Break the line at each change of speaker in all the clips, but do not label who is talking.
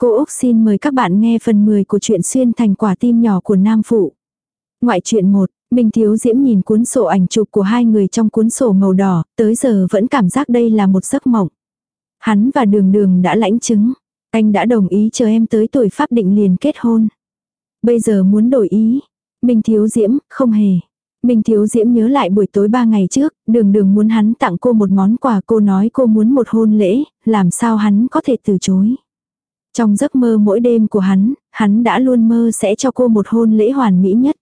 Cô Úc xin mời các bạn nghe phần 10 của truyện xuyên thành quả tim nhỏ của Nam Phụ. Ngoại truyện 1, Minh Thiếu Diễm nhìn cuốn sổ ảnh chụp của hai người trong cuốn sổ màu đỏ, tới giờ vẫn cảm giác đây là một giấc mộng. Hắn và đường đường đã lãnh chứng. Anh đã đồng ý chờ em tới tuổi pháp định liền kết hôn. Bây giờ muốn đổi ý. Minh Thiếu Diễm, không hề. Minh Thiếu Diễm nhớ lại buổi tối ba ngày trước, đường đường muốn hắn tặng cô một món quà cô nói cô muốn một hôn lễ, làm sao hắn có thể từ chối. Trong giấc mơ mỗi đêm của hắn, hắn đã luôn mơ sẽ cho cô một hôn lễ hoàn mỹ nhất.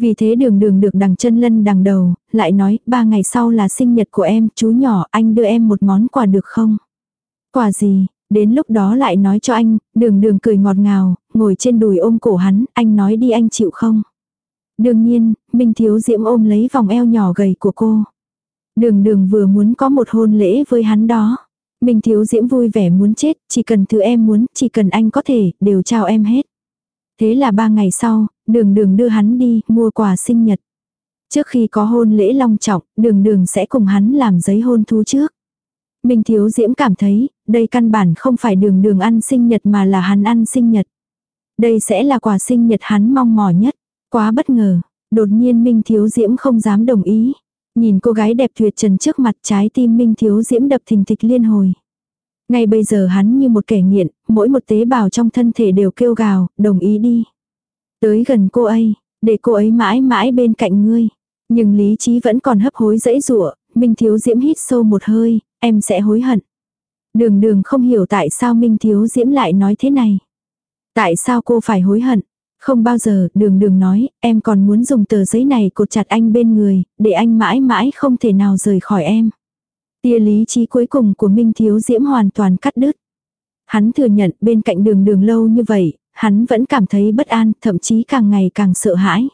Vì thế đường đường được đằng chân lân đằng đầu, lại nói, ba ngày sau là sinh nhật của em, chú nhỏ, anh đưa em một món quà được không? Quà gì? Đến lúc đó lại nói cho anh, đường đường cười ngọt ngào, ngồi trên đùi ôm cổ hắn, anh nói đi anh chịu không? Đương nhiên, Minh Thiếu Diễm ôm lấy vòng eo nhỏ gầy của cô. Đường đường vừa muốn có một hôn lễ với hắn đó. Minh Thiếu Diễm vui vẻ muốn chết, chỉ cần thứ em muốn, chỉ cần anh có thể, đều trao em hết. Thế là ba ngày sau, đường đường đưa hắn đi, mua quà sinh nhật. Trước khi có hôn lễ long trọng, đường đường sẽ cùng hắn làm giấy hôn thú trước. Minh Thiếu Diễm cảm thấy, đây căn bản không phải đường đường ăn sinh nhật mà là hắn ăn sinh nhật. Đây sẽ là quà sinh nhật hắn mong mỏi nhất. Quá bất ngờ, đột nhiên Minh Thiếu Diễm không dám đồng ý. Nhìn cô gái đẹp tuyệt trần trước mặt trái tim Minh Thiếu Diễm đập thình thịch liên hồi. Ngay bây giờ hắn như một kẻ nghiện, mỗi một tế bào trong thân thể đều kêu gào, đồng ý đi. Tới gần cô ấy, để cô ấy mãi mãi bên cạnh ngươi. Nhưng lý trí vẫn còn hấp hối dẫy rụa, Minh Thiếu Diễm hít sâu một hơi, em sẽ hối hận. Đường đường không hiểu tại sao Minh Thiếu Diễm lại nói thế này. Tại sao cô phải hối hận? Không bao giờ, đường đường nói, em còn muốn dùng tờ giấy này cột chặt anh bên người, để anh mãi mãi không thể nào rời khỏi em. Tia lý trí cuối cùng của Minh Thiếu Diễm hoàn toàn cắt đứt. Hắn thừa nhận bên cạnh đường đường lâu như vậy, hắn vẫn cảm thấy bất an, thậm chí càng ngày càng sợ hãi.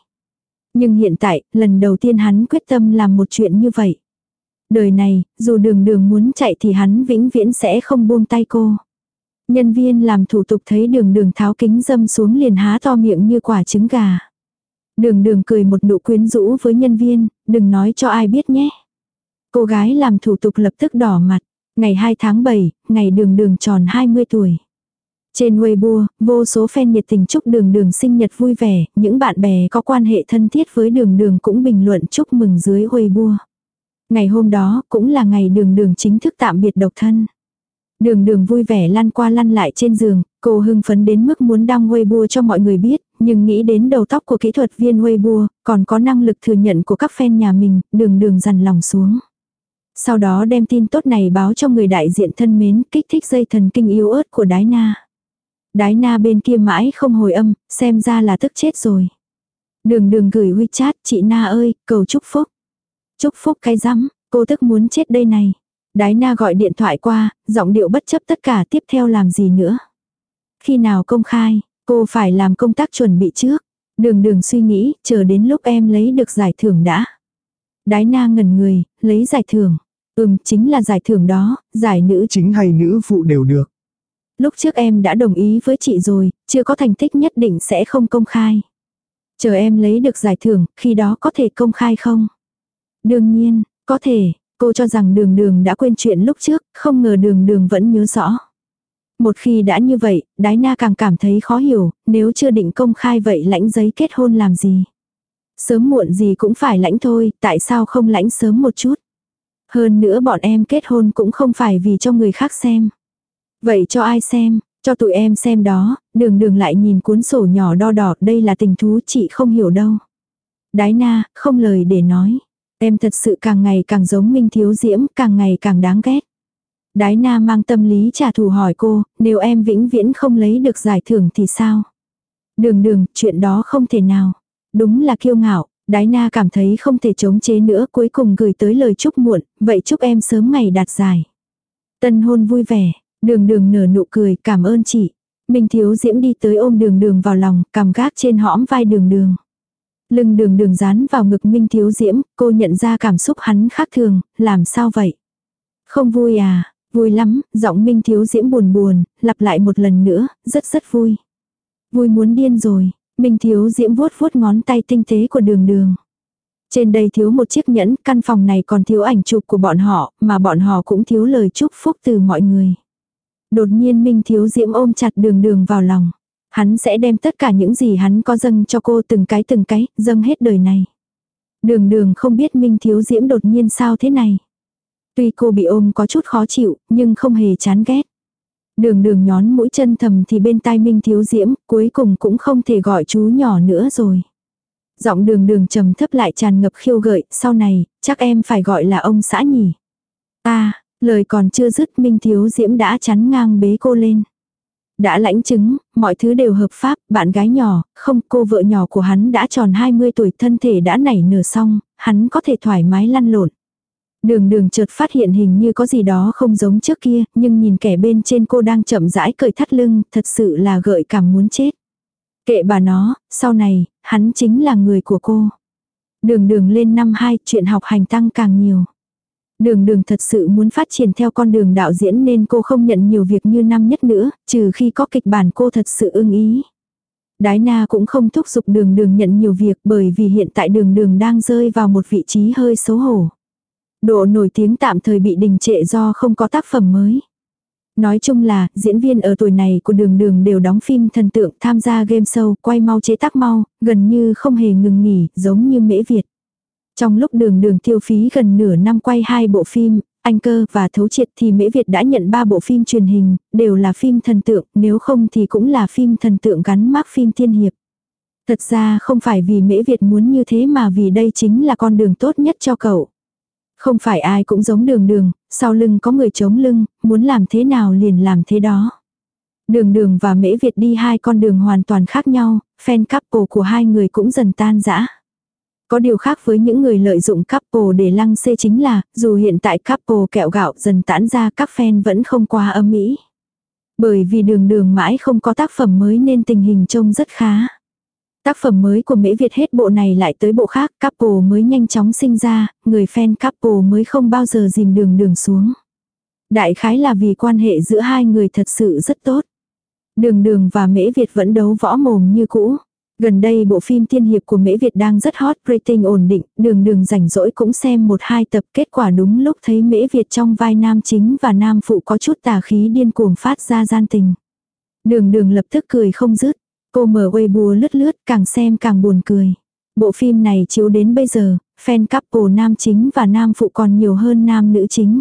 Nhưng hiện tại, lần đầu tiên hắn quyết tâm làm một chuyện như vậy. Đời này, dù đường đường muốn chạy thì hắn vĩnh viễn sẽ không buông tay cô. Nhân viên làm thủ tục thấy đường đường tháo kính dâm xuống liền há to miệng như quả trứng gà. Đường đường cười một nụ quyến rũ với nhân viên, đừng nói cho ai biết nhé. Cô gái làm thủ tục lập tức đỏ mặt. Ngày 2 tháng 7, ngày đường đường tròn 20 tuổi. Trên Weibo, vô số fan nhiệt tình chúc đường đường sinh nhật vui vẻ, những bạn bè có quan hệ thân thiết với đường đường cũng bình luận chúc mừng dưới Weibo. Ngày hôm đó cũng là ngày đường đường chính thức tạm biệt độc thân. Đường đường vui vẻ lăn qua lăn lại trên giường, cô hưng phấn đến mức muốn đăng Weibo cho mọi người biết, nhưng nghĩ đến đầu tóc của kỹ thuật viên Weibo, còn có năng lực thừa nhận của các fan nhà mình, đường đường dằn lòng xuống. Sau đó đem tin tốt này báo cho người đại diện thân mến, kích thích dây thần kinh yếu ớt của Đái Na. Đái Na bên kia mãi không hồi âm, xem ra là tức chết rồi. Đường đường gửi WeChat, chị Na ơi, cầu chúc phúc. Chúc phúc cái rắm, cô tức muốn chết đây này. Đái na gọi điện thoại qua, giọng điệu bất chấp tất cả tiếp theo làm gì nữa. Khi nào công khai, cô phải làm công tác chuẩn bị trước. Đường đường suy nghĩ, chờ đến lúc em lấy được giải thưởng đã. Đái na ngẩn người, lấy giải thưởng. Ừm, chính là giải thưởng đó, giải nữ
chính hay nữ phụ đều được.
Lúc trước em đã đồng ý với chị rồi, chưa có thành tích nhất định sẽ không công khai. Chờ em lấy được giải thưởng, khi đó có thể công khai không? Đương nhiên, có thể, Cô cho rằng đường đường đã quên chuyện lúc trước, không ngờ đường đường vẫn nhớ rõ. Một khi đã như vậy, đái na càng cảm thấy khó hiểu, nếu chưa định công khai vậy lãnh giấy kết hôn làm gì. Sớm muộn gì cũng phải lãnh thôi, tại sao không lãnh sớm một chút. Hơn nữa bọn em kết hôn cũng không phải vì cho người khác xem. Vậy cho ai xem, cho tụi em xem đó, đường đường lại nhìn cuốn sổ nhỏ đo đỏ, đây là tình thú chị không hiểu đâu. Đái na, không lời để nói. Em thật sự càng ngày càng giống Minh Thiếu Diễm, càng ngày càng đáng ghét. Đái na mang tâm lý trả thù hỏi cô, nếu em vĩnh viễn không lấy được giải thưởng thì sao? Đường đường, chuyện đó không thể nào. Đúng là kiêu ngạo, đái na cảm thấy không thể chống chế nữa cuối cùng gửi tới lời chúc muộn, vậy chúc em sớm ngày đạt giải. Tân hôn vui vẻ, đường đường nở nụ cười, cảm ơn chị. Minh Thiếu Diễm đi tới ôm đường đường vào lòng, cầm gác trên hõm vai đường đường. Lưng đường đường dán vào ngực Minh Thiếu Diễm, cô nhận ra cảm xúc hắn khác thường, làm sao vậy? Không vui à, vui lắm, giọng Minh Thiếu Diễm buồn buồn, lặp lại một lần nữa, rất rất vui. Vui muốn điên rồi, Minh Thiếu Diễm vuốt vuốt ngón tay tinh tế của đường đường. Trên đây thiếu một chiếc nhẫn, căn phòng này còn thiếu ảnh chụp của bọn họ, mà bọn họ cũng thiếu lời chúc phúc từ mọi người. Đột nhiên Minh Thiếu Diễm ôm chặt đường đường vào lòng. Hắn sẽ đem tất cả những gì hắn có dâng cho cô từng cái từng cái, dâng hết đời này. Đường đường không biết Minh Thiếu Diễm đột nhiên sao thế này. Tuy cô bị ôm có chút khó chịu, nhưng không hề chán ghét. Đường đường nhón mũi chân thầm thì bên tai Minh Thiếu Diễm, cuối cùng cũng không thể gọi chú nhỏ nữa rồi. Giọng đường đường trầm thấp lại tràn ngập khiêu gợi, sau này, chắc em phải gọi là ông xã nhỉ. À, lời còn chưa dứt Minh Thiếu Diễm đã chắn ngang bế cô lên. Đã lãnh chứng, mọi thứ đều hợp pháp, bạn gái nhỏ, không cô vợ nhỏ của hắn đã tròn 20 tuổi thân thể đã nảy nở xong, hắn có thể thoải mái lăn lộn. Đường đường chợt phát hiện hình như có gì đó không giống trước kia, nhưng nhìn kẻ bên trên cô đang chậm rãi cởi thắt lưng, thật sự là gợi cảm muốn chết. Kệ bà nó, sau này, hắn chính là người của cô. Đường đường lên năm 2, chuyện học hành tăng càng nhiều. Đường đường thật sự muốn phát triển theo con đường đạo diễn nên cô không nhận nhiều việc như năm nhất nữa, trừ khi có kịch bản cô thật sự ưng ý. Đái na cũng không thúc giục đường đường nhận nhiều việc bởi vì hiện tại đường đường đang rơi vào một vị trí hơi xấu hổ. Độ nổi tiếng tạm thời bị đình trệ do không có tác phẩm mới. Nói chung là, diễn viên ở tuổi này của đường đường đều đóng phim thần tượng tham gia game show, quay mau chế tác mau, gần như không hề ngừng nghỉ, giống như mễ Việt. Trong lúc đường đường tiêu phí gần nửa năm quay hai bộ phim, anh cơ và thấu triệt thì Mễ Việt đã nhận ba bộ phim truyền hình, đều là phim thần tượng, nếu không thì cũng là phim thần tượng gắn mác phim tiên hiệp. Thật ra không phải vì Mễ Việt muốn như thế mà vì đây chính là con đường tốt nhất cho cậu. Không phải ai cũng giống đường đường, sau lưng có người chống lưng, muốn làm thế nào liền làm thế đó. Đường đường và Mễ Việt đi hai con đường hoàn toàn khác nhau, fan couple của hai người cũng dần tan rã. Có điều khác với những người lợi dụng couple để lăng xê chính là, dù hiện tại couple kẹo gạo dần tản ra các fan vẫn không qua âm mỹ. Bởi vì đường đường mãi không có tác phẩm mới nên tình hình trông rất khá. Tác phẩm mới của Mễ Việt hết bộ này lại tới bộ khác, couple mới nhanh chóng sinh ra, người fan couple mới không bao giờ dìm đường đường xuống. Đại khái là vì quan hệ giữa hai người thật sự rất tốt. Đường đường và Mễ Việt vẫn đấu võ mồm như cũ. Gần đây bộ phim tiên hiệp của Mễ Việt đang rất hot, rating ổn định, đường đường rảnh rỗi cũng xem một hai tập kết quả đúng lúc thấy Mễ Việt trong vai nam chính và nam phụ có chút tà khí điên cuồng phát ra gian tình. Đường đường lập tức cười không dứt, cô mở Weibo lướt lướt càng xem càng buồn cười. Bộ phim này chiếu đến bây giờ, fan couple nam chính và nam phụ còn nhiều hơn nam nữ chính.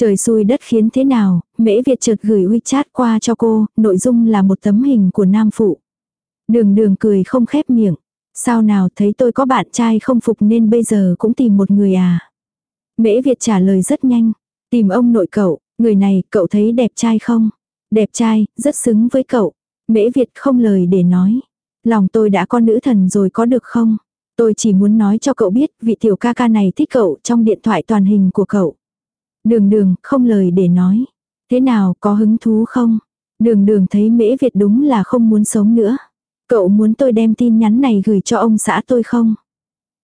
Trời xui đất khiến thế nào, Mễ Việt chợt gửi WeChat qua cho cô, nội dung là một tấm hình của nam phụ. Đường đường cười không khép miệng. Sao nào thấy tôi có bạn trai không phục nên bây giờ cũng tìm một người à? Mễ Việt trả lời rất nhanh. Tìm ông nội cậu, người này cậu thấy đẹp trai không? Đẹp trai, rất xứng với cậu. Mễ Việt không lời để nói. Lòng tôi đã có nữ thần rồi có được không? Tôi chỉ muốn nói cho cậu biết vị tiểu ca ca này thích cậu trong điện thoại toàn hình của cậu. Đường đường, không lời để nói. Thế nào, có hứng thú không? Đường đường thấy mễ Việt đúng là không muốn sống nữa. Cậu muốn tôi đem tin nhắn này gửi cho ông xã tôi không?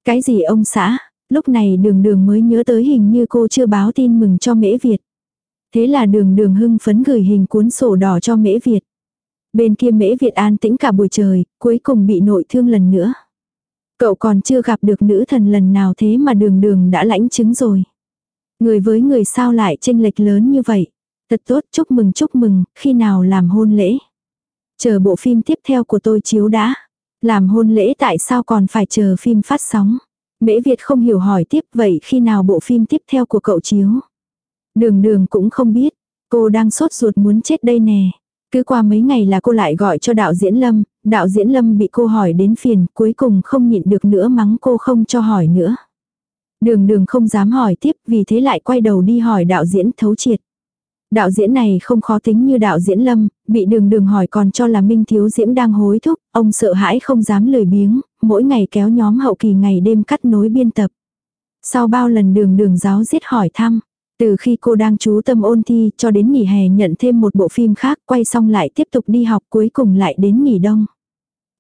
Cái gì ông xã? Lúc này đường đường mới nhớ tới hình như cô chưa báo tin mừng cho mễ Việt. Thế là đường đường hưng phấn gửi hình cuốn sổ đỏ cho mễ Việt. Bên kia mễ Việt an tĩnh cả buổi trời, cuối cùng bị nội thương lần nữa. Cậu còn chưa gặp được nữ thần lần nào thế mà đường đường đã lãnh chứng rồi. Người với người sao lại tranh lệch lớn như vậy. Thật tốt chúc mừng chúc mừng, khi nào làm hôn lễ. Chờ bộ phim tiếp theo của tôi chiếu đã. Làm hôn lễ tại sao còn phải chờ phim phát sóng. Mễ Việt không hiểu hỏi tiếp, vậy khi nào bộ phim tiếp theo của cậu chiếu. Đường đường cũng không biết. Cô đang sốt ruột muốn chết đây nè. Cứ qua mấy ngày là cô lại gọi cho đạo diễn Lâm. Đạo diễn Lâm bị cô hỏi đến phiền, cuối cùng không nhịn được nữa mắng cô không cho hỏi nữa. Đường đường không dám hỏi tiếp, vì thế lại quay đầu đi hỏi đạo diễn thấu triệt. Đạo diễn này không khó tính như đạo diễn lâm, bị đường đường hỏi còn cho là Minh Thiếu Diễm đang hối thúc, ông sợ hãi không dám lười biếng, mỗi ngày kéo nhóm hậu kỳ ngày đêm cắt nối biên tập. Sau bao lần đường đường giáo giết hỏi thăm, từ khi cô đang chú tâm ôn thi cho đến nghỉ hè nhận thêm một bộ phim khác quay xong lại tiếp tục đi học cuối cùng lại đến nghỉ đông.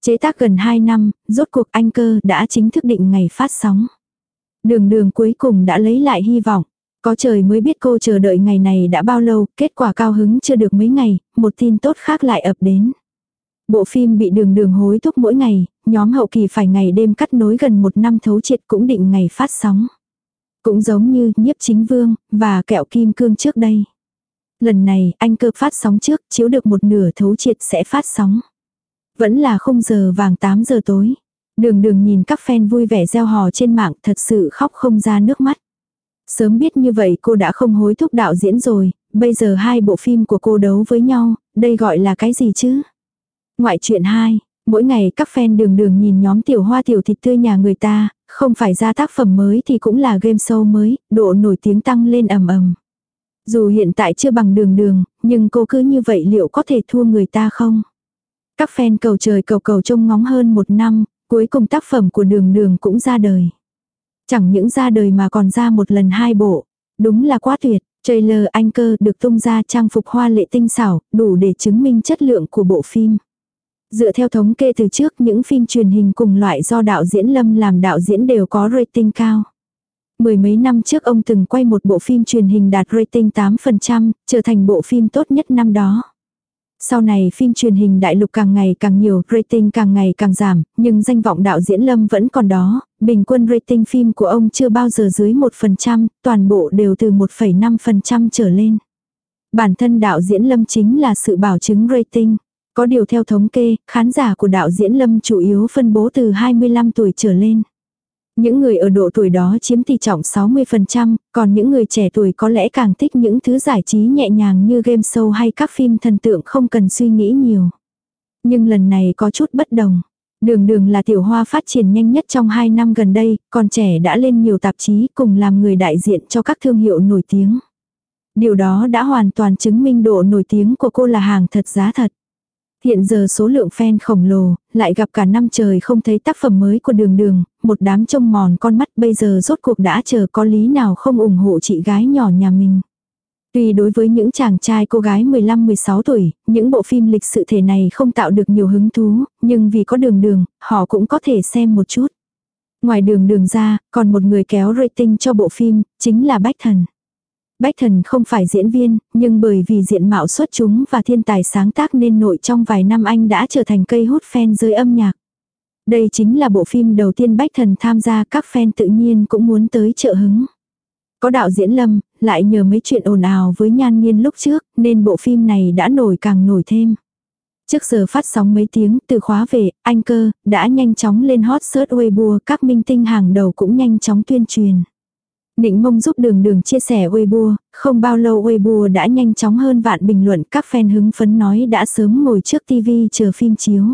Chế tác gần 2 năm, rốt cuộc anh cơ đã chính thức định ngày phát sóng. Đường đường cuối cùng đã lấy lại hy vọng. Có trời mới biết cô chờ đợi ngày này đã bao lâu, kết quả cao hứng chưa được mấy ngày, một tin tốt khác lại ập đến. Bộ phim bị đường đường hối thúc mỗi ngày, nhóm hậu kỳ phải ngày đêm cắt nối gần một năm thấu triệt cũng định ngày phát sóng. Cũng giống như nhiếp chính vương, và kẹo kim cương trước đây. Lần này anh cơ phát sóng trước, chiếu được một nửa thấu triệt sẽ phát sóng. Vẫn là không giờ vàng 8 giờ tối. Đường đường nhìn các fan vui vẻ gieo hò trên mạng thật sự khóc không ra nước mắt. Sớm biết như vậy cô đã không hối thúc đạo diễn rồi, bây giờ hai bộ phim của cô đấu với nhau, đây gọi là cái gì chứ? Ngoại truyện 2, mỗi ngày các fan đường đường nhìn nhóm tiểu hoa tiểu thịt tươi nhà người ta, không phải ra tác phẩm mới thì cũng là game show mới, độ nổi tiếng tăng lên ầm ầm. Dù hiện tại chưa bằng đường đường, nhưng cô cứ như vậy liệu có thể thua người ta không? Các fan cầu trời cầu cầu trông ngóng hơn một năm, cuối cùng tác phẩm của đường đường cũng ra đời. Chẳng những ra đời mà còn ra một lần hai bộ. Đúng là quá tuyệt. Trailer anh cơ được tung ra trang phục hoa lệ tinh xảo, đủ để chứng minh chất lượng của bộ phim. Dựa theo thống kê từ trước những phim truyền hình cùng loại do đạo diễn Lâm làm đạo diễn đều có rating cao. Mười mấy năm trước ông từng quay một bộ phim truyền hình đạt rating 8%, trở thành bộ phim tốt nhất năm đó. Sau này phim truyền hình đại lục càng ngày càng nhiều, rating càng ngày càng giảm, nhưng danh vọng đạo diễn Lâm vẫn còn đó, bình quân rating phim của ông chưa bao giờ dưới 1%, toàn bộ đều từ 1,5% trở lên. Bản thân đạo diễn Lâm chính là sự bảo chứng rating. Có điều theo thống kê, khán giả của đạo diễn Lâm chủ yếu phân bố từ 25 tuổi trở lên. Những người ở độ tuổi đó chiếm tỷ trọng 60%, còn những người trẻ tuổi có lẽ càng thích những thứ giải trí nhẹ nhàng như game show hay các phim thần tượng không cần suy nghĩ nhiều. Nhưng lần này có chút bất đồng. Đường đường là tiểu hoa phát triển nhanh nhất trong 2 năm gần đây, còn trẻ đã lên nhiều tạp chí cùng làm người đại diện cho các thương hiệu nổi tiếng. Điều đó đã hoàn toàn chứng minh độ nổi tiếng của cô là hàng thật giá thật. Hiện giờ số lượng fan khổng lồ, lại gặp cả năm trời không thấy tác phẩm mới của đường đường, một đám trông mòn con mắt bây giờ rốt cuộc đã chờ có lý nào không ủng hộ chị gái nhỏ nhà mình. Tuy đối với những chàng trai cô gái 15-16 tuổi, những bộ phim lịch sự thể này không tạo được nhiều hứng thú, nhưng vì có đường đường, họ cũng có thể xem một chút. Ngoài đường đường ra, còn một người kéo rating cho bộ phim, chính là Bách Thần. Bách Thần không phải diễn viên, nhưng bởi vì diện mạo xuất chúng và thiên tài sáng tác nên nội trong vài năm anh đã trở thành cây hút fan dưới âm nhạc. Đây chính là bộ phim đầu tiên Bách Thần tham gia các fan tự nhiên cũng muốn tới trợ hứng. Có đạo diễn Lâm, lại nhờ mấy chuyện ồn ào với nhan nhiên lúc trước, nên bộ phim này đã nổi càng nổi thêm. Trước giờ phát sóng mấy tiếng từ khóa về, anh cơ, đã nhanh chóng lên hot search Weibo, các minh tinh hàng đầu cũng nhanh chóng tuyên truyền. Định mông giúp đường đường chia sẻ Weibo, không bao lâu Weibo đã nhanh chóng hơn vạn bình luận các fan hứng phấn nói đã sớm ngồi trước TV chờ phim chiếu.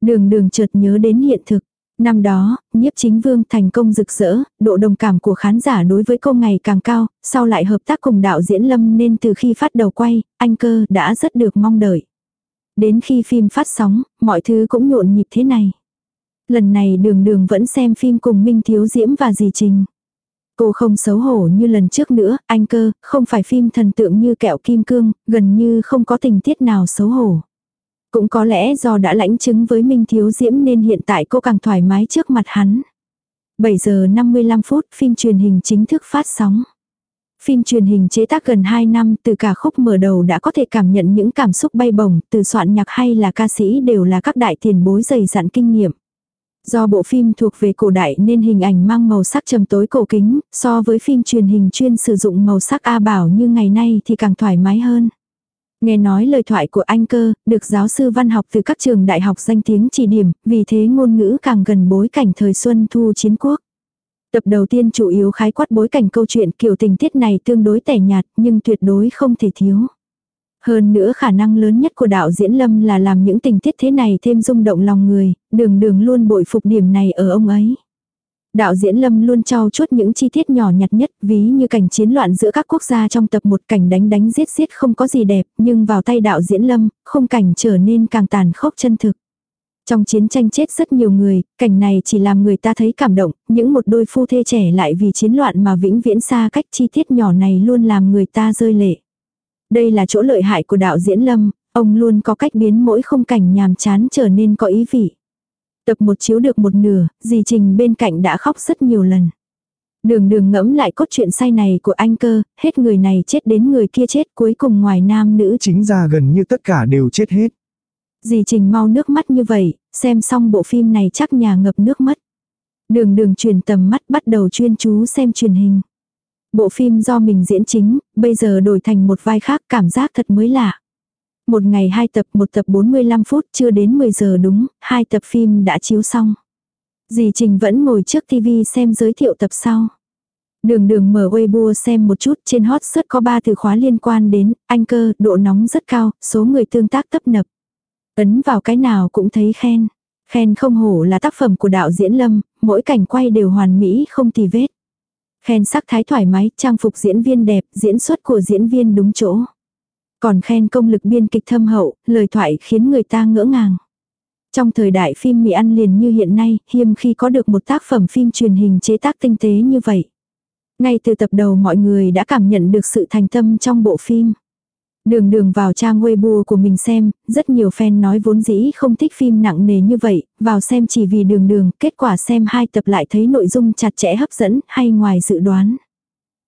Đường đường chợt nhớ đến hiện thực. Năm đó, nhiếp chính vương thành công rực rỡ, độ đồng cảm của khán giả đối với cô ngày càng cao, sau lại hợp tác cùng đạo diễn Lâm nên từ khi phát đầu quay, anh cơ đã rất được mong đợi. Đến khi phim phát sóng, mọi thứ cũng nhộn nhịp thế này. Lần này đường đường vẫn xem phim cùng Minh Thiếu Diễm và dì Trình. Cô không xấu hổ như lần trước nữa, anh cơ, không phải phim thần tượng như kẹo kim cương, gần như không có tình tiết nào xấu hổ. Cũng có lẽ do đã lãnh chứng với Minh Thiếu Diễm nên hiện tại cô càng thoải mái trước mặt hắn. 7 giờ 55 phút phim truyền hình chính thức phát sóng. Phim truyền hình chế tác gần 2 năm từ cả khúc mở đầu đã có thể cảm nhận những cảm xúc bay bổng từ soạn nhạc hay là ca sĩ đều là các đại tiền bối dày dặn kinh nghiệm. Do bộ phim thuộc về cổ đại nên hình ảnh mang màu sắc trầm tối cổ kính, so với phim truyền hình chuyên sử dụng màu sắc A bảo như ngày nay thì càng thoải mái hơn. Nghe nói lời thoại của anh cơ, được giáo sư văn học từ các trường đại học danh tiếng chỉ điểm, vì thế ngôn ngữ càng gần bối cảnh thời xuân thu chiến quốc. Tập đầu tiên chủ yếu khái quát bối cảnh câu chuyện kiểu tình tiết này tương đối tẻ nhạt nhưng tuyệt đối không thể thiếu. Hơn nữa khả năng lớn nhất của đạo diễn Lâm là làm những tình tiết thế này thêm rung động lòng người, đường đường luôn bội phục điểm này ở ông ấy. Đạo diễn Lâm luôn trao chuốt những chi tiết nhỏ nhặt nhất, ví như cảnh chiến loạn giữa các quốc gia trong tập một cảnh đánh đánh giết giết không có gì đẹp, nhưng vào tay đạo diễn Lâm, khung cảnh trở nên càng tàn khốc chân thực. Trong chiến tranh chết rất nhiều người, cảnh này chỉ làm người ta thấy cảm động, những một đôi phu thê trẻ lại vì chiến loạn mà vĩnh viễn xa cách chi tiết nhỏ này luôn làm người ta rơi lệ. Đây là chỗ lợi hại của đạo diễn Lâm, ông luôn có cách biến mỗi khung cảnh nhàm chán trở nên có ý vị. Tập một chiếu được một nửa, dì Trình bên cạnh đã khóc rất nhiều lần. Đường đường ngẫm lại cốt truyện say này của anh cơ, hết người này chết đến người kia chết cuối cùng ngoài nam nữ.
Chính ra gần như tất cả đều chết hết.
Dì Trình mau nước mắt như vậy, xem xong bộ phim này chắc nhà ngập nước mất. Đường đường truyền tầm mắt bắt đầu chuyên chú xem truyền hình. Bộ phim do mình diễn chính, bây giờ đổi thành một vai khác cảm giác thật mới lạ. Một ngày hai tập, một tập 45 phút, chưa đến 10 giờ đúng, hai tập phim đã chiếu xong. Dì Trình vẫn ngồi trước TV xem giới thiệu tập sau. Đường đường mở Weibo xem một chút, trên hot search có ba từ khóa liên quan đến, anh cơ, độ nóng rất cao, số người tương tác tấp nập. Ấn vào cái nào cũng thấy khen. Khen không hổ là tác phẩm của đạo diễn Lâm, mỗi cảnh quay đều hoàn mỹ không tì vết. Khen sắc thái thoải mái, trang phục diễn viên đẹp, diễn xuất của diễn viên đúng chỗ. Còn khen công lực biên kịch thâm hậu, lời thoại khiến người ta ngỡ ngàng. Trong thời đại phim mì ăn liền như hiện nay, hiếm khi có được một tác phẩm phim truyền hình chế tác tinh tế như vậy. Ngay từ tập đầu mọi người đã cảm nhận được sự thành tâm trong bộ phim. Đường đường vào trang Weibo của mình xem, rất nhiều fan nói vốn dĩ không thích phim nặng nề như vậy, vào xem chỉ vì đường đường, kết quả xem hai tập lại thấy nội dung chặt chẽ hấp dẫn, hay ngoài dự đoán.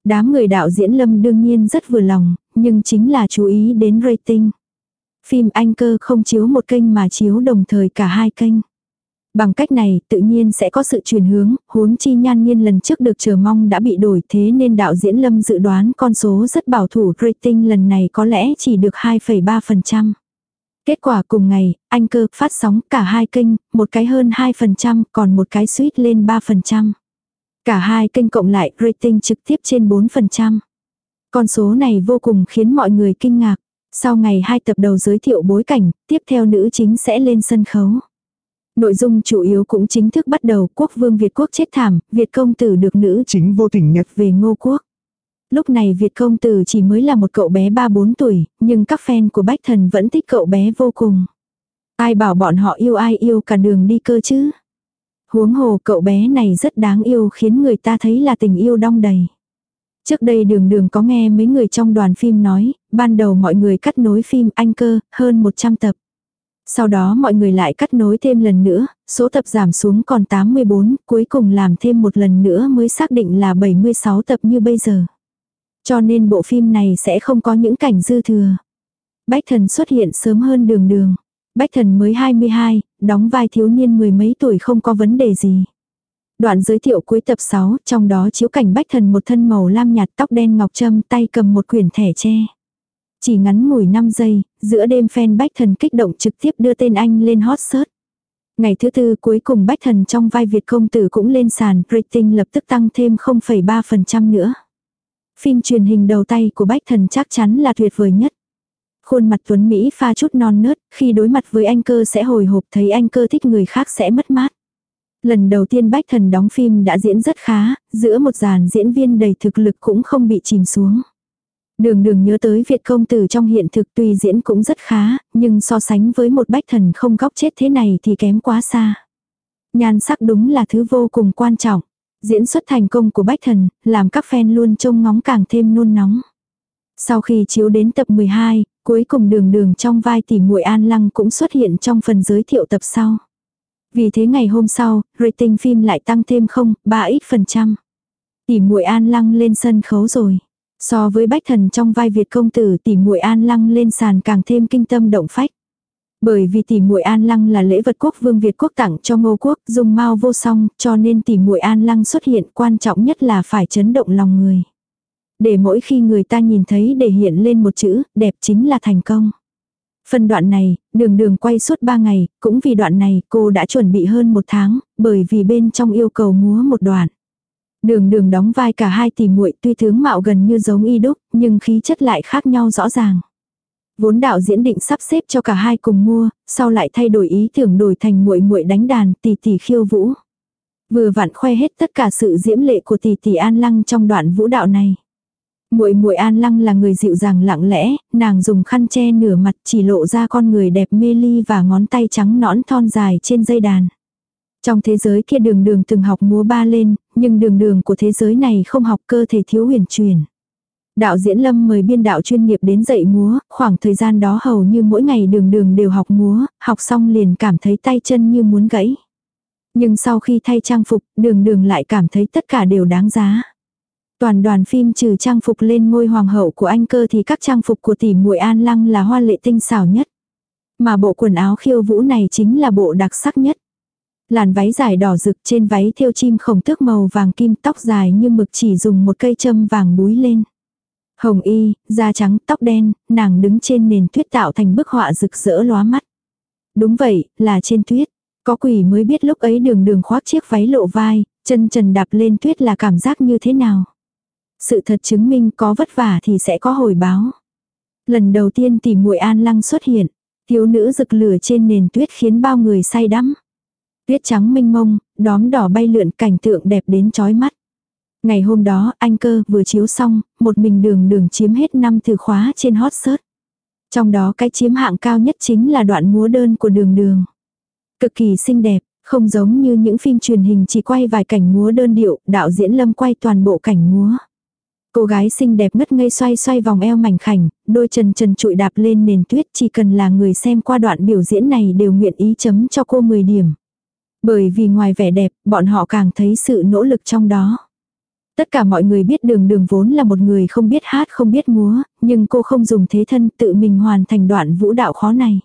Đám người đạo diễn Lâm đương nhiên rất vừa lòng, nhưng chính là chú ý đến rating. Phim Anh Cơ không chiếu một kênh mà chiếu đồng thời cả hai kênh. Bằng cách này, tự nhiên sẽ có sự chuyển hướng, huống chi nhan nhiên lần trước được chờ mong đã bị đổi thế nên đạo diễn Lâm dự đoán con số rất bảo thủ rating lần này có lẽ chỉ được 2,3%. Kết quả cùng ngày, anh cơ phát sóng cả hai kênh, một cái hơn 2%, còn một cái suýt lên 3%. Cả hai kênh cộng lại rating trực tiếp trên 4%. Con số này vô cùng khiến mọi người kinh ngạc. Sau ngày hai tập đầu giới thiệu bối cảnh, tiếp theo nữ chính sẽ lên sân khấu. Nội dung chủ yếu cũng chính thức bắt đầu quốc vương Việt quốc chết thảm, Việt công tử được nữ
Chính vô tình nhật
về ngô quốc. Lúc này Việt công tử chỉ mới là một cậu bé 3-4 tuổi, nhưng các fan của Bách Thần vẫn thích cậu bé vô cùng. Ai bảo bọn họ yêu ai yêu cả đường đi cơ chứ. Huống hồ cậu bé này rất đáng yêu khiến người ta thấy là tình yêu đong đầy. Trước đây đường đường có nghe mấy người trong đoàn phim nói, ban đầu mọi người cắt nối phim anh cơ, hơn 100 tập. Sau đó mọi người lại cắt nối thêm lần nữa, số tập giảm xuống còn 84, cuối cùng làm thêm một lần nữa mới xác định là 76 tập như bây giờ. Cho nên bộ phim này sẽ không có những cảnh dư thừa. Bách thần xuất hiện sớm hơn đường đường. Bách thần mới 22, đóng vai thiếu niên mười mấy tuổi không có vấn đề gì. Đoạn giới thiệu cuối tập 6, trong đó chiếu cảnh bách thần một thân màu lam nhạt tóc đen ngọc trâm tay cầm một quyển thẻ tre. Chỉ ngắn ngủi 5 giây, giữa đêm fan bách thần kích động trực tiếp đưa tên anh lên hot search. Ngày thứ tư cuối cùng bách thần trong vai Việt công tử cũng lên sàn, rating lập tức tăng thêm 0,3% nữa. Phim truyền hình đầu tay của bách thần chắc chắn là tuyệt vời nhất. Khuôn mặt Tuấn Mỹ pha chút non nớt, khi đối mặt với anh cơ sẽ hồi hộp thấy anh cơ thích người khác sẽ mất mát. Lần đầu tiên Bách Thần đóng phim đã diễn rất khá, giữa một dàn diễn viên đầy thực lực cũng không bị chìm xuống. Đường đường nhớ tới Việt công tử trong hiện thực tuy diễn cũng rất khá, nhưng so sánh với một bách thần không góc chết thế này thì kém quá xa. Nhan sắc đúng là thứ vô cùng quan trọng. Diễn xuất thành công của bách thần, làm các fan luôn trông ngóng càng thêm nôn nóng. Sau khi chiếu đến tập 12, cuối cùng đường đường trong vai tỷ muội An Lăng cũng xuất hiện trong phần giới thiệu tập sau. Vì thế ngày hôm sau, rating phim lại tăng thêm không, 3x phần trăm. Tỷ muội An Lăng lên sân khấu rồi. So với bách thần trong vai Việt công tử tỷ muội An Lăng lên sàn càng thêm kinh tâm động phách. Bởi vì tỷ muội An Lăng là lễ vật quốc vương Việt quốc tặng cho Ngô quốc, dùng mau vô song, cho nên tỷ muội An Lăng xuất hiện quan trọng nhất là phải chấn động lòng người. Để mỗi khi người ta nhìn thấy để hiện lên một chữ, đẹp chính là thành công. Phần đoạn này, đường đường quay suốt 3 ngày, cũng vì đoạn này cô đã chuẩn bị hơn một tháng, bởi vì bên trong yêu cầu múa một đoạn. Đường đường đóng vai cả hai tỷ muội tuy tướng mạo gần như giống y đúc, nhưng khí chất lại khác nhau rõ ràng. Vốn đạo diễn định sắp xếp cho cả hai cùng mua, sau lại thay đổi ý tưởng đổi thành muội muội đánh đàn, tỷ tỷ khiêu vũ. Vừa vặn khoe hết tất cả sự diễm lệ của tỷ tỷ An Lăng trong đoạn vũ đạo này. Muội muội An Lăng là người dịu dàng lặng lẽ, nàng dùng khăn che nửa mặt chỉ lộ ra con người đẹp mê ly và ngón tay trắng nõn thon dài trên dây đàn. Trong thế giới kia đường đường từng học múa ba lên, nhưng đường đường của thế giới này không học cơ thể thiếu huyền truyền. Đạo diễn Lâm mời biên đạo chuyên nghiệp đến dạy múa, khoảng thời gian đó hầu như mỗi ngày đường đường đều học múa, học xong liền cảm thấy tay chân như muốn gãy. Nhưng sau khi thay trang phục, đường đường lại cảm thấy tất cả đều đáng giá. Toàn đoàn phim trừ trang phục lên ngôi hoàng hậu của anh cơ thì các trang phục của tỷ muội An Lăng là hoa lệ tinh xảo nhất. Mà bộ quần áo khiêu vũ này chính là bộ đặc sắc nhất. Làn váy dài đỏ rực trên váy thêu chim khổng tước màu vàng kim tóc dài như mực chỉ dùng một cây châm vàng búi lên. Hồng y, da trắng, tóc đen, nàng đứng trên nền tuyết tạo thành bức họa rực rỡ lóa mắt. Đúng vậy, là trên tuyết. Có quỷ mới biết lúc ấy đường đường khoác chiếc váy lộ vai, chân trần đạp lên tuyết là cảm giác như thế nào. Sự thật chứng minh có vất vả thì sẽ có hồi báo. Lần đầu tiên tìm muội An Lăng xuất hiện, thiếu nữ rực lửa trên nền tuyết khiến bao người say đắm. Tuyết trắng mênh mông, đóm đỏ bay lượn cảnh tượng đẹp đến chói mắt. Ngày hôm đó, anh cơ vừa chiếu xong, một mình đường đường chiếm hết năm từ khóa trên hot search. Trong đó cái chiếm hạng cao nhất chính là đoạn múa đơn của đường đường. Cực kỳ xinh đẹp, không giống như những phim truyền hình chỉ quay vài cảnh múa đơn điệu, đạo diễn lâm quay toàn bộ cảnh múa. Cô gái xinh đẹp ngất ngây xoay xoay vòng eo mảnh khảnh, đôi chân trần trụi đạp lên nền tuyết chỉ cần là người xem qua đoạn biểu diễn này đều nguyện ý chấm cho cô 10 điểm. Bởi vì ngoài vẻ đẹp, bọn họ càng thấy sự nỗ lực trong đó. Tất cả mọi người biết đường đường vốn là một người không biết hát không biết múa, nhưng cô không dùng thế thân tự mình hoàn thành đoạn vũ đạo khó này.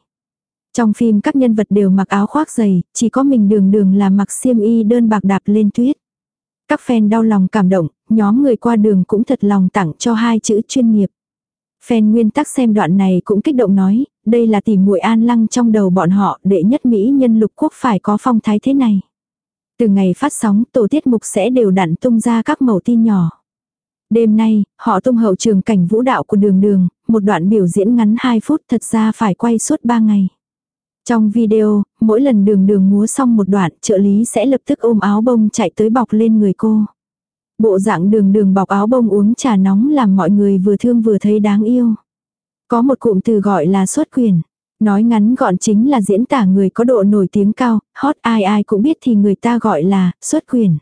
Trong phim các nhân vật đều mặc áo khoác dày, chỉ có mình đường đường là mặc xiêm y đơn bạc đạp lên tuyết. Các fan đau lòng cảm động, nhóm người qua đường cũng thật lòng tặng cho hai chữ chuyên nghiệp. Fan nguyên tắc xem đoạn này cũng kích động nói, đây là tìm muội an lăng trong đầu bọn họ, để nhất Mỹ nhân lục quốc phải có phong thái thế này. Từ ngày phát sóng, tổ tiết mục sẽ đều đặn tung ra các mẫu tin nhỏ. Đêm nay, họ tung hậu trường cảnh vũ đạo của đường đường, một đoạn biểu diễn ngắn 2 phút thật ra phải quay suốt 3 ngày. Trong video, mỗi lần đường đường múa xong một đoạn, trợ lý sẽ lập tức ôm áo bông chạy tới bọc lên người cô. Bộ dạng đường đường bọc áo bông uống trà nóng làm mọi người vừa thương vừa thấy đáng yêu. Có một cụm từ gọi là xuất quyền. Nói ngắn gọn chính là diễn tả người có độ nổi tiếng cao, hot ai ai cũng biết thì người ta gọi là xuất quyền.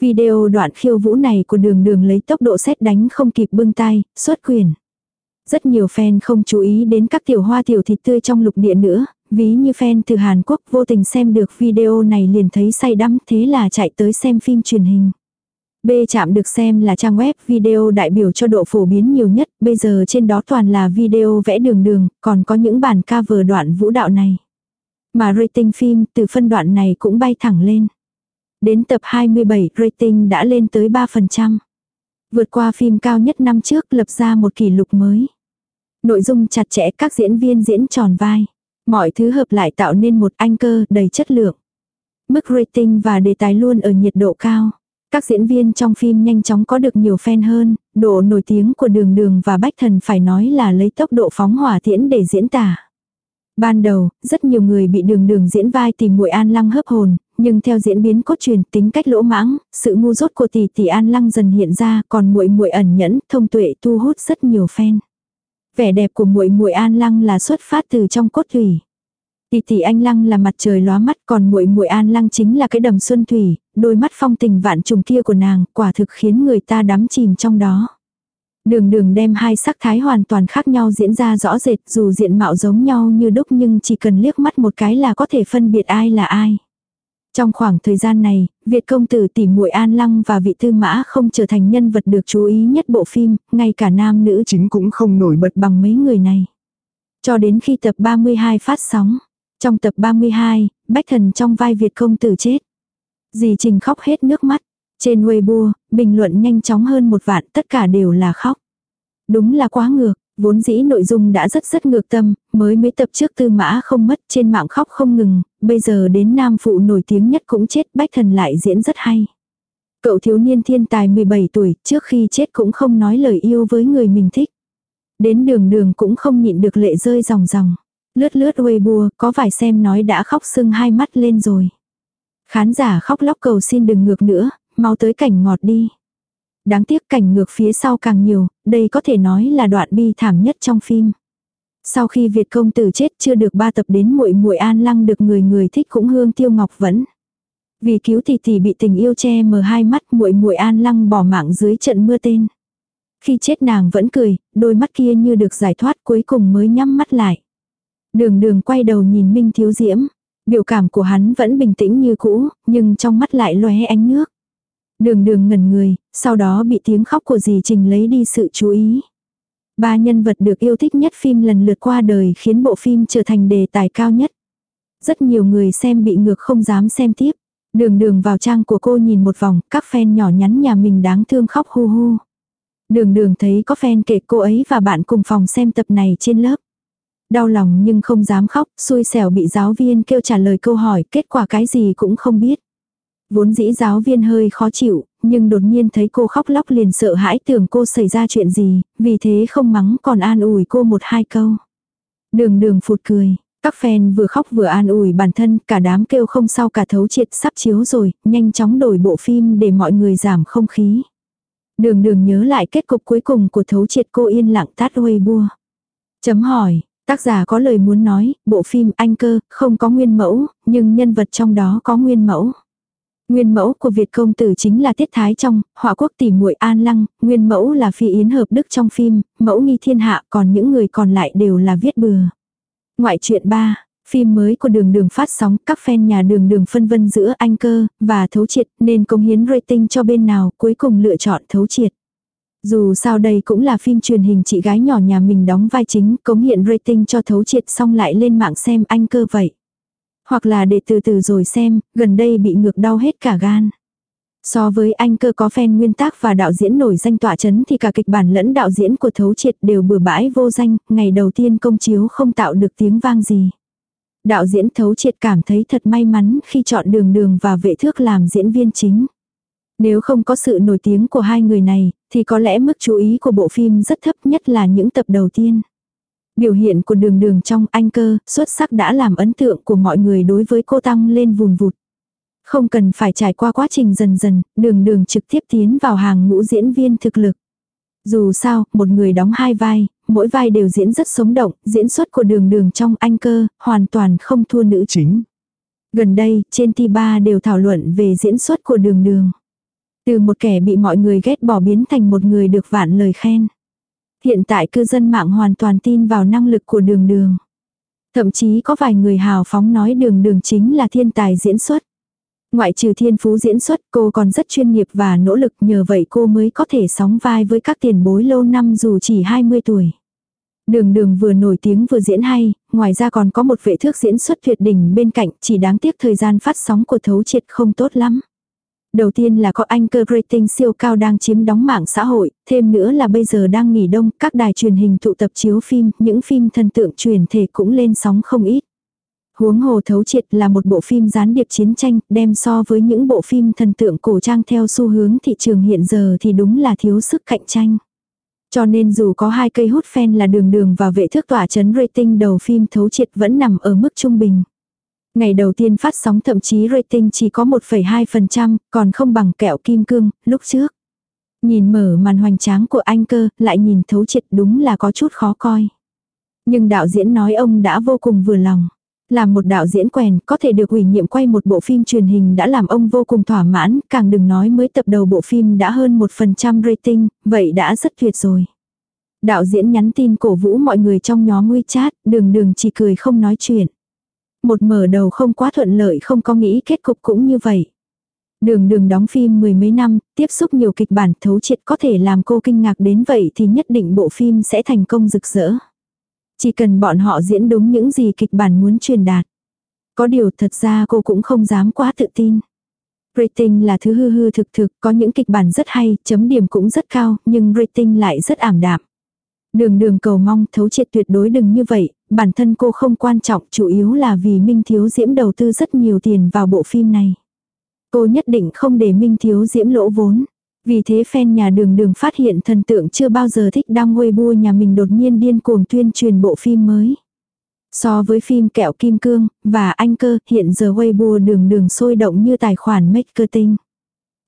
Video đoạn khiêu vũ này của đường đường lấy tốc độ xét đánh không kịp bưng tay, xuất quyền. Rất nhiều fan không chú ý đến các tiểu hoa tiểu thịt tươi trong lục địa nữa, ví như fan từ Hàn Quốc vô tình xem được video này liền thấy say đắm thế là chạy tới xem phim truyền hình. B chạm được xem là trang web video đại biểu cho độ phổ biến nhiều nhất, bây giờ trên đó toàn là video vẽ đường đường, còn có những bản cover đoạn vũ đạo này. Mà rating phim từ phân đoạn này cũng bay thẳng lên. Đến tập 27 rating đã lên tới 3%. Vượt qua phim cao nhất năm trước lập ra một kỷ lục mới. Nội dung chặt chẽ các diễn viên diễn tròn vai. Mọi thứ hợp lại tạo nên một anh cơ đầy chất lượng. Mức rating và đề tài luôn ở nhiệt độ cao. Các diễn viên trong phim nhanh chóng có được nhiều fan hơn, độ nổi tiếng của đường đường và bách thần phải nói là lấy tốc độ phóng hỏa tiễn để diễn tả. Ban đầu, rất nhiều người bị đường đường diễn vai tìm muội an lăng hấp hồn, nhưng theo diễn biến cốt truyện tính cách lỗ mãng, sự ngu dốt của tỷ tỷ an lăng dần hiện ra còn muội muội ẩn nhẫn, thông tuệ thu hút rất nhiều fan. Vẻ đẹp của muội muội an lăng là xuất phát từ trong cốt thủy. Tỷ tỷ anh lăng là mặt trời lóa mắt còn muội muội an lăng chính là cái đầm xuân thủy, đôi mắt phong tình vạn trùng kia của nàng quả thực khiến người ta đắm chìm trong đó. Đường đường đem hai sắc thái hoàn toàn khác nhau diễn ra rõ rệt dù diện mạo giống nhau như đúc nhưng chỉ cần liếc mắt một cái là có thể phân biệt ai là ai. Trong khoảng thời gian này, Việt công tử tỉ muội An Lăng và vị tư mã không trở thành nhân vật được chú ý nhất bộ phim, ngay cả nam nữ chính cũng không nổi bật bằng mấy người này. Cho đến khi tập 32 phát sóng. Trong tập 32, Bách Thần trong vai Việt công tử chết. Dì Trình khóc hết nước mắt. Trên Weibo, bình luận nhanh chóng hơn một vạn tất cả đều là khóc. Đúng là quá ngược, vốn dĩ nội dung đã rất rất ngược tâm, mới mấy tập trước tư mã không mất trên mạng khóc không ngừng, bây giờ đến nam phụ nổi tiếng nhất cũng chết bách thần lại diễn rất hay. Cậu thiếu niên thiên tài 17 tuổi trước khi chết cũng không nói lời yêu với người mình thích. Đến đường đường cũng không nhịn được lệ rơi ròng ròng. Lướt lướt Weibo có vài xem nói đã khóc sưng hai mắt lên rồi. Khán giả khóc lóc cầu xin đừng ngược nữa, mau tới cảnh ngọt đi. Đáng tiếc cảnh ngược phía sau càng nhiều, đây có thể nói là đoạn bi thảm nhất trong phim. Sau khi Việt công tử chết chưa được ba tập đến muội muội An Lăng được người người thích cũng hương tiêu ngọc vẫn. Vì cứu tỷ tỷ bị tình yêu che mờ hai mắt muội muội An Lăng bỏ mạng dưới trận mưa tên. Khi chết nàng vẫn cười, đôi mắt kia như được giải thoát cuối cùng mới nhắm mắt lại. Đường đường quay đầu nhìn Minh Thiếu Diễm. Biểu cảm của hắn vẫn bình tĩnh như cũ, nhưng trong mắt lại lóe ánh nước. Đường đường ngẩn người, sau đó bị tiếng khóc của dì Trình lấy đi sự chú ý. Ba nhân vật được yêu thích nhất phim lần lượt qua đời khiến bộ phim trở thành đề tài cao nhất. Rất nhiều người xem bị ngược không dám xem tiếp. Đường đường vào trang của cô nhìn một vòng, các fan nhỏ nhắn nhà mình đáng thương khóc hu hu. Đường đường thấy có fan kể cô ấy và bạn cùng phòng xem tập này trên lớp. Đau lòng nhưng không dám khóc, xui xẻo bị giáo viên kêu trả lời câu hỏi, kết quả cái gì cũng không biết. Vốn dĩ giáo viên hơi khó chịu, nhưng đột nhiên thấy cô khóc lóc liền sợ hãi tưởng cô xảy ra chuyện gì, vì thế không mắng còn an ủi cô một hai câu. Đường đường phụt cười, các fan vừa khóc vừa an ủi bản thân, cả đám kêu không sao cả thấu triệt sắp chiếu rồi, nhanh chóng đổi bộ phim để mọi người giảm không khí. Đường đường nhớ lại kết cục cuối cùng của thấu triệt cô yên lặng tát Weibo. Chấm hỏi, tác giả có lời muốn nói, bộ phim anh cơ, không có nguyên mẫu, nhưng nhân vật trong đó có nguyên mẫu. Nguyên mẫu của Việt công tử chính là Tiết Thái Trong, họa quốc tỷ muội An Lăng, nguyên mẫu là Phi Yến Hợp Đức trong phim, mẫu nghi thiên hạ còn những người còn lại đều là viết bừa. Ngoại truyện 3, phim mới của đường đường phát sóng, các fan nhà đường đường phân vân giữa anh cơ và thấu triệt nên công hiến rating cho bên nào cuối cùng lựa chọn thấu triệt. Dù sao đây cũng là phim truyền hình chị gái nhỏ nhà mình đóng vai chính, cống hiện rating cho thấu triệt xong lại lên mạng xem anh cơ vậy. Hoặc là để từ từ rồi xem, gần đây bị ngược đau hết cả gan. So với anh cơ có fan nguyên tác và đạo diễn nổi danh tọa chấn thì cả kịch bản lẫn đạo diễn của thấu triệt đều bừa bãi vô danh, ngày đầu tiên công chiếu không tạo được tiếng vang gì. Đạo diễn thấu triệt cảm thấy thật may mắn khi chọn đường đường và vệ thước làm diễn viên chính. Nếu không có sự nổi tiếng của hai người này, thì có lẽ mức chú ý của bộ phim rất thấp nhất là những tập đầu tiên. Biểu hiện của đường đường trong anh cơ, xuất sắc đã làm ấn tượng của mọi người đối với cô tăng lên vùn vụt. Không cần phải trải qua quá trình dần dần, đường đường trực tiếp tiến vào hàng ngũ diễn viên thực lực. Dù sao, một người đóng hai vai, mỗi vai đều diễn rất sống động, diễn xuất của đường đường trong anh cơ, hoàn toàn không thua nữ chính. Gần đây, trên T3 đều thảo luận về diễn xuất của đường đường. Từ một kẻ bị mọi người ghét bỏ biến thành một người được vạn lời khen. Hiện tại cư dân mạng hoàn toàn tin vào năng lực của đường đường. Thậm chí có vài người hào phóng nói đường đường chính là thiên tài diễn xuất. Ngoại trừ thiên phú diễn xuất cô còn rất chuyên nghiệp và nỗ lực nhờ vậy cô mới có thể sóng vai với các tiền bối lâu năm dù chỉ 20 tuổi. Đường đường vừa nổi tiếng vừa diễn hay, ngoài ra còn có một vệ thước diễn xuất tuyệt đỉnh bên cạnh chỉ đáng tiếc thời gian phát sóng của thấu triệt không tốt lắm. Đầu tiên là có anh cơ rating siêu cao đang chiếm đóng mạng xã hội, thêm nữa là bây giờ đang nghỉ đông, các đài truyền hình tụ tập chiếu phim, những phim thần tượng truyền thể cũng lên sóng không ít. Huống hồ thấu triệt là một bộ phim gián điệp chiến tranh, đem so với những bộ phim thần tượng cổ trang theo xu hướng thị trường hiện giờ thì đúng là thiếu sức cạnh tranh. Cho nên dù có hai cây hút fan là đường đường và vệ thước tỏa chấn rating đầu phim thấu triệt vẫn nằm ở mức trung bình. Ngày đầu tiên phát sóng thậm chí rating chỉ có 1,2%, còn không bằng kẹo kim cương, lúc trước. Nhìn mở màn hoành tráng của anh cơ, lại nhìn thấu triệt đúng là có chút khó coi. Nhưng đạo diễn nói ông đã vô cùng vừa lòng. Làm một đạo diễn quèn, có thể được ủy nhiệm quay một bộ phim truyền hình đã làm ông vô cùng thỏa mãn, càng đừng nói mới tập đầu bộ phim đã hơn 1% rating, vậy đã rất tuyệt rồi. Đạo diễn nhắn tin cổ vũ mọi người trong nhóm WeChat, đường đường chỉ cười không nói chuyện. Một mở đầu không quá thuận lợi không có nghĩ kết cục cũng như vậy. Đường đường đóng phim mười mấy năm, tiếp xúc nhiều kịch bản thấu triệt có thể làm cô kinh ngạc đến vậy thì nhất định bộ phim sẽ thành công rực rỡ. Chỉ cần bọn họ diễn đúng những gì kịch bản muốn truyền đạt. Có điều thật ra cô cũng không dám quá tự tin. Rating là thứ hư hư thực thực, có những kịch bản rất hay, chấm điểm cũng rất cao, nhưng rating lại rất ảm đạm. Đường đường cầu mong thấu triệt tuyệt đối đừng như vậy, bản thân cô không quan trọng, chủ yếu là vì Minh Thiếu Diễm đầu tư rất nhiều tiền vào bộ phim này. Cô nhất định không để Minh Thiếu Diễm lỗ vốn. Vì thế fan nhà đường đường phát hiện thần tượng chưa bao giờ thích đăng bua nhà mình đột nhiên điên cuồng tuyên truyền bộ phim mới. So với phim kẹo kim cương và anh cơ, hiện giờ Weibo đường đường sôi động như tài khoản marketing.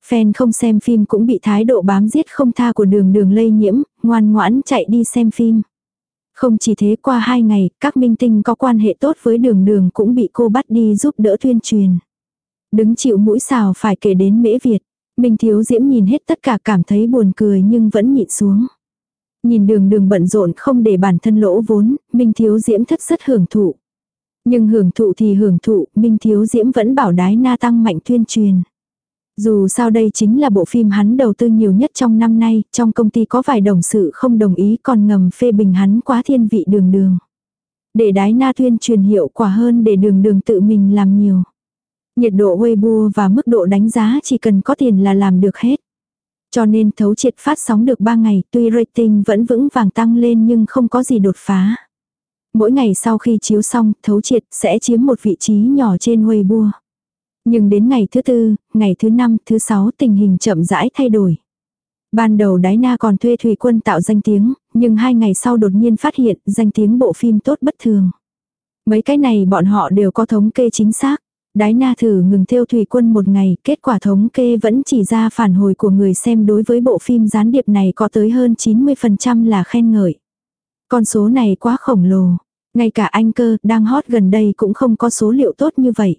Fan không xem phim cũng bị thái độ bám giết không tha của đường đường lây nhiễm, ngoan ngoãn chạy đi xem phim. Không chỉ thế qua hai ngày, các minh tinh có quan hệ tốt với đường đường cũng bị cô bắt đi giúp đỡ tuyên truyền. Đứng chịu mũi xào phải kể đến mễ Việt. Minh Thiếu Diễm nhìn hết tất cả cảm thấy buồn cười nhưng vẫn nhịn xuống. Nhìn đường đường bận rộn không để bản thân lỗ vốn, Minh Thiếu Diễm thất rất hưởng thụ. Nhưng hưởng thụ thì hưởng thụ, Minh Thiếu Diễm vẫn bảo đái na tăng mạnh tuyên truyền. Dù sao đây chính là bộ phim hắn đầu tư nhiều nhất trong năm nay, trong công ty có vài đồng sự không đồng ý còn ngầm phê bình hắn quá thiên vị đường đường. Để đái na tuyên truyền hiệu quả hơn để đường đường tự mình làm nhiều. Nhiệt độ Weibo và mức độ đánh giá chỉ cần có tiền là làm được hết. Cho nên thấu triệt phát sóng được 3 ngày tuy rating vẫn vững vàng tăng lên nhưng không có gì đột phá. Mỗi ngày sau khi chiếu xong, thấu triệt sẽ chiếm một vị trí nhỏ trên Weibo. Nhưng đến ngày thứ tư, ngày thứ năm, thứ sáu tình hình chậm rãi thay đổi. Ban đầu Đái Na còn thuê Thủy Quân tạo danh tiếng, nhưng hai ngày sau đột nhiên phát hiện danh tiếng bộ phim tốt bất thường. Mấy cái này bọn họ đều có thống kê chính xác. Đái Na thử ngừng theo Thủy Quân một ngày, kết quả thống kê vẫn chỉ ra phản hồi của người xem đối với bộ phim gián điệp này có tới hơn 90% là khen ngợi. Con số này quá khổng lồ. Ngay cả anh cơ đang hot gần đây cũng không có số liệu tốt như vậy.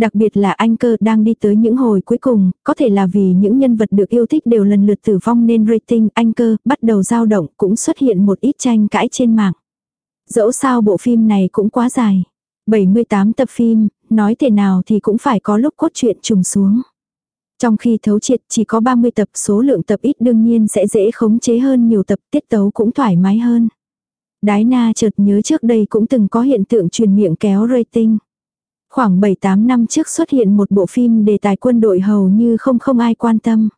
Đặc biệt là anh cơ đang đi tới những hồi cuối cùng, có thể là vì những nhân vật được yêu thích đều lần lượt tử vong nên rating anh cơ bắt đầu dao động cũng xuất hiện một ít tranh cãi trên mạng. Dẫu sao bộ phim này cũng quá dài. 78 tập phim, nói thế nào thì cũng phải có lúc cốt truyện trùng xuống. Trong khi thấu triệt chỉ có 30 tập số lượng tập ít đương nhiên sẽ dễ khống chế hơn nhiều tập tiết tấu cũng thoải mái hơn. Đái na chợt nhớ trước đây cũng từng có hiện tượng truyền miệng kéo rating. Khoảng 7-8 năm trước xuất hiện một bộ phim đề tài quân đội hầu như không không ai quan tâm.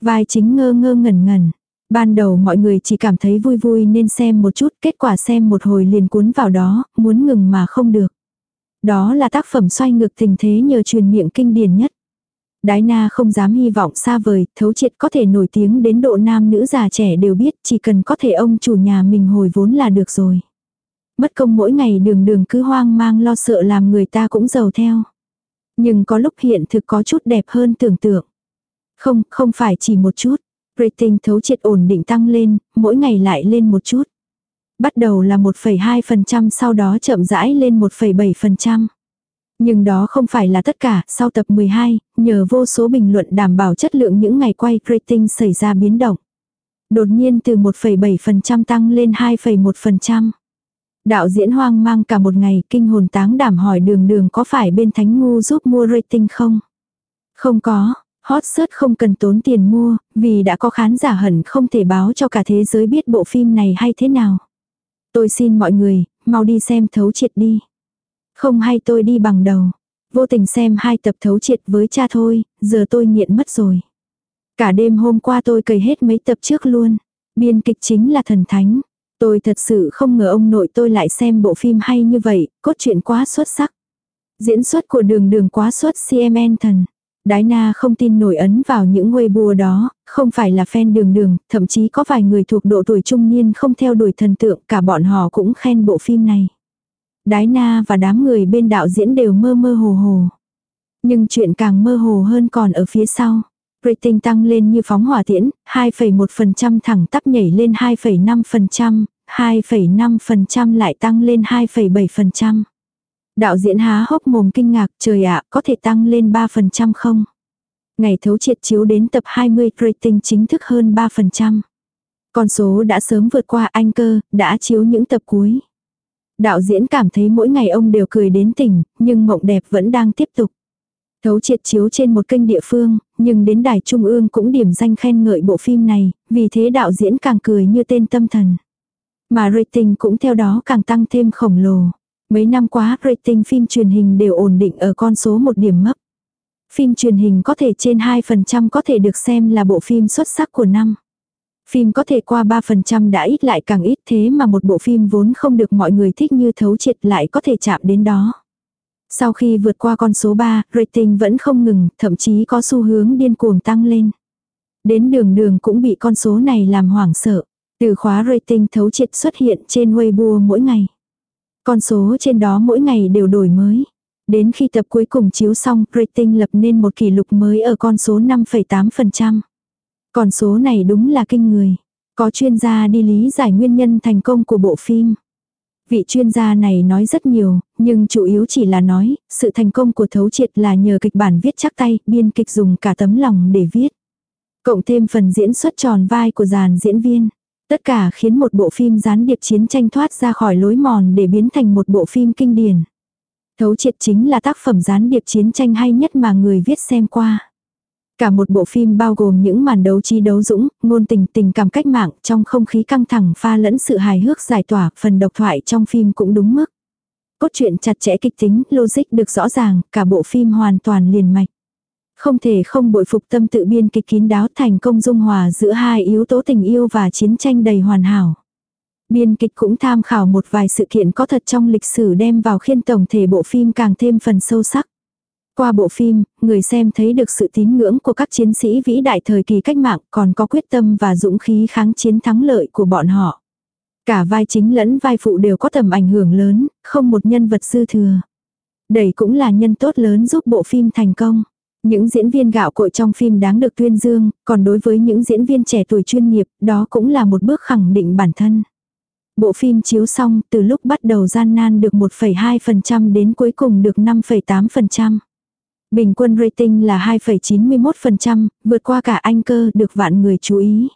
Vai chính ngơ ngơ ngẩn ngẩn. Ban đầu mọi người chỉ cảm thấy vui vui nên xem một chút, kết quả xem một hồi liền cuốn vào đó, muốn ngừng mà không được. Đó là tác phẩm xoay ngược tình thế nhờ truyền miệng kinh điển nhất. Đái na không dám hy vọng xa vời, thấu triệt có thể nổi tiếng đến độ nam nữ già trẻ đều biết chỉ cần có thể ông chủ nhà mình hồi vốn là được rồi. Mất công mỗi ngày đường đường cứ hoang mang lo sợ làm người ta cũng giàu theo. Nhưng có lúc hiện thực có chút đẹp hơn tưởng tượng. Không, không phải chỉ một chút. Rating thấu triệt ổn định tăng lên, mỗi ngày lại lên một chút. Bắt đầu là 1,2% sau đó chậm rãi lên 1,7%. Nhưng đó không phải là tất cả, sau tập 12, nhờ vô số bình luận đảm bảo chất lượng những ngày quay rating xảy ra biến động. Đột nhiên từ 1,7% tăng lên 2,1%. Đạo diễn hoang mang cả một ngày, kinh hồn táng đảm hỏi đường đường có phải bên thánh ngu giúp mua rating không? Không có, hot search không cần tốn tiền mua, vì đã có khán giả hẳn không thể báo cho cả thế giới biết bộ phim này hay thế nào. Tôi xin mọi người, mau đi xem thấu triệt đi. Không hay tôi đi bằng đầu. Vô tình xem hai tập thấu triệt với cha thôi, giờ tôi nghiện mất rồi. Cả đêm hôm qua tôi cầy hết mấy tập trước luôn. Biên kịch chính là thần thánh. Tôi thật sự không ngờ ông nội tôi lại xem bộ phim hay như vậy, cốt truyện quá xuất sắc. Diễn xuất của đường đường quá xuất CMN thần. Đái na không tin nổi ấn vào những Weibo đó, không phải là fan đường đường, thậm chí có vài người thuộc độ tuổi trung niên không theo đuổi thần tượng, cả bọn họ cũng khen bộ phim này. Đái na và đám người bên đạo diễn đều mơ mơ hồ hồ. Nhưng chuyện càng mơ hồ hơn còn ở phía sau. Rating tăng lên như phóng hỏa tiễn, 2,1% thẳng tắp nhảy lên 2,5%, 2,5% lại tăng lên 2,7%. Đạo diễn há hốc mồm kinh ngạc, trời ạ, có thể tăng lên 3% không? Ngày thấu triệt chiếu đến tập 20 rating chính thức hơn 3%. Con số đã sớm vượt qua anh cơ, đã chiếu những tập cuối. Đạo diễn cảm thấy mỗi ngày ông đều cười đến tỉnh, nhưng mộng đẹp vẫn đang tiếp tục. Thấu triệt chiếu trên một kênh địa phương, nhưng đến đài trung ương cũng điểm danh khen ngợi bộ phim này, vì thế đạo diễn càng cười như tên tâm thần. Mà rating cũng theo đó càng tăng thêm khổng lồ. Mấy năm quá rating phim truyền hình đều ổn định ở con số một điểm mấp. Phim truyền hình có thể trên 2% có thể được xem là bộ phim xuất sắc của năm. Phim có thể qua 3% đã ít lại càng ít thế mà một bộ phim vốn không được mọi người thích như thấu triệt lại có thể chạm đến đó. Sau khi vượt qua con số 3, rating vẫn không ngừng, thậm chí có xu hướng điên cuồng tăng lên. Đến đường đường cũng bị con số này làm hoảng sợ. Từ khóa rating thấu triệt xuất hiện trên Weibo mỗi ngày. Con số trên đó mỗi ngày đều đổi mới. Đến khi tập cuối cùng chiếu xong, rating lập nên một kỷ lục mới ở con số 5,8%. Con số này đúng là kinh người. Có chuyên gia đi lý giải nguyên nhân thành công của bộ phim. Vị chuyên gia này nói rất nhiều, nhưng chủ yếu chỉ là nói, sự thành công của thấu triệt là nhờ kịch bản viết chắc tay, biên kịch dùng cả tấm lòng để viết. Cộng thêm phần diễn xuất tròn vai của dàn diễn viên. Tất cả khiến một bộ phim gián điệp chiến tranh thoát ra khỏi lối mòn để biến thành một bộ phim kinh điển. Thấu triệt chính là tác phẩm gián điệp chiến tranh hay nhất mà người viết xem qua. Cả một bộ phim bao gồm những màn đấu trí đấu dũng, ngôn tình tình cảm cách mạng trong không khí căng thẳng pha lẫn sự hài hước giải tỏa, phần độc thoại trong phim cũng đúng mức. Cốt truyện chặt chẽ kịch tính, logic được rõ ràng, cả bộ phim hoàn toàn liền mạch. Không thể không bội phục tâm tự biên kịch kín đáo thành công dung hòa giữa hai yếu tố tình yêu và chiến tranh đầy hoàn hảo. Biên kịch cũng tham khảo một vài sự kiện có thật trong lịch sử đem vào khiên tổng thể bộ phim càng thêm phần sâu sắc. Qua bộ phim, người xem thấy được sự tín ngưỡng của các chiến sĩ vĩ đại thời kỳ cách mạng còn có quyết tâm và dũng khí kháng chiến thắng lợi của bọn họ. Cả vai chính lẫn vai phụ đều có tầm ảnh hưởng lớn, không một nhân vật dư thừa. Đây cũng là nhân tốt lớn giúp bộ phim thành công. Những diễn viên gạo cội trong phim đáng được tuyên dương, còn đối với những diễn viên trẻ tuổi chuyên nghiệp, đó cũng là một bước khẳng định bản thân. Bộ phim chiếu xong, từ lúc bắt đầu gian nan được 1,2% đến cuối cùng được 5,8%. Bình quân rating là 2,91%, vượt qua cả Anh cơ được vạn người chú ý.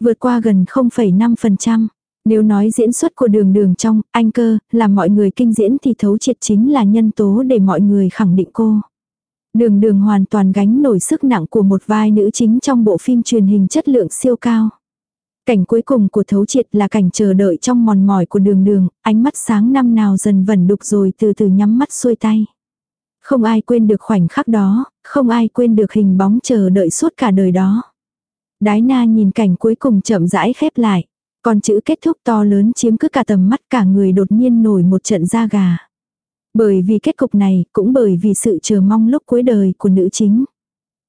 Vượt qua gần 0,5%. Nếu nói diễn xuất của đường đường trong Anh cơ làm mọi người kinh diễn thì thấu triệt chính là nhân tố để mọi người khẳng định cô. Đường đường hoàn toàn gánh nổi sức nặng của một vai nữ chính trong bộ phim truyền hình chất lượng siêu cao. Cảnh cuối cùng của thấu triệt là cảnh chờ đợi trong mòn mỏi của đường đường, ánh mắt sáng năm nào dần vẩn đục rồi từ từ nhắm mắt xuôi tay. Không ai quên được khoảnh khắc đó, không ai quên được hình bóng chờ đợi suốt cả đời đó. Đái na nhìn cảnh cuối cùng chậm rãi khép lại. Còn chữ kết thúc to lớn chiếm cứ cả tầm mắt cả người đột nhiên nổi một trận da gà. Bởi vì kết cục này, cũng bởi vì sự chờ mong lúc cuối đời của nữ chính.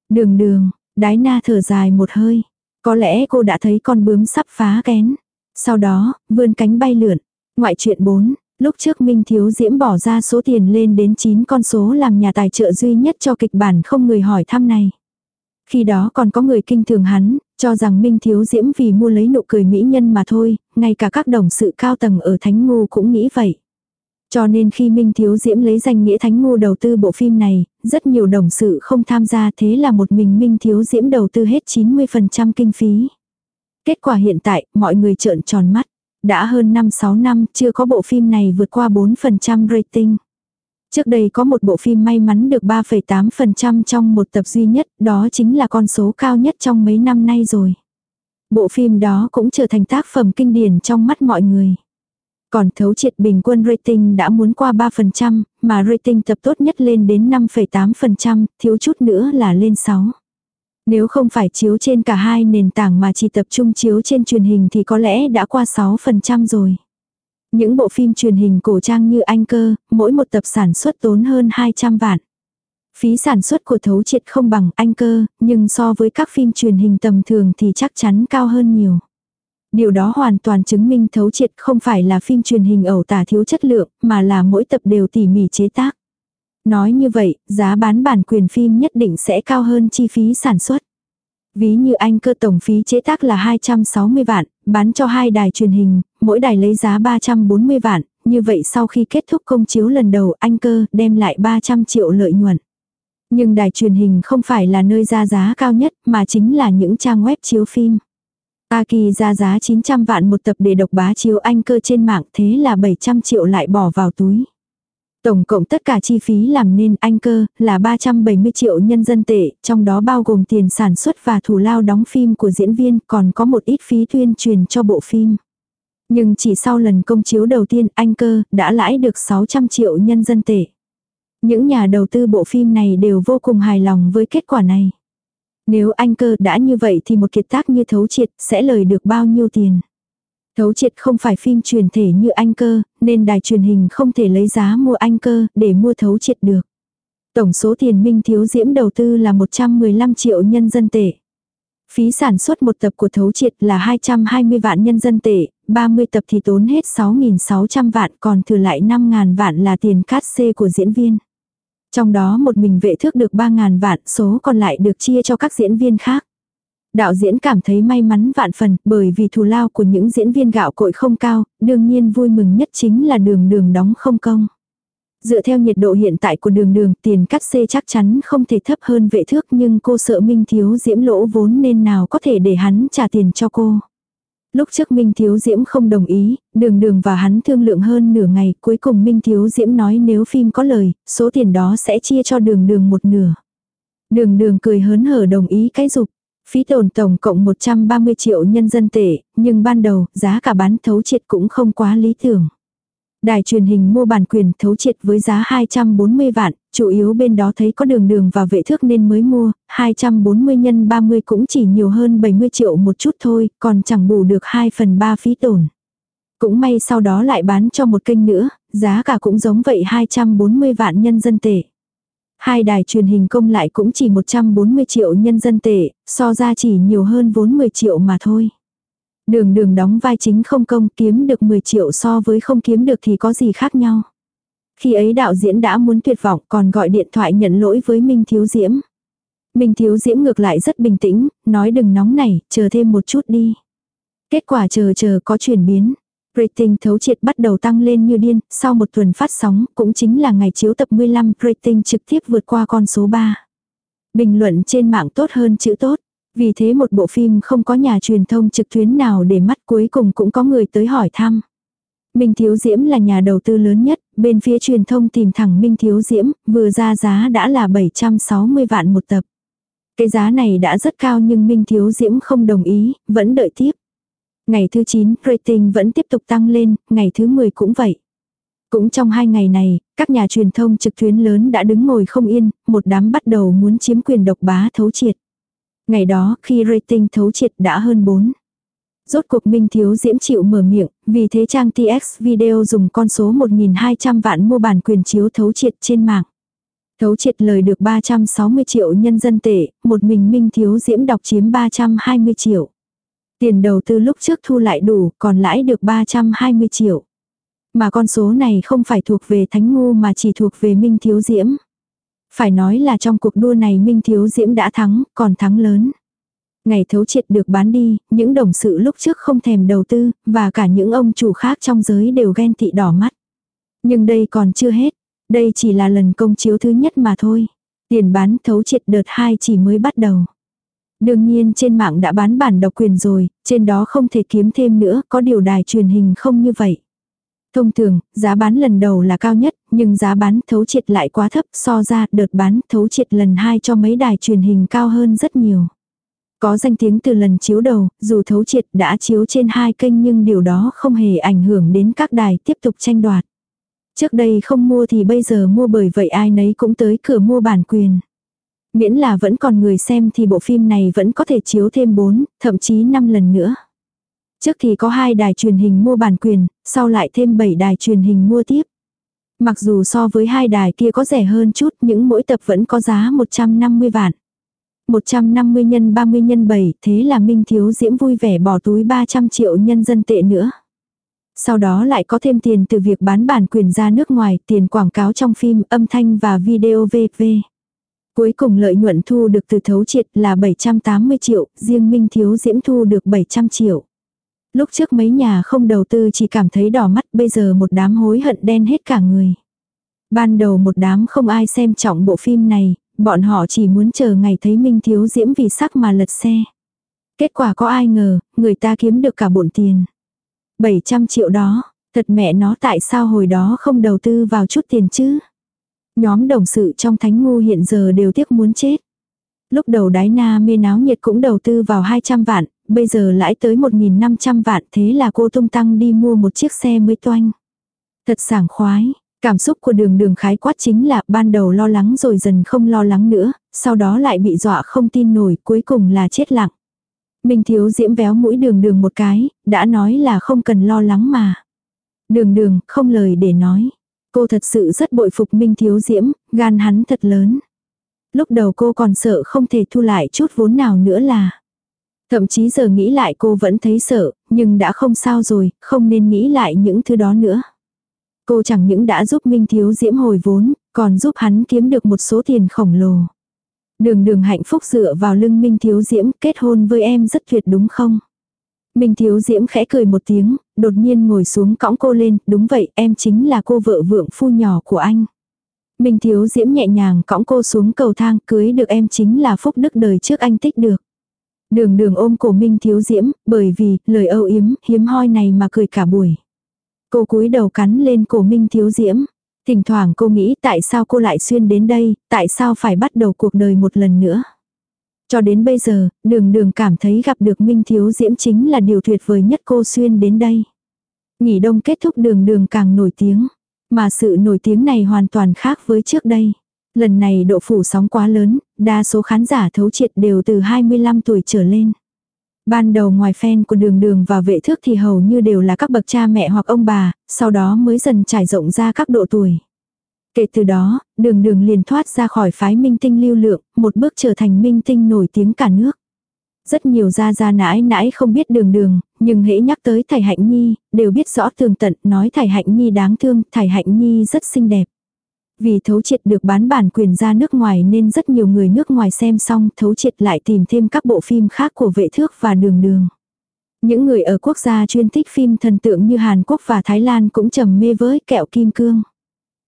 Đường đường, đái na thở dài một hơi. Có lẽ cô đã thấy con bướm sắp phá kén. Sau đó, vươn cánh bay lượn. Ngoại truyện 4, lúc trước Minh Thiếu Diễm bỏ ra số tiền lên đến 9 con số làm nhà tài trợ duy nhất cho kịch bản không người hỏi thăm này. Khi đó còn có người kinh thường hắn, cho rằng Minh Thiếu Diễm vì mua lấy nụ cười mỹ nhân mà thôi, ngay cả các đồng sự cao tầng ở Thánh Ngu cũng nghĩ vậy. Cho nên khi Minh Thiếu Diễm lấy danh nghĩa Thánh Ngu đầu tư bộ phim này, rất nhiều đồng sự không tham gia thế là một mình Minh Thiếu Diễm đầu tư hết 90% kinh phí. Kết quả hiện tại, mọi người trợn tròn mắt. Đã hơn 5-6 năm chưa có bộ phim này vượt qua 4% rating. Trước đây có một bộ phim may mắn được 3,8% trong một tập duy nhất, đó chính là con số cao nhất trong mấy năm nay rồi. Bộ phim đó cũng trở thành tác phẩm kinh điển trong mắt mọi người. Còn thấu triệt bình quân rating đã muốn qua 3%, mà rating tập tốt nhất lên đến 5,8%, thiếu chút nữa là lên 6. Nếu không phải chiếu trên cả hai nền tảng mà chỉ tập trung chiếu trên truyền hình thì có lẽ đã qua 6% rồi. Những bộ phim truyền hình cổ trang như Anh Cơ, mỗi một tập sản xuất tốn hơn 200 vạn. Phí sản xuất của thấu triệt không bằng Anh Cơ, nhưng so với các phim truyền hình tầm thường thì chắc chắn cao hơn nhiều. Điều đó hoàn toàn chứng minh thấu triệt không phải là phim truyền hình ẩu tả thiếu chất lượng, mà là mỗi tập đều tỉ mỉ chế tác. Nói như vậy, giá bán bản quyền phim nhất định sẽ cao hơn chi phí sản xuất. Ví như anh cơ tổng phí chế tác là 260 vạn, bán cho hai đài truyền hình, mỗi đài lấy giá 340 vạn, như vậy sau khi kết thúc công chiếu lần đầu anh cơ đem lại 300 triệu lợi nhuận. Nhưng đài truyền hình không phải là nơi ra giá cao nhất mà chính là những trang web chiếu phim. A Kỳ ra giá 900 vạn một tập để độc bá chiếu anh cơ trên mạng thế là 700 triệu lại bỏ vào túi. Tổng cộng tất cả chi phí làm nên anh cơ là 370 triệu nhân dân tệ, trong đó bao gồm tiền sản xuất và thù lao đóng phim của diễn viên, còn có một ít phí tuyên truyền cho bộ phim. Nhưng chỉ sau lần công chiếu đầu tiên anh cơ đã lãi được 600 triệu nhân dân tệ. Những nhà đầu tư bộ phim này đều vô cùng hài lòng với kết quả này. Nếu anh cơ đã như vậy thì một kiệt tác như thấu triệt sẽ lời được bao nhiêu tiền. Thấu triệt không phải phim truyền thể như anh cơ, nên đài truyền hình không thể lấy giá mua anh cơ để mua thấu triệt được. Tổng số tiền Minh Thiếu Diễm đầu tư là 115 triệu nhân dân tệ. Phí sản xuất một tập của thấu triệt là 220 vạn nhân dân tệ, 30 tập thì tốn hết 6.600 vạn còn thừa lại 5.000 vạn là tiền cát xê của diễn viên. Trong đó một mình vệ thước được 3.000 vạn, số còn lại được chia cho các diễn viên khác. Đạo diễn cảm thấy may mắn vạn phần bởi vì thù lao của những diễn viên gạo cội không cao, đương nhiên vui mừng nhất chính là đường đường đóng không công. Dựa theo nhiệt độ hiện tại của đường đường tiền cắt xê chắc chắn không thể thấp hơn vệ thước nhưng cô sợ Minh Thiếu Diễm lỗ vốn nên nào có thể để hắn trả tiền cho cô. Lúc trước Minh Thiếu Diễm không đồng ý, đường đường và hắn thương lượng hơn nửa ngày, cuối cùng Minh Thiếu Diễm nói nếu phim có lời, số tiền đó sẽ chia cho đường đường một nửa. Đường đường cười hớn hở đồng ý cái dục. Phí tổn tổng cộng 130 triệu nhân dân tệ, nhưng ban đầu giá cả bán thấu triệt cũng không quá lý tưởng. Đài truyền hình mua bản quyền thấu triệt với giá 240 vạn, chủ yếu bên đó thấy có đường đường và vệ thước nên mới mua, 240 nhân 30 cũng chỉ nhiều hơn 70 triệu một chút thôi, còn chẳng bù được 2 phần 3 phí tổn. Cũng may sau đó lại bán cho một kênh nữa, giá cả cũng giống vậy 240 vạn nhân dân tệ. Hai đài truyền hình công lại cũng chỉ 140 triệu nhân dân tệ, so ra chỉ nhiều hơn vốn 10 triệu mà thôi. Đường đường đóng vai chính không công kiếm được 10 triệu so với không kiếm được thì có gì khác nhau. Khi ấy đạo diễn đã muốn tuyệt vọng còn gọi điện thoại nhận lỗi với Minh Thiếu Diễm. Minh Thiếu Diễm ngược lại rất bình tĩnh, nói đừng nóng này, chờ thêm một chút đi. Kết quả chờ chờ có chuyển biến. Rating thấu triệt bắt đầu tăng lên như điên, sau một tuần phát sóng, cũng chính là ngày chiếu tập 15, rating trực tiếp vượt qua con số 3. Bình luận trên mạng tốt hơn chữ tốt. Vì thế một bộ phim không có nhà truyền thông trực tuyến nào để mắt cuối cùng cũng có người tới hỏi thăm. Minh Thiếu Diễm là nhà đầu tư lớn nhất, bên phía truyền thông tìm thẳng Minh Thiếu Diễm, vừa ra giá đã là 760 vạn một tập. Cái giá này đã rất cao nhưng Minh Thiếu Diễm không đồng ý, vẫn đợi tiếp. Ngày thứ 9, rating vẫn tiếp tục tăng lên, ngày thứ 10 cũng vậy. Cũng trong hai ngày này, các nhà truyền thông trực tuyến lớn đã đứng ngồi không yên, một đám bắt đầu muốn chiếm quyền độc bá thấu triệt. Ngày đó, khi rating thấu triệt đã hơn 4. Rốt cuộc Minh Thiếu Diễm chịu mở miệng, vì thế trang TX Video dùng con số 1.200 vạn mua bản quyền chiếu thấu triệt trên mạng. Thấu triệt lời được 360 triệu nhân dân tệ, một mình Minh Thiếu Diễm đọc chiếm 320 triệu. Tiền đầu tư lúc trước thu lại đủ, còn lãi được 320 triệu. Mà con số này không phải thuộc về Thánh Ngu mà chỉ thuộc về Minh Thiếu Diễm. Phải nói là trong cuộc đua này Minh Thiếu Diễm đã thắng, còn thắng lớn. Ngày thấu triệt được bán đi, những đồng sự lúc trước không thèm đầu tư, và cả những ông chủ khác trong giới đều ghen tị đỏ mắt. Nhưng đây còn chưa hết, đây chỉ là lần công chiếu thứ nhất mà thôi. Tiền bán thấu triệt đợt 2 chỉ mới bắt đầu. Đương nhiên trên mạng đã bán bản độc quyền rồi, trên đó không thể kiếm thêm nữa, có điều đài truyền hình không như vậy. Thông thường, giá bán lần đầu là cao nhất, nhưng giá bán thấu triệt lại quá thấp, so ra đợt bán thấu triệt lần 2 cho mấy đài truyền hình cao hơn rất nhiều. Có danh tiếng từ lần chiếu đầu, dù thấu triệt đã chiếu trên hai kênh nhưng điều đó không hề ảnh hưởng đến các đài tiếp tục tranh đoạt. Trước đây không mua thì bây giờ mua bởi vậy ai nấy cũng tới cửa mua bản quyền. Miễn là vẫn còn người xem thì bộ phim này vẫn có thể chiếu thêm 4, thậm chí 5 lần nữa. Trước thì có hai đài truyền hình mua bản quyền, sau lại thêm 7 đài truyền hình mua tiếp. Mặc dù so với hai đài kia có rẻ hơn chút nhưng mỗi tập vẫn có giá 150 vạn. 150 nhân 30 nhân 7 thế là Minh Thiếu Diễm vui vẻ bỏ túi 300 triệu nhân dân tệ nữa. Sau đó lại có thêm tiền từ việc bán bản quyền ra nước ngoài, tiền quảng cáo trong phim, âm thanh và video VV. Cuối cùng lợi nhuận thu được từ thấu triệt là 780 triệu, riêng Minh Thiếu Diễm thu được 700 triệu. Lúc trước mấy nhà không đầu tư chỉ cảm thấy đỏ mắt, bây giờ một đám hối hận đen hết cả người. Ban đầu một đám không ai xem trọng bộ phim này, bọn họ chỉ muốn chờ ngày thấy Minh Thiếu Diễm vì sắc mà lật xe. Kết quả có ai ngờ, người ta kiếm được cả bộn tiền. 700 triệu đó, thật mẹ nó tại sao hồi đó không đầu tư vào chút tiền chứ? Nhóm đồng sự trong thánh ngu hiện giờ đều tiếc muốn chết. Lúc đầu đái na mê náo nhiệt cũng đầu tư vào 200 vạn, bây giờ lãi tới 1.500 vạn thế là cô tung tăng đi mua một chiếc xe mới toanh. Thật sảng khoái, cảm xúc của đường đường khái quát chính là ban đầu lo lắng rồi dần không lo lắng nữa, sau đó lại bị dọa không tin nổi cuối cùng là chết lặng. Minh thiếu diễm véo mũi đường đường một cái, đã nói là không cần lo lắng mà. Đường đường, không lời để nói. Cô thật sự rất bội phục Minh Thiếu Diễm, gan hắn thật lớn. Lúc đầu cô còn sợ không thể thu lại chút vốn nào nữa là. Thậm chí giờ nghĩ lại cô vẫn thấy sợ, nhưng đã không sao rồi, không nên nghĩ lại những thứ đó nữa. Cô chẳng những đã giúp Minh Thiếu Diễm hồi vốn, còn giúp hắn kiếm được một số tiền khổng lồ. Đường đường hạnh phúc dựa vào lưng Minh Thiếu Diễm kết hôn với em rất tuyệt đúng không? Minh Thiếu Diễm khẽ cười một tiếng, đột nhiên ngồi xuống cõng cô lên, đúng vậy, em chính là cô vợ vượng phu nhỏ của anh. Minh Thiếu Diễm nhẹ nhàng cõng cô xuống cầu thang, cưới được em chính là phúc đức đời trước anh tích được. Đường đường ôm cổ Minh Thiếu Diễm, bởi vì, lời âu yếm, hiếm hoi này mà cười cả buổi. Cô cúi đầu cắn lên cổ Minh Thiếu Diễm. Thỉnh thoảng cô nghĩ tại sao cô lại xuyên đến đây, tại sao phải bắt đầu cuộc đời một lần nữa. Cho đến bây giờ, đường đường cảm thấy gặp được Minh Thiếu Diễm chính là điều tuyệt vời nhất cô xuyên đến đây. Nghỉ đông kết thúc đường đường càng nổi tiếng. Mà sự nổi tiếng này hoàn toàn khác với trước đây. Lần này độ phủ sóng quá lớn, đa số khán giả thấu triệt đều từ 25 tuổi trở lên. Ban đầu ngoài fan của đường đường và vệ thước thì hầu như đều là các bậc cha mẹ hoặc ông bà, sau đó mới dần trải rộng ra các độ tuổi. Kể từ đó, đường đường liền thoát ra khỏi phái minh tinh lưu lượng, một bước trở thành minh tinh nổi tiếng cả nước. Rất nhiều gia gia nãi nãi không biết đường đường, nhưng hễ nhắc tới thầy Hạnh Nhi, đều biết rõ tường tận, nói thầy Hạnh Nhi đáng thương, thầy Hạnh Nhi rất xinh đẹp. Vì thấu triệt được bán bản quyền ra nước ngoài nên rất nhiều người nước ngoài xem xong thấu triệt lại tìm thêm các bộ phim khác của vệ thước và đường đường. Những người ở quốc gia chuyên thích phim thần tượng như Hàn Quốc và Thái Lan cũng trầm mê với kẹo kim cương.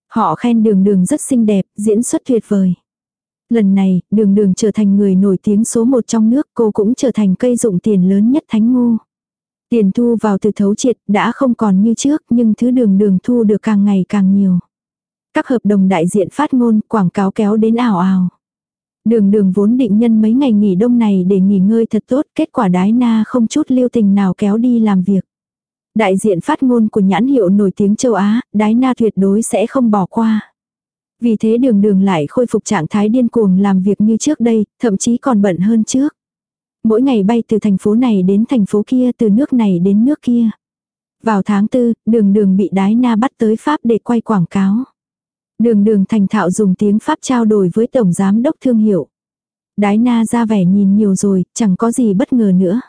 Họ khen đường đường rất xinh đẹp, diễn xuất tuyệt vời. Lần này, đường đường trở thành người nổi tiếng số một trong nước, cô cũng trở thành cây dụng tiền lớn nhất thánh ngu. Tiền thu vào từ thấu triệt đã không còn như trước nhưng thứ đường đường thu được càng ngày càng nhiều. Các hợp đồng đại diện phát ngôn, quảng cáo kéo đến ảo ảo. Đường đường vốn định nhân mấy ngày nghỉ đông này để nghỉ ngơi thật tốt, kết quả đái na không chút lưu tình nào kéo đi làm việc. Đại diện phát ngôn của nhãn hiệu nổi tiếng châu Á, đái na tuyệt đối sẽ không bỏ qua. Vì thế đường đường lại khôi phục trạng thái điên cuồng làm việc như trước đây, thậm chí còn bận hơn trước. Mỗi ngày bay từ thành phố này đến thành phố kia, từ nước này đến nước kia. Vào tháng tư, đường đường bị đái na bắt tới Pháp để quay quảng cáo. Đường đường thành thạo dùng tiếng Pháp trao đổi với Tổng Giám đốc Thương hiệu. Đái na ra vẻ nhìn nhiều rồi, chẳng có gì bất ngờ nữa.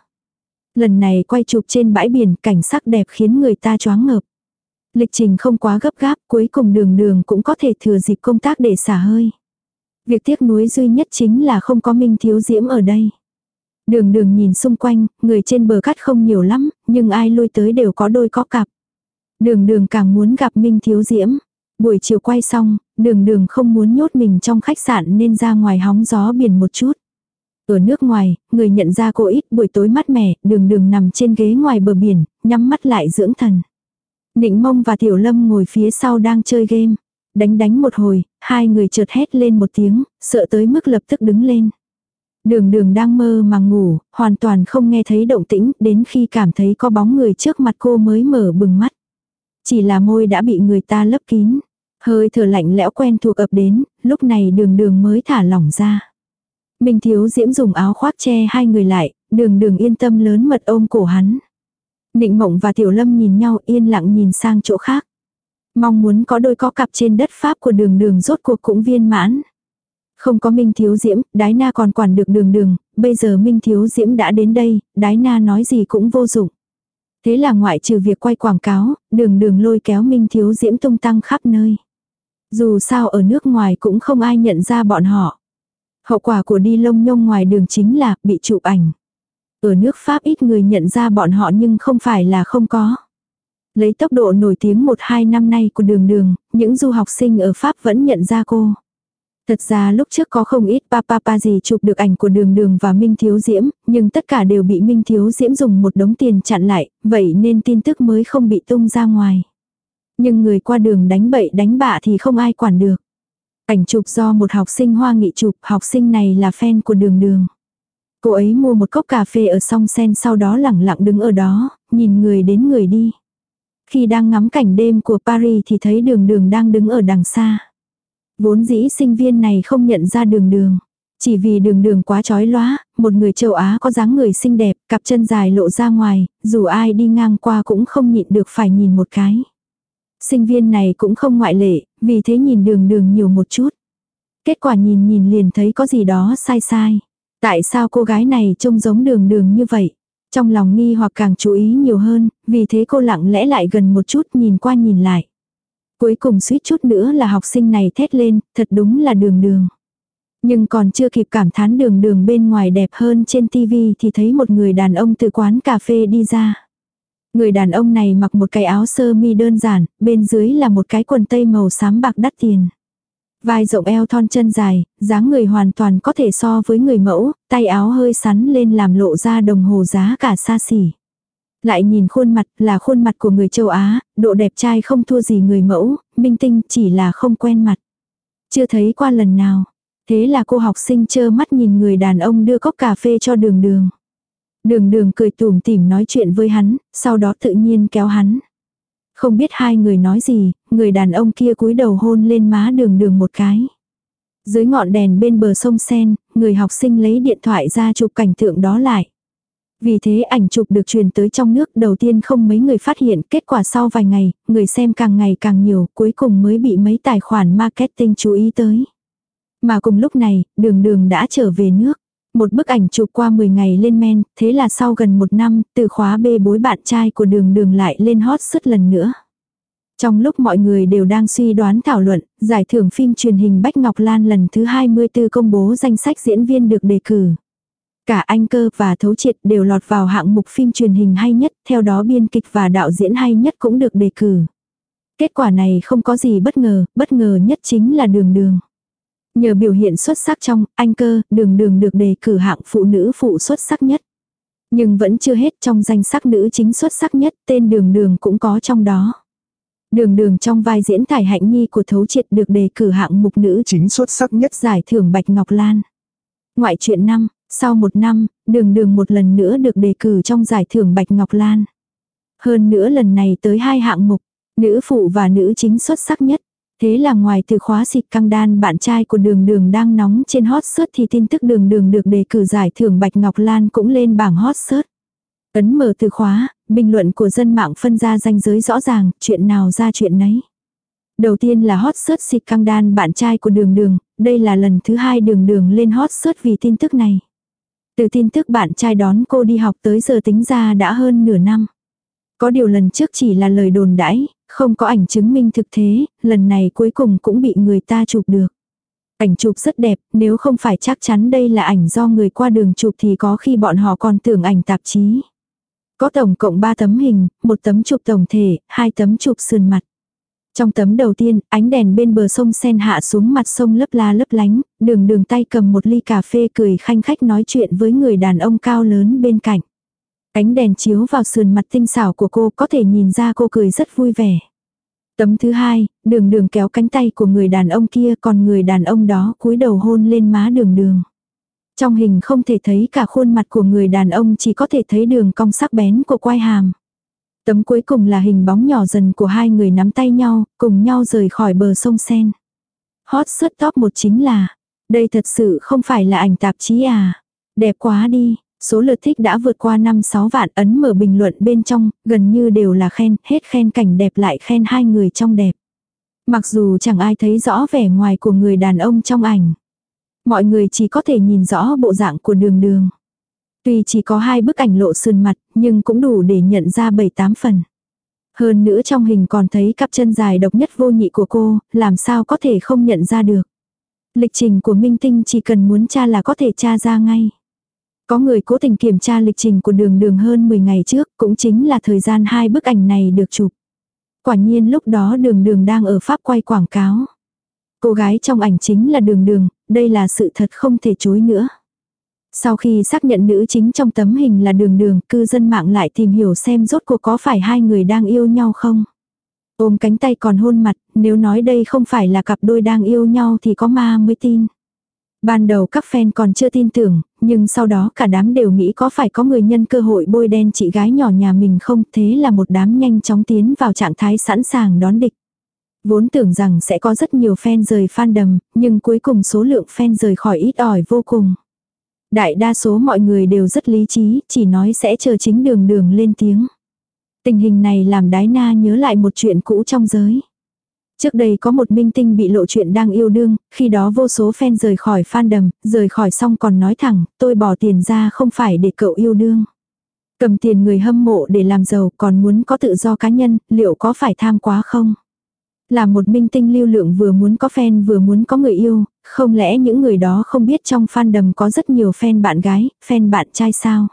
Lần này quay chụp trên bãi biển, cảnh sắc đẹp khiến người ta choáng ngợp. Lịch trình không quá gấp gáp, cuối cùng đường đường cũng có thể thừa dịp công tác để xả hơi. Việc tiếc nuối duy nhất chính là không có Minh Thiếu Diễm ở đây. Đường đường nhìn xung quanh, người trên bờ cắt không nhiều lắm, nhưng ai lui tới đều có đôi có cặp. Đường đường càng muốn gặp Minh Thiếu Diễm. Buổi chiều quay xong, đường đường không muốn nhốt mình trong khách sạn nên ra ngoài hóng gió biển một chút. Ở nước ngoài, người nhận ra cô ít buổi tối mát mẻ, đường đường nằm trên ghế ngoài bờ biển, nhắm mắt lại dưỡng thần. Nịnh mông và tiểu lâm ngồi phía sau đang chơi game. Đánh đánh một hồi, hai người chợt hét lên một tiếng, sợ tới mức lập tức đứng lên. Đường đường đang mơ mà ngủ, hoàn toàn không nghe thấy động tĩnh, đến khi cảm thấy có bóng người trước mặt cô mới mở bừng mắt. Chỉ là môi đã bị người ta lấp kín. Hơi thở lạnh lẽo quen thuộc ập đến, lúc này đường đường mới thả lỏng ra. Minh Thiếu Diễm dùng áo khoác che hai người lại, đường đường yên tâm lớn mật ôm cổ hắn. Nịnh Mộng và Tiểu Lâm nhìn nhau yên lặng nhìn sang chỗ khác. Mong muốn có đôi có cặp trên đất Pháp của đường đường rốt cuộc cũng viên mãn. Không có Minh Thiếu Diễm, Đái Na còn quản được đường đường, bây giờ Minh Thiếu Diễm đã đến đây, Đái Na nói gì cũng vô dụng. Thế là ngoại trừ việc quay quảng cáo, đường đường lôi kéo Minh Thiếu Diễm tung tăng khắp nơi. Dù sao ở nước ngoài cũng không ai nhận ra bọn họ. Hậu quả của đi lông nhông ngoài đường chính là bị chụp ảnh. Ở nước Pháp ít người nhận ra bọn họ nhưng không phải là không có. Lấy tốc độ nổi tiếng 1-2 năm nay của đường đường, những du học sinh ở Pháp vẫn nhận ra cô. Thật ra lúc trước có không ít papa gì chụp được ảnh của đường đường và Minh Thiếu Diễm, nhưng tất cả đều bị Minh Thiếu Diễm dùng một đống tiền chặn lại, vậy nên tin tức mới không bị tung ra ngoài. Nhưng người qua đường đánh bậy đánh bạ thì không ai quản được. Ảnh chụp do một học sinh hoa nghị chụp, học sinh này là fan của đường đường. Cô ấy mua một cốc cà phê ở song sen sau đó lẳng lặng đứng ở đó, nhìn người đến người đi. Khi đang ngắm cảnh đêm của Paris thì thấy đường đường đang đứng ở đằng xa. Vốn dĩ sinh viên này không nhận ra đường đường. Chỉ vì đường đường quá chói lóa, một người châu Á có dáng người xinh đẹp, cặp chân dài lộ ra ngoài, dù ai đi ngang qua cũng không nhịn được phải nhìn một cái. Sinh viên này cũng không ngoại lệ, vì thế nhìn đường đường nhiều một chút. Kết quả nhìn nhìn liền thấy có gì đó sai sai. Tại sao cô gái này trông giống đường đường như vậy? Trong lòng nghi hoặc càng chú ý nhiều hơn, vì thế cô lặng lẽ lại gần một chút nhìn qua nhìn lại. Cuối cùng suýt chút nữa là học sinh này thét lên, thật đúng là đường đường. Nhưng còn chưa kịp cảm thán đường đường bên ngoài đẹp hơn trên tivi thì thấy một người đàn ông từ quán cà phê đi ra. Người đàn ông này mặc một cái áo sơ mi đơn giản, bên dưới là một cái quần tây màu xám bạc đắt tiền. Vai rộng eo thon chân dài, dáng người hoàn toàn có thể so với người mẫu, tay áo hơi sắn lên làm lộ ra đồng hồ giá cả xa xỉ. Lại nhìn khuôn mặt là khuôn mặt của người châu Á, độ đẹp trai không thua gì người mẫu, minh tinh chỉ là không quen mặt. Chưa thấy qua lần nào. Thế là cô học sinh chơ mắt nhìn người đàn ông đưa cốc cà phê cho đường đường. Đường đường cười tủm tỉm nói chuyện với hắn, sau đó tự nhiên kéo hắn. Không biết hai người nói gì, người đàn ông kia cúi đầu hôn lên má đường đường một cái. Dưới ngọn đèn bên bờ sông Sen, người học sinh lấy điện thoại ra chụp cảnh tượng đó lại. Vì thế ảnh chụp được truyền tới trong nước đầu tiên không mấy người phát hiện, kết quả sau vài ngày, người xem càng ngày càng nhiều, cuối cùng mới bị mấy tài khoản marketing chú ý tới. Mà cùng lúc này, đường đường đã trở về nước. Một bức ảnh chụp qua 10 ngày lên men, thế là sau gần một năm, từ khóa bê bối bạn trai của đường đường lại lên hot suốt lần nữa. Trong lúc mọi người đều đang suy đoán thảo luận, giải thưởng phim truyền hình Bách Ngọc Lan lần thứ 24 công bố danh sách diễn viên được đề cử. Cả anh cơ và thấu triệt đều lọt vào hạng mục phim truyền hình hay nhất, theo đó biên kịch và đạo diễn hay nhất cũng được đề cử. Kết quả này không có gì bất ngờ, bất ngờ nhất chính là đường đường. Nhờ biểu hiện xuất sắc trong, anh cơ, đường đường được đề cử hạng phụ nữ phụ xuất sắc nhất. Nhưng vẫn chưa hết trong danh sắc nữ chính xuất sắc nhất, tên đường đường cũng có trong đó. Đường đường trong vai diễn thải hạnh nhi của thấu triệt được đề cử hạng mục nữ
Chính xuất sắc nhất.
giải thưởng Bạch Ngọc Lan. Ngoại truyện năm, sau một năm, đường đường một lần nữa được đề cử trong giải thưởng Bạch Ngọc Lan. Hơn nữa lần này tới hai hạng mục, nữ phụ và nữ chính xuất sắc nhất. Thế là ngoài từ khóa xịt căng đan bạn trai của đường đường đang nóng trên hot search thì tin tức đường đường được đề cử giải thưởng Bạch Ngọc Lan cũng lên bảng hot search. Ấn mở từ khóa, bình luận của dân mạng phân ra ranh giới rõ ràng, chuyện nào ra chuyện nấy. Đầu tiên là hot search xịt căng đan bạn trai của đường đường, đây là lần thứ hai đường đường lên hot search vì tin tức này. Từ tin tức bạn trai đón cô đi học tới giờ tính ra đã hơn nửa năm. Có điều lần trước chỉ là lời đồn đãi, không có ảnh chứng minh thực thế, lần này cuối cùng cũng bị người ta chụp được. Ảnh chụp rất đẹp, nếu không phải chắc chắn đây là ảnh do người qua đường chụp thì có khi bọn họ còn tưởng ảnh tạp chí. Có tổng cộng 3 tấm hình, một tấm chụp tổng thể, hai tấm chụp sườn mặt. Trong tấm đầu tiên, ánh đèn bên bờ sông sen hạ xuống mặt sông lấp la lấp lánh, đường đường tay cầm một ly cà phê cười khanh khách nói chuyện với người đàn ông cao lớn bên cạnh. Ánh đèn chiếu vào sườn mặt tinh xảo của cô có thể nhìn ra cô cười rất vui vẻ. Tấm thứ hai, đường đường kéo cánh tay của người đàn ông kia còn người đàn ông đó cúi đầu hôn lên má đường đường. Trong hình không thể thấy cả khuôn mặt của người đàn ông chỉ có thể thấy đường cong sắc bén của quai hàm. Tấm cuối cùng là hình bóng nhỏ dần của hai người nắm tay nhau, cùng nhau rời khỏi bờ sông Sen. Hot search top một chính là, đây thật sự không phải là ảnh tạp chí à. Đẹp quá đi, số lượt thích đã vượt qua 5-6 vạn ấn mở bình luận bên trong, gần như đều là khen, hết khen cảnh đẹp lại khen hai người trong đẹp. Mặc dù chẳng ai thấy rõ vẻ ngoài của người đàn ông trong ảnh. Mọi người chỉ có thể nhìn rõ bộ dạng của đường đường. Tuy chỉ có hai bức ảnh lộ sườn mặt, nhưng cũng đủ để nhận ra bảy tám phần. Hơn nữa trong hình còn thấy cặp chân dài độc nhất vô nhị của cô, làm sao có thể không nhận ra được. Lịch trình của Minh Tinh chỉ cần muốn tra là có thể tra ra ngay. Có người cố tình kiểm tra lịch trình của đường đường hơn 10 ngày trước, cũng chính là thời gian hai bức ảnh này được chụp. Quả nhiên lúc đó đường đường đang ở Pháp quay quảng cáo. Cô gái trong ảnh chính là đường đường, đây là sự thật không thể chối nữa. Sau khi xác nhận nữ chính trong tấm hình là đường đường, cư dân mạng lại tìm hiểu xem rốt cuộc có phải hai người đang yêu nhau không. Ôm cánh tay còn hôn mặt, nếu nói đây không phải là cặp đôi đang yêu nhau thì có ma mới tin. Ban đầu các fan còn chưa tin tưởng, nhưng sau đó cả đám đều nghĩ có phải có người nhân cơ hội bôi đen chị gái nhỏ nhà mình không, thế là một đám nhanh chóng tiến vào trạng thái sẵn sàng đón địch. Vốn tưởng rằng sẽ có rất nhiều fan rời fandom, nhưng cuối cùng số lượng fan rời khỏi ít ỏi vô cùng. Đại đa số mọi người đều rất lý trí, chỉ nói sẽ chờ chính đường đường lên tiếng. Tình hình này làm đái na nhớ lại một chuyện cũ trong giới. Trước đây có một minh tinh bị lộ chuyện đang yêu đương, khi đó vô số fan rời khỏi fandom, rời khỏi xong còn nói thẳng, tôi bỏ tiền ra không phải để cậu yêu đương. Cầm tiền người hâm mộ để làm giàu còn muốn có tự do cá nhân, liệu có phải tham quá không? Là một minh tinh lưu lượng vừa muốn có fan vừa muốn có người yêu, không lẽ những người đó không biết trong fandom có rất nhiều fan bạn gái, fan bạn trai sao?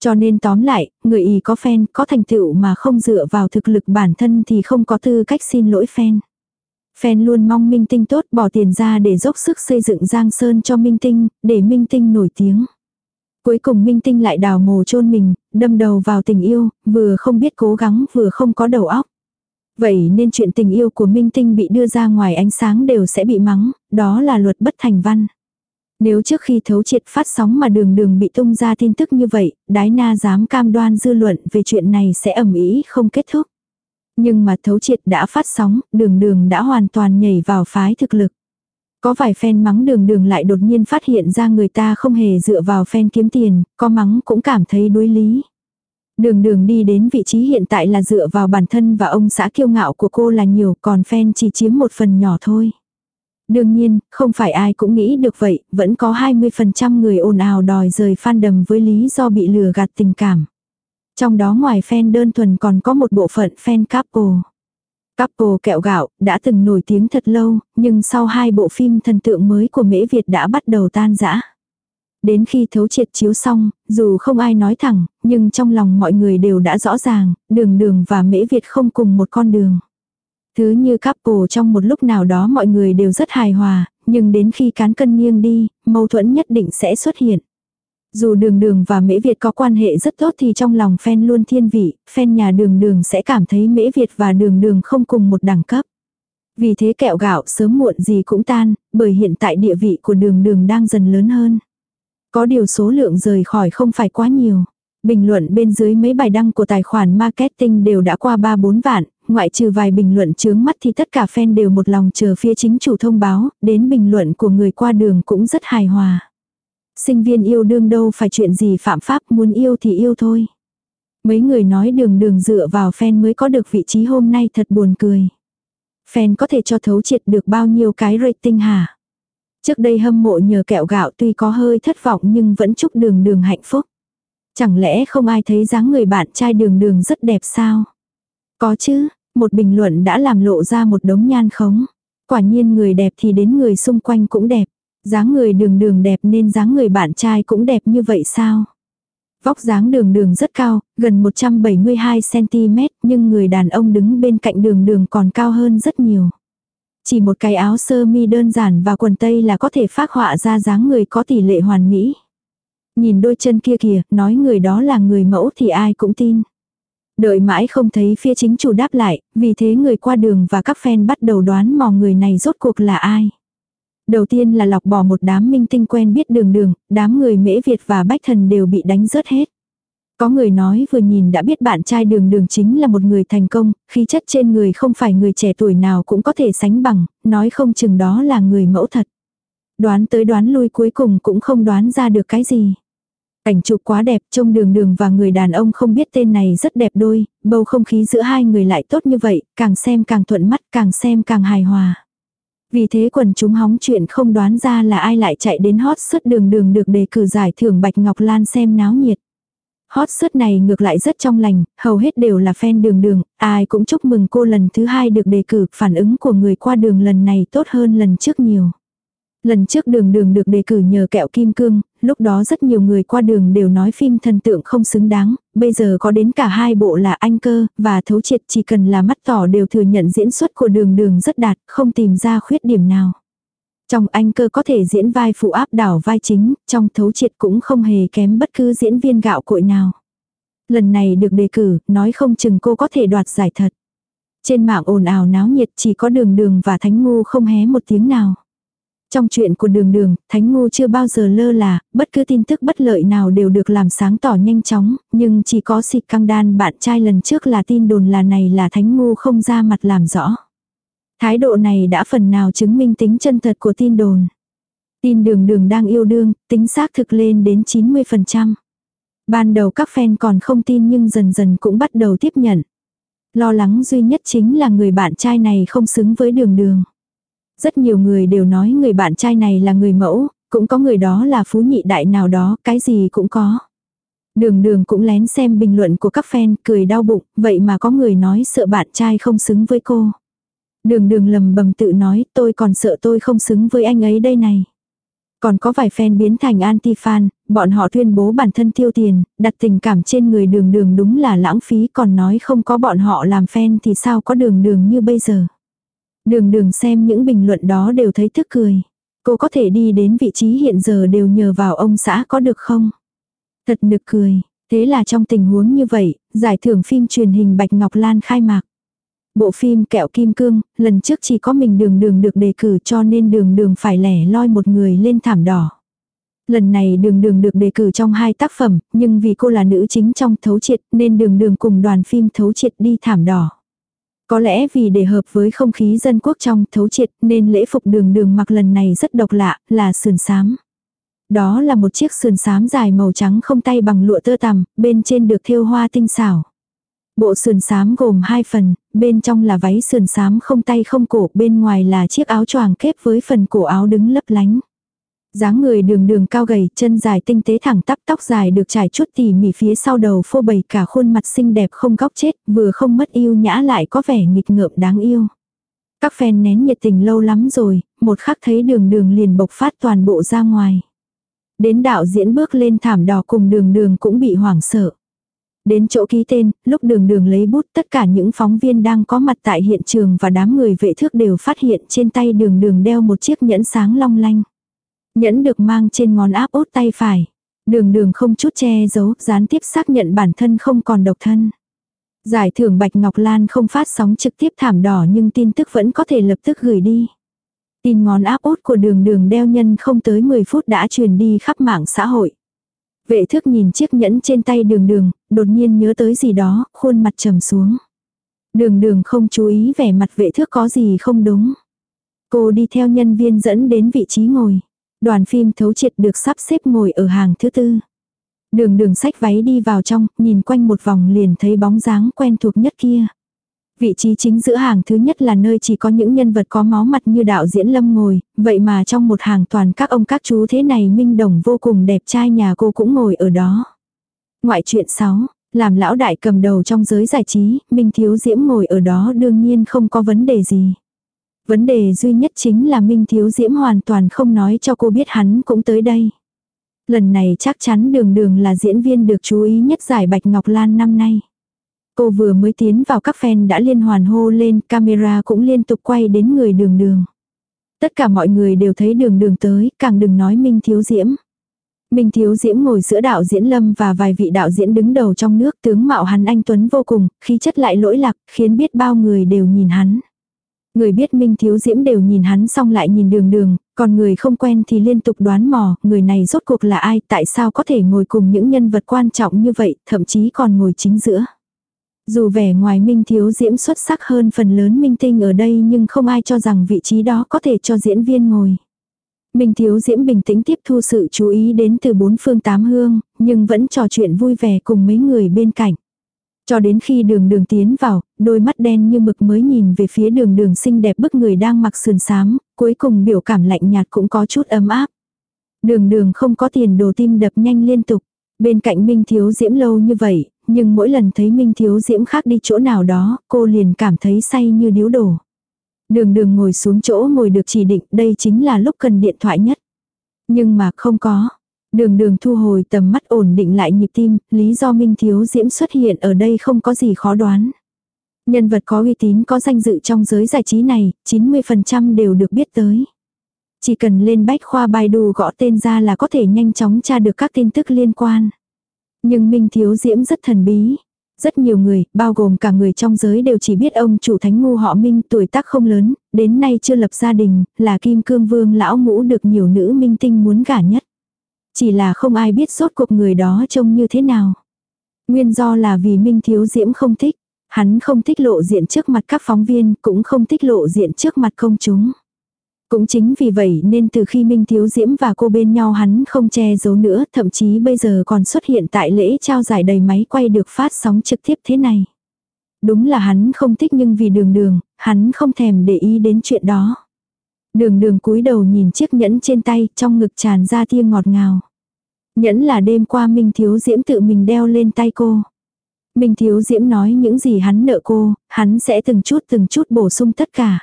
Cho nên tóm lại, người ý có fan, có thành tựu mà không dựa vào thực lực bản thân thì không có tư cách xin lỗi fan. Fan luôn mong Minh Tinh tốt bỏ tiền ra để dốc sức xây dựng Giang Sơn cho Minh Tinh, để Minh Tinh nổi tiếng. Cuối cùng minh tinh lại đào mồ chôn mình, đâm đầu vào tình yêu, vừa không biết cố gắng vừa không có đầu óc. Vậy nên chuyện tình yêu của minh tinh bị đưa ra ngoài ánh sáng đều sẽ bị mắng, đó là luật bất thành văn. Nếu trước khi thấu triệt phát sóng mà đường đường bị tung ra tin tức như vậy, đái na dám cam đoan dư luận về chuyện này sẽ ẩm ý không kết thúc. Nhưng mà thấu triệt đã phát sóng, đường đường đã hoàn toàn nhảy vào phái thực lực. Có vài fan mắng đường đường lại đột nhiên phát hiện ra người ta không hề dựa vào fan kiếm tiền, có mắng cũng cảm thấy đối lý. Đường đường đi đến vị trí hiện tại là dựa vào bản thân và ông xã kiêu ngạo của cô là nhiều còn fan chỉ chiếm một phần nhỏ thôi. Đương nhiên, không phải ai cũng nghĩ được vậy, vẫn có 20% người ồn ào đòi rời fandom với lý do bị lừa gạt tình cảm. Trong đó ngoài fan đơn thuần còn có một bộ phận fan couple. Couple kẹo gạo, đã từng nổi tiếng thật lâu, nhưng sau hai bộ phim thần tượng mới của Mễ Việt đã bắt đầu tan rã. Đến khi thấu triệt chiếu xong, dù không ai nói thẳng, nhưng trong lòng mọi người đều đã rõ ràng, đường đường và Mễ Việt không cùng một con đường. Thứ như couple trong một lúc nào đó mọi người đều rất hài hòa, nhưng đến khi cán cân nghiêng đi, mâu thuẫn nhất định sẽ xuất hiện. Dù đường đường và mễ Việt có quan hệ rất tốt thì trong lòng fan luôn thiên vị, fan nhà đường đường sẽ cảm thấy mễ Việt và đường đường không cùng một đẳng cấp. Vì thế kẹo gạo sớm muộn gì cũng tan, bởi hiện tại địa vị của đường đường đang dần lớn hơn. Có điều số lượng rời khỏi không phải quá nhiều. Bình luận bên dưới mấy bài đăng của tài khoản marketing đều đã qua 3-4 vạn, ngoại trừ vài bình luận chướng mắt thì tất cả fan đều một lòng chờ phía chính chủ thông báo, đến bình luận của người qua đường cũng rất hài hòa. Sinh viên yêu đương đâu phải chuyện gì phạm pháp muốn yêu thì yêu thôi. Mấy người nói đường đường dựa vào fan mới có được vị trí hôm nay thật buồn cười. Fan có thể cho thấu triệt được bao nhiêu cái rating hả? Trước đây hâm mộ nhờ kẹo gạo tuy có hơi thất vọng nhưng vẫn chúc đường đường hạnh phúc. Chẳng lẽ không ai thấy dáng người bạn trai đường đường rất đẹp sao? Có chứ, một bình luận đã làm lộ ra một đống nhan khống. Quả nhiên người đẹp thì đến người xung quanh cũng đẹp dáng người đường đường đẹp nên dáng người bạn trai cũng đẹp như vậy sao? Vóc dáng đường đường rất cao, gần 172cm, nhưng người đàn ông đứng bên cạnh đường đường còn cao hơn rất nhiều. Chỉ một cái áo sơ mi đơn giản và quần tây là có thể phác họa ra dáng người có tỷ lệ hoàn mỹ. Nhìn đôi chân kia kìa, nói người đó là người mẫu thì ai cũng tin. Đợi mãi không thấy phía chính chủ đáp lại, vì thế người qua đường và các fan bắt đầu đoán mò người này rốt cuộc là ai. Đầu tiên là lọc bỏ một đám minh tinh quen biết đường đường, đám người mễ Việt và bách thần đều bị đánh rớt hết. Có người nói vừa nhìn đã biết bạn trai đường đường chính là một người thành công, khí chất trên người không phải người trẻ tuổi nào cũng có thể sánh bằng, nói không chừng đó là người mẫu thật. Đoán tới đoán lui cuối cùng cũng không đoán ra được cái gì. Cảnh chụp quá đẹp, trông đường đường và người đàn ông không biết tên này rất đẹp đôi, bầu không khí giữa hai người lại tốt như vậy, càng xem càng thuận mắt, càng xem càng hài hòa. Vì thế quần chúng hóng chuyện không đoán ra là ai lại chạy đến hot suất đường đường được đề cử giải thưởng Bạch Ngọc Lan xem náo nhiệt. Hot suất này ngược lại rất trong lành, hầu hết đều là fan đường đường, ai cũng chúc mừng cô lần thứ hai được đề cử, phản ứng của người qua đường lần này tốt hơn lần trước nhiều. Lần trước đường đường được đề cử nhờ kẹo kim cương, lúc đó rất nhiều người qua đường đều nói phim thần tượng không xứng đáng, bây giờ có đến cả hai bộ là anh cơ, và thấu triệt chỉ cần là mắt tỏ đều thừa nhận diễn xuất của đường đường rất đạt, không tìm ra khuyết điểm nào. Trong anh cơ có thể diễn vai phụ áp đảo vai chính, trong thấu triệt cũng không hề kém bất cứ diễn viên gạo cội nào. Lần này được đề cử, nói không chừng cô có thể đoạt giải thật. Trên mạng ồn ào náo nhiệt chỉ có đường đường và thánh ngu không hé một tiếng nào. Trong chuyện của đường đường, Thánh Ngu chưa bao giờ lơ là, bất cứ tin tức bất lợi nào đều được làm sáng tỏ nhanh chóng, nhưng chỉ có xịt căng đan bạn trai lần trước là tin đồn là này là Thánh Ngu không ra mặt làm rõ. Thái độ này đã phần nào chứng minh tính chân thật của tin đồn. Tin đường đường đang yêu đương, tính xác thực lên đến 90%. Ban đầu các fan còn không tin nhưng dần dần cũng bắt đầu tiếp nhận. Lo lắng duy nhất chính là người bạn trai này không xứng với đường đường. Rất nhiều người đều nói người bạn trai này là người mẫu, cũng có người đó là phú nhị đại nào đó, cái gì cũng có. Đường đường cũng lén xem bình luận của các fan, cười đau bụng, vậy mà có người nói sợ bạn trai không xứng với cô. Đường đường lầm bầm tự nói, tôi còn sợ tôi không xứng với anh ấy đây này. Còn có vài fan biến thành anti-fan, bọn họ tuyên bố bản thân tiêu tiền, đặt tình cảm trên người đường đường đúng là lãng phí còn nói không có bọn họ làm fan thì sao có đường đường như bây giờ. Đường đường xem những bình luận đó đều thấy thức cười. Cô có thể đi đến vị trí hiện giờ đều nhờ vào ông xã có được không? Thật nực cười. Thế là trong tình huống như vậy, giải thưởng phim truyền hình Bạch Ngọc Lan khai mạc. Bộ phim Kẹo Kim Cương, lần trước chỉ có mình đường đường được đề cử cho nên đường đường phải lẻ loi một người lên thảm đỏ. Lần này đường đường được đề cử trong hai tác phẩm, nhưng vì cô là nữ chính trong thấu triệt nên đường đường cùng đoàn phim thấu triệt đi thảm đỏ. Có lẽ vì để hợp với không khí dân quốc trong thấu triệt nên lễ phục đường đường mặc lần này rất độc lạ, là sườn xám. Đó là một chiếc sườn xám dài màu trắng không tay bằng lụa tơ tằm, bên trên được thêu hoa tinh xảo. Bộ sườn xám gồm hai phần, bên trong là váy sườn xám không tay không cổ, bên ngoài là chiếc áo choàng kép với phần cổ áo đứng lấp lánh dáng người đường đường cao gầy, chân dài tinh tế thẳng tắp tóc dài được trải chút tỉ mỉ phía sau đầu phô bày cả khuôn mặt xinh đẹp không góc chết, vừa không mất yêu nhã lại có vẻ nghịch ngợm đáng yêu. Các fan nén nhiệt tình lâu lắm rồi, một khắc thấy đường đường liền bộc phát toàn bộ ra ngoài. Đến đạo diễn bước lên thảm đỏ cùng đường đường cũng bị hoảng sợ. Đến chỗ ký tên, lúc đường đường lấy bút tất cả những phóng viên đang có mặt tại hiện trường và đám người vệ thước đều phát hiện trên tay đường đường đeo một chiếc nhẫn sáng long lanh. Nhẫn được mang trên ngón áp út tay phải. Đường đường không chút che giấu, gián tiếp xác nhận bản thân không còn độc thân. Giải thưởng Bạch Ngọc Lan không phát sóng trực tiếp thảm đỏ nhưng tin tức vẫn có thể lập tức gửi đi. Tin ngón áp út của đường đường đeo nhân không tới 10 phút đã truyền đi khắp mạng xã hội. Vệ thước nhìn chiếc nhẫn trên tay đường đường, đột nhiên nhớ tới gì đó, khuôn mặt trầm xuống. Đường đường không chú ý vẻ mặt vệ thước có gì không đúng. Cô đi theo nhân viên dẫn đến vị trí ngồi. Đoàn phim thấu triệt được sắp xếp ngồi ở hàng thứ tư. Đường đường sách váy đi vào trong, nhìn quanh một vòng liền thấy bóng dáng quen thuộc nhất kia. Vị trí chính giữa hàng thứ nhất là nơi chỉ có những nhân vật có máu mặt như đạo diễn lâm ngồi, vậy mà trong một hàng toàn các ông các chú thế này minh đồng vô cùng đẹp trai nhà cô cũng ngồi ở đó. Ngoại truyện 6, làm lão đại cầm đầu trong giới giải trí, Minh Thiếu Diễm ngồi ở đó đương nhiên không có vấn đề gì. Vấn đề duy nhất chính là Minh Thiếu Diễm hoàn toàn không nói cho cô biết hắn cũng tới đây. Lần này chắc chắn đường đường là diễn viên được chú ý nhất giải Bạch Ngọc Lan năm nay. Cô vừa mới tiến vào các fan đã liên hoàn hô lên, camera cũng liên tục quay đến người đường đường. Tất cả mọi người đều thấy đường đường tới, càng đừng nói Minh Thiếu Diễm. Minh Thiếu Diễm ngồi giữa đạo diễn Lâm và vài vị đạo diễn đứng đầu trong nước tướng mạo hắn anh Tuấn vô cùng, khí chất lại lỗi lạc, khiến biết bao người đều nhìn hắn. Người biết Minh Thiếu Diễm đều nhìn hắn xong lại nhìn đường đường, còn người không quen thì liên tục đoán mò, người này rốt cuộc là ai, tại sao có thể ngồi cùng những nhân vật quan trọng như vậy, thậm chí còn ngồi chính giữa. Dù vẻ ngoài Minh Thiếu Diễm xuất sắc hơn phần lớn minh tinh ở đây nhưng không ai cho rằng vị trí đó có thể cho diễn viên ngồi. Minh Thiếu Diễm bình tĩnh tiếp thu sự chú ý đến từ bốn phương tám hương, nhưng vẫn trò chuyện vui vẻ cùng mấy người bên cạnh. Cho đến khi đường đường tiến vào, đôi mắt đen như mực mới nhìn về phía đường đường xinh đẹp bức người đang mặc sườn xám, cuối cùng biểu cảm lạnh nhạt cũng có chút ấm áp. Đường đường không có tiền đồ tim đập nhanh liên tục. Bên cạnh Minh Thiếu Diễm lâu như vậy, nhưng mỗi lần thấy Minh Thiếu Diễm khác đi chỗ nào đó, cô liền cảm thấy say như điếu đổ. Đường đường ngồi xuống chỗ ngồi được chỉ định, đây chính là lúc cần điện thoại nhất. Nhưng mà không có. Đường đường thu hồi tầm mắt ổn định lại nhịp tim, lý do Minh Thiếu Diễm xuất hiện ở đây không có gì khó đoán. Nhân vật có uy tín có danh dự trong giới giải trí này, 90% đều được biết tới. Chỉ cần lên bách khoa bài đù gõ tên ra là có thể nhanh chóng tra được các tin tức liên quan. Nhưng Minh Thiếu Diễm rất thần bí. Rất nhiều người, bao gồm cả người trong giới đều chỉ biết ông chủ thánh ngu họ Minh tuổi tác không lớn, đến nay chưa lập gia đình, là kim cương vương lão ngũ được nhiều nữ minh tinh muốn gả nhất. Chỉ là không ai biết rốt cuộc người đó trông như thế nào. Nguyên do là vì Minh Thiếu Diễm không thích. Hắn không thích lộ diện trước mặt các phóng viên, cũng không thích lộ diện trước mặt công chúng. Cũng chính vì vậy nên từ khi Minh Thiếu Diễm và cô bên nhau hắn không che giấu nữa, thậm chí bây giờ còn xuất hiện tại lễ trao giải đầy máy quay được phát sóng trực tiếp thế này. Đúng là hắn không thích nhưng vì đường đường, hắn không thèm để ý đến chuyện đó. Đường đường cúi đầu nhìn chiếc nhẫn trên tay, trong ngực tràn ra tia ngọt ngào. Nhẫn là đêm qua Minh Thiếu Diễm tự mình đeo lên tay cô. Minh Thiếu Diễm nói những gì hắn nợ cô, hắn sẽ từng chút từng chút bổ sung tất cả.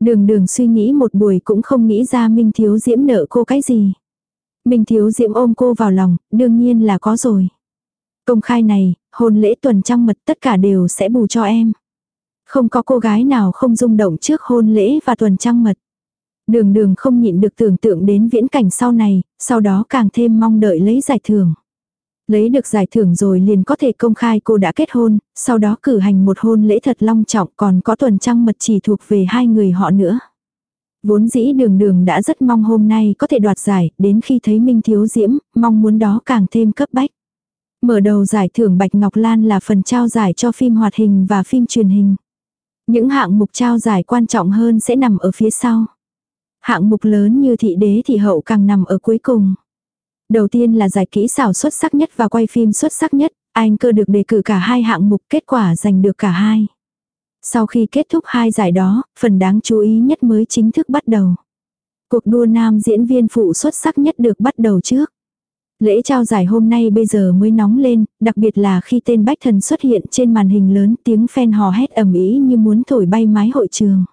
Đường đường suy nghĩ một buổi cũng không nghĩ ra Minh Thiếu Diễm nợ cô cái gì. Minh Thiếu Diễm ôm cô vào lòng, đương nhiên là có rồi. Công khai này, hôn lễ tuần trăng mật tất cả đều sẽ bù cho em. Không có cô gái nào không rung động trước hôn lễ và tuần trăng mật. Đường đường không nhịn được tưởng tượng đến viễn cảnh sau này, sau đó càng thêm mong đợi lấy giải thưởng. Lấy được giải thưởng rồi liền có thể công khai cô đã kết hôn, sau đó cử hành một hôn lễ thật long trọng còn có tuần trăng mật chỉ thuộc về hai người họ nữa. Vốn dĩ đường đường đã rất mong hôm nay có thể đoạt giải, đến khi thấy Minh Thiếu Diễm, mong muốn đó càng thêm cấp bách. Mở đầu giải thưởng Bạch Ngọc Lan là phần trao giải cho phim hoạt hình và phim truyền hình. Những hạng mục trao giải quan trọng hơn sẽ nằm ở phía sau. Hạng mục lớn như thị đế thị hậu càng nằm ở cuối cùng. Đầu tiên là giải kỹ xảo xuất sắc nhất và quay phim xuất sắc nhất, anh cơ được đề cử cả hai hạng mục kết quả giành được cả hai. Sau khi kết thúc hai giải đó, phần đáng chú ý nhất mới chính thức bắt đầu. Cuộc đua nam diễn viên phụ xuất sắc nhất được bắt đầu trước. Lễ trao giải hôm nay bây giờ mới nóng lên, đặc biệt là khi tên Bách Thần xuất hiện trên màn hình lớn tiếng fan hò hét ầm ĩ như muốn thổi bay mái hội trường.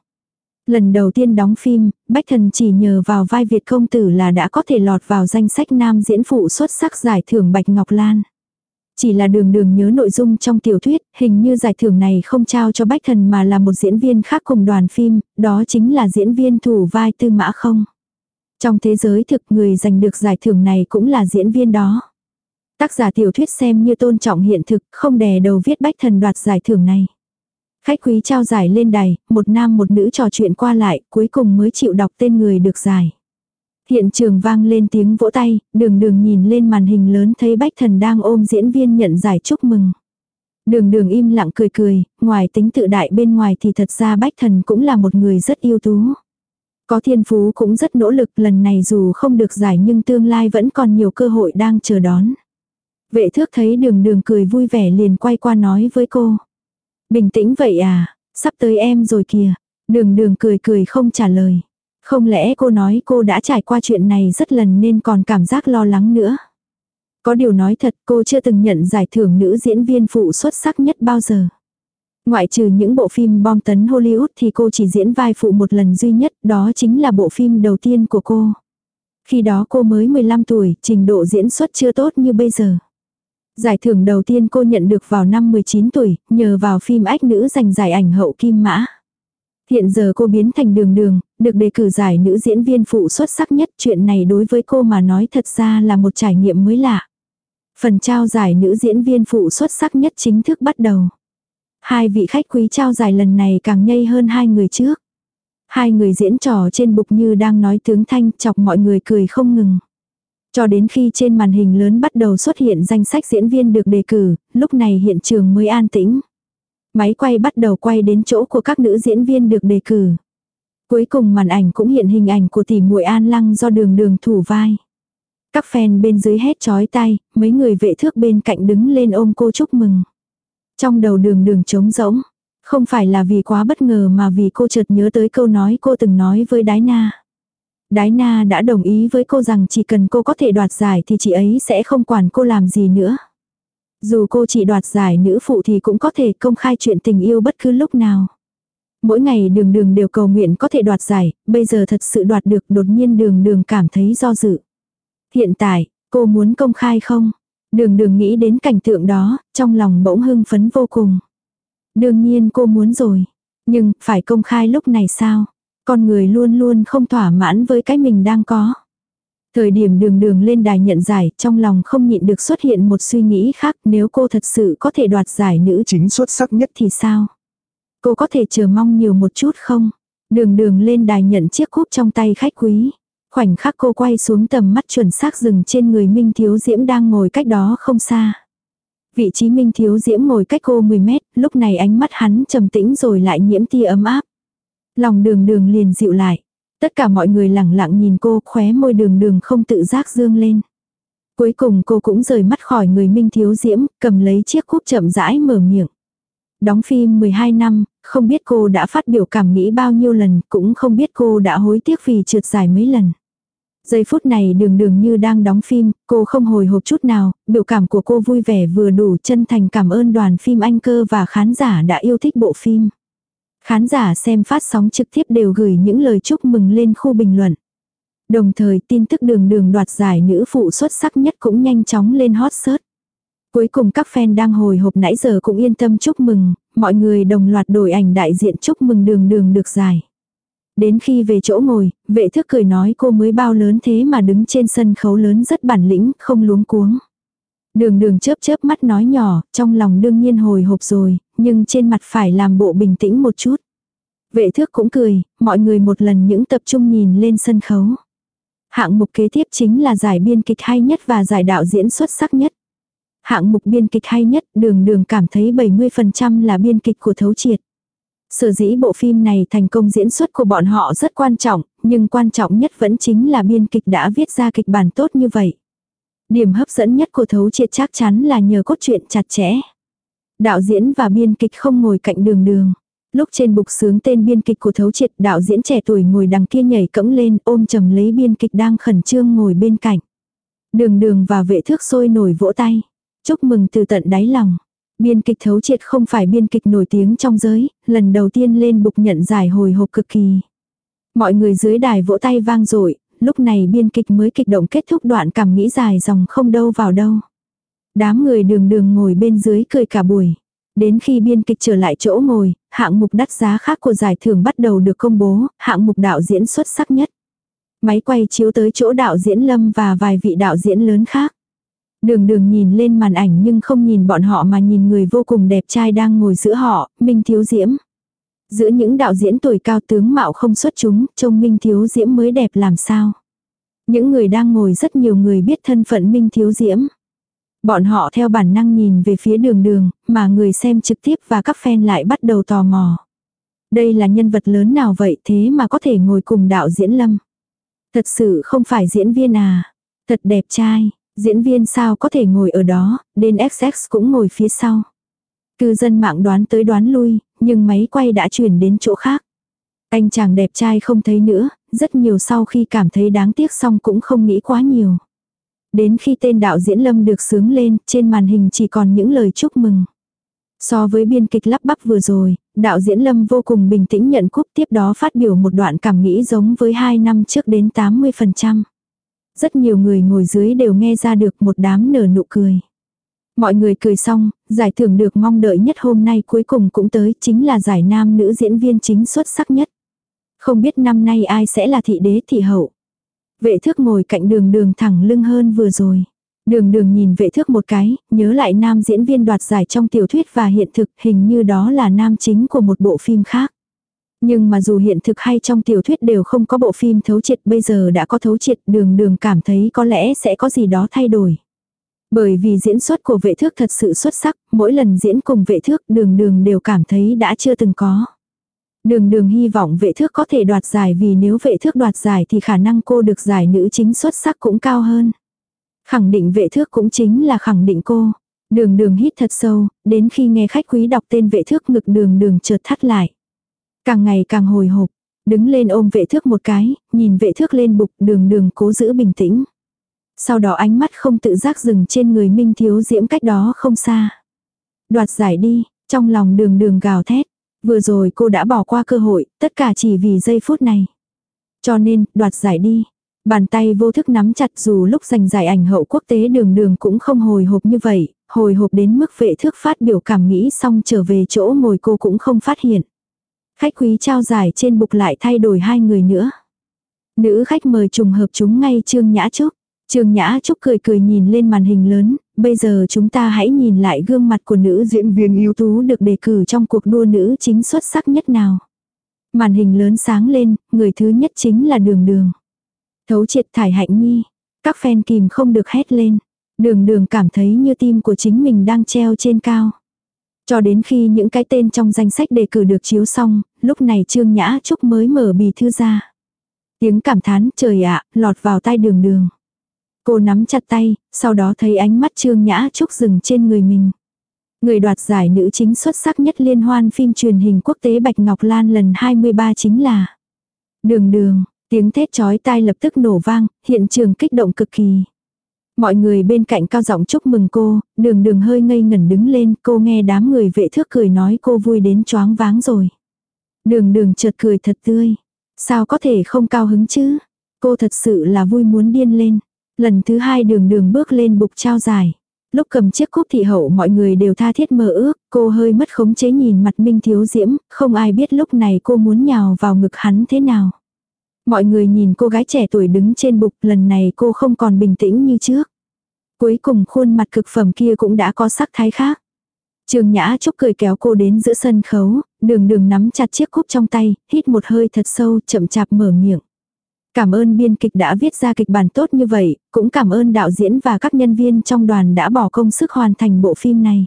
Lần đầu tiên đóng phim, Bách Thần chỉ nhờ vào vai Việt công tử là đã có thể lọt vào danh sách nam diễn phụ xuất sắc giải thưởng Bạch Ngọc Lan. Chỉ là đường đường nhớ nội dung trong tiểu thuyết, hình như giải thưởng này không trao cho Bách Thần mà là một diễn viên khác cùng đoàn phim, đó chính là diễn viên thủ vai Tư Mã Không. Trong thế giới thực người giành được giải thưởng này cũng là diễn viên đó. Tác giả tiểu thuyết xem như tôn trọng hiện thực, không đè đầu viết Bách Thần đoạt giải thưởng này. Khách quý trao giải lên đài, một nam một nữ trò chuyện qua lại, cuối cùng mới chịu đọc tên người được giải. Hiện trường vang lên tiếng vỗ tay, đường đường nhìn lên màn hình lớn thấy Bách Thần đang ôm diễn viên nhận giải chúc mừng. Đường đường im lặng cười cười, ngoài tính tự đại bên ngoài thì thật ra Bách Thần cũng là một người rất ưu tú. Có thiên phú cũng rất nỗ lực lần này dù không được giải nhưng tương lai vẫn còn nhiều cơ hội đang chờ đón. Vệ thước thấy đường đường cười vui vẻ liền quay qua nói với cô. Bình tĩnh vậy à, sắp tới em rồi kìa. Đường đường cười cười không trả lời. Không lẽ cô nói cô đã trải qua chuyện này rất lần nên còn cảm giác lo lắng nữa. Có điều nói thật cô chưa từng nhận giải thưởng nữ diễn viên phụ xuất sắc nhất bao giờ. Ngoại trừ những bộ phim bom tấn Hollywood thì cô chỉ diễn vai phụ một lần duy nhất, đó chính là bộ phim đầu tiên của cô. Khi đó cô mới 15 tuổi, trình độ diễn xuất chưa tốt như bây giờ. Giải thưởng đầu tiên cô nhận được vào năm 19 tuổi, nhờ vào phim ách nữ giành giải ảnh hậu kim mã. Hiện giờ cô biến thành đường đường, được đề cử giải nữ diễn viên phụ xuất sắc nhất. Chuyện này đối với cô mà nói thật ra là một trải nghiệm mới lạ. Phần trao giải nữ diễn viên phụ xuất sắc nhất chính thức bắt đầu. Hai vị khách quý trao giải lần này càng nhây hơn hai người trước. Hai người diễn trò trên bục như đang nói tướng thanh chọc mọi người cười không ngừng. Cho đến khi trên màn hình lớn bắt đầu xuất hiện danh sách diễn viên được đề cử, lúc này hiện trường mới an tĩnh. Máy quay bắt đầu quay đến chỗ của các nữ diễn viên được đề cử. Cuối cùng màn ảnh cũng hiện hình ảnh của tỷ muội An Lăng do đường đường thủ vai. Các fan bên dưới hét chói tay, mấy người vệ thước bên cạnh đứng lên ôm cô chúc mừng. Trong đầu đường đường trống rỗng. Không phải là vì quá bất ngờ mà vì cô chợt nhớ tới câu nói cô từng nói với Đái Na. Đái Na đã đồng ý với cô rằng chỉ cần cô có thể đoạt giải thì chị ấy sẽ không quản cô làm gì nữa. Dù cô chỉ đoạt giải nữ phụ thì cũng có thể công khai chuyện tình yêu bất cứ lúc nào. Mỗi ngày đường đường đều cầu nguyện có thể đoạt giải, bây giờ thật sự đoạt được đột nhiên đường đường cảm thấy do dự. Hiện tại, cô muốn công khai không? Đường đường nghĩ đến cảnh tượng đó, trong lòng bỗng hưng phấn vô cùng. Đương nhiên cô muốn rồi. Nhưng, phải công khai lúc này sao? Con người luôn luôn không thỏa mãn với cái mình đang có. Thời điểm đường đường lên đài nhận giải, trong lòng không nhịn được xuất hiện một suy nghĩ khác nếu cô thật sự có thể đoạt giải nữ
chính xuất sắc nhất
thì sao? Cô có thể chờ mong nhiều một chút không? Đường đường lên đài nhận chiếc cúp trong tay khách quý. Khoảnh khắc cô quay xuống tầm mắt chuẩn xác dừng trên người Minh Thiếu Diễm đang ngồi cách đó không xa. Vị trí Minh Thiếu Diễm ngồi cách cô 10 mét, lúc này ánh mắt hắn trầm tĩnh rồi lại nhiễm tia ấm áp. Lòng đường đường liền dịu lại. Tất cả mọi người lẳng lặng nhìn cô khóe môi đường đường không tự giác dương lên. Cuối cùng cô cũng rời mắt khỏi người Minh Thiếu Diễm, cầm lấy chiếc cúp chậm rãi mở miệng. Đóng phim 12 năm, không biết cô đã phát biểu cảm nghĩ bao nhiêu lần, cũng không biết cô đã hối tiếc vì trượt dài mấy lần. Giây phút này đường đường như đang đóng phim, cô không hồi hộp chút nào, biểu cảm của cô vui vẻ vừa đủ chân thành cảm ơn đoàn phim anh cơ và khán giả đã yêu thích bộ phim. Khán giả xem phát sóng trực tiếp đều gửi những lời chúc mừng lên khu bình luận. Đồng thời tin tức đường đường đoạt giải nữ phụ xuất sắc nhất cũng nhanh chóng lên hot search. Cuối cùng các fan đang hồi hộp nãy giờ cũng yên tâm chúc mừng, mọi người đồng loạt đổi ảnh đại diện chúc mừng đường đường được giải. Đến khi về chỗ ngồi, vệ thức cười nói cô mới bao lớn thế mà đứng trên sân khấu lớn rất bản lĩnh, không luống cuống. Đường đường chớp chớp mắt nói nhỏ, trong lòng đương nhiên hồi hộp rồi, nhưng trên mặt phải làm bộ bình tĩnh một chút. Vệ thước cũng cười, mọi người một lần những tập trung nhìn lên sân khấu. Hạng mục kế tiếp chính là giải biên kịch hay nhất và giải đạo diễn xuất sắc nhất. Hạng mục biên kịch hay nhất đường đường cảm thấy 70% là biên kịch của thấu triệt. Sở dĩ bộ phim này thành công diễn xuất của bọn họ rất quan trọng, nhưng quan trọng nhất vẫn chính là biên kịch đã viết ra kịch bản tốt như vậy. Điểm hấp dẫn nhất của thấu triệt chắc chắn là nhờ cốt truyện chặt chẽ. Đạo diễn và biên kịch không ngồi cạnh đường đường. Lúc trên bục sướng tên biên kịch của thấu triệt đạo diễn trẻ tuổi ngồi đằng kia nhảy cẫng lên ôm chầm lấy biên kịch đang khẩn trương ngồi bên cạnh. Đường đường và vệ thước sôi nổi vỗ tay. Chúc mừng từ tận đáy lòng. Biên kịch thấu triệt không phải biên kịch nổi tiếng trong giới, lần đầu tiên lên bục nhận giải hồi hộp cực kỳ. Mọi người dưới đài vỗ tay vang dội lúc này biên kịch mới kịch động kết thúc đoạn cảm nghĩ dài dòng không đâu vào đâu. Đám người đường đường ngồi bên dưới cười cả buổi. Đến khi biên kịch trở lại chỗ ngồi, hạng mục đắt giá khác của giải thưởng bắt đầu được công bố, hạng mục đạo diễn xuất sắc nhất. Máy quay chiếu tới chỗ đạo diễn Lâm và vài vị đạo diễn lớn khác. Đường đường nhìn lên màn ảnh nhưng không nhìn bọn họ mà nhìn người vô cùng đẹp trai đang ngồi giữa họ, Minh Thiếu Diễm. Giữa những đạo diễn tuổi cao tướng mạo không xuất chúng, trông Minh Thiếu Diễm mới đẹp làm sao. Những người đang ngồi rất nhiều người biết thân phận Minh Thiếu Diễm. Bọn họ theo bản năng nhìn về phía đường đường, mà người xem trực tiếp và các fan lại bắt đầu tò mò. Đây là nhân vật lớn nào vậy thế mà có thể ngồi cùng đạo diễn Lâm. Thật sự không phải diễn viên à. Thật đẹp trai, diễn viên sao có thể ngồi ở đó, đến XX cũng ngồi phía sau. Cư dân mạng đoán tới đoán lui, nhưng máy quay đã chuyển đến chỗ khác. Anh chàng đẹp trai không thấy nữa, rất nhiều sau khi cảm thấy đáng tiếc xong cũng không nghĩ quá nhiều. Đến khi tên đạo diễn Lâm được sướng lên, trên màn hình chỉ còn những lời chúc mừng. So với biên kịch lắp bắp vừa rồi, đạo diễn Lâm vô cùng bình tĩnh nhận cúp tiếp đó phát biểu một đoạn cảm nghĩ giống với hai năm trước đến 80%. Rất nhiều người ngồi dưới đều nghe ra được một đám nở nụ cười. Mọi người cười xong, giải thưởng được mong đợi nhất hôm nay cuối cùng cũng tới chính là giải nam nữ diễn viên chính xuất sắc nhất. Không biết năm nay ai sẽ là thị đế thị hậu. Vệ thước ngồi cạnh đường đường thẳng lưng hơn vừa rồi. Đường đường nhìn vệ thước một cái, nhớ lại nam diễn viên đoạt giải trong tiểu thuyết và hiện thực hình như đó là nam chính của một bộ phim khác. Nhưng mà dù hiện thực hay trong tiểu thuyết đều không có bộ phim thấu triệt bây giờ đã có thấu triệt đường đường cảm thấy có lẽ sẽ có gì đó thay đổi. Bởi vì diễn xuất của vệ thước thật sự xuất sắc, mỗi lần diễn cùng vệ thước đường đường đều cảm thấy đã chưa từng có. Đường đường hy vọng vệ thước có thể đoạt giải vì nếu vệ thước đoạt giải thì khả năng cô được giải nữ chính xuất sắc cũng cao hơn. Khẳng định vệ thước cũng chính là khẳng định cô. Đường đường hít thật sâu, đến khi nghe khách quý đọc tên vệ thước ngực đường đường chợt thắt lại. Càng ngày càng hồi hộp, đứng lên ôm vệ thước một cái, nhìn vệ thước lên bục đường đường cố giữ bình tĩnh. Sau đó ánh mắt không tự giác dừng trên người Minh Thiếu Diễm cách đó không xa. Đoạt giải đi, trong lòng đường đường gào thét. Vừa rồi cô đã bỏ qua cơ hội, tất cả chỉ vì giây phút này. Cho nên, đoạt giải đi. Bàn tay vô thức nắm chặt dù lúc giành giải ảnh hậu quốc tế đường đường cũng không hồi hộp như vậy, hồi hộp đến mức vệ thước phát biểu cảm nghĩ xong trở về chỗ ngồi cô cũng không phát hiện. Khách quý trao giải trên bục lại thay đổi hai người nữa. Nữ khách mời trùng hợp chúng ngay Trương Nhã Trúc. Trương Nhã Trúc cười cười nhìn lên màn hình lớn, bây giờ chúng ta hãy nhìn lại gương mặt của nữ diễn viên ưu tú được đề cử trong cuộc đua nữ chính xuất sắc nhất nào. Màn hình lớn sáng lên, người thứ nhất chính là đường đường. Thấu triệt thải hạnh nhi. Các fan kìm không được hét lên. Đường đường cảm thấy như tim của chính mình đang treo trên cao. Cho đến khi những cái tên trong danh sách đề cử được chiếu xong, lúc này Trương Nhã Trúc mới mở bì thư ra. Tiếng cảm thán trời ạ, lọt vào tai đường đường. Cô nắm chặt tay, sau đó thấy ánh mắt Trương Nhã Trúc dừng trên người mình. Người đoạt giải nữ chính xuất sắc nhất liên hoan phim truyền hình quốc tế Bạch Ngọc Lan lần 23 chính là Đường đường, tiếng thét chói tai lập tức nổ vang, hiện trường kích động cực kỳ. Mọi người bên cạnh cao giọng chúc mừng cô, đường đường hơi ngây ngẩn đứng lên, cô nghe đám người vệ thước cười nói cô vui đến choáng váng rồi. Đường đường chợt cười thật tươi. Sao có thể không cao hứng chứ? Cô thật sự là vui muốn điên lên. Lần thứ hai đường đường bước lên bục trao giải. Lúc cầm chiếc cúp thị hậu mọi người đều tha thiết mơ ước, cô hơi mất khống chế nhìn mặt Minh Thiếu Diễm, không ai biết lúc này cô muốn nhào vào ngực hắn thế nào. Mọi người nhìn cô gái trẻ tuổi đứng trên bục lần này cô không còn bình tĩnh như trước. Cuối cùng khuôn mặt cực phẩm kia cũng đã có sắc thái khác. Trường Nhã Trúc cười kéo cô đến giữa sân khấu, đường đường nắm chặt chiếc cúp trong tay, hít một hơi thật sâu, chậm chạp mở miệng. Cảm ơn biên kịch đã viết ra kịch bản tốt như vậy, cũng cảm ơn đạo diễn và các nhân viên trong đoàn đã bỏ công sức hoàn thành bộ phim này.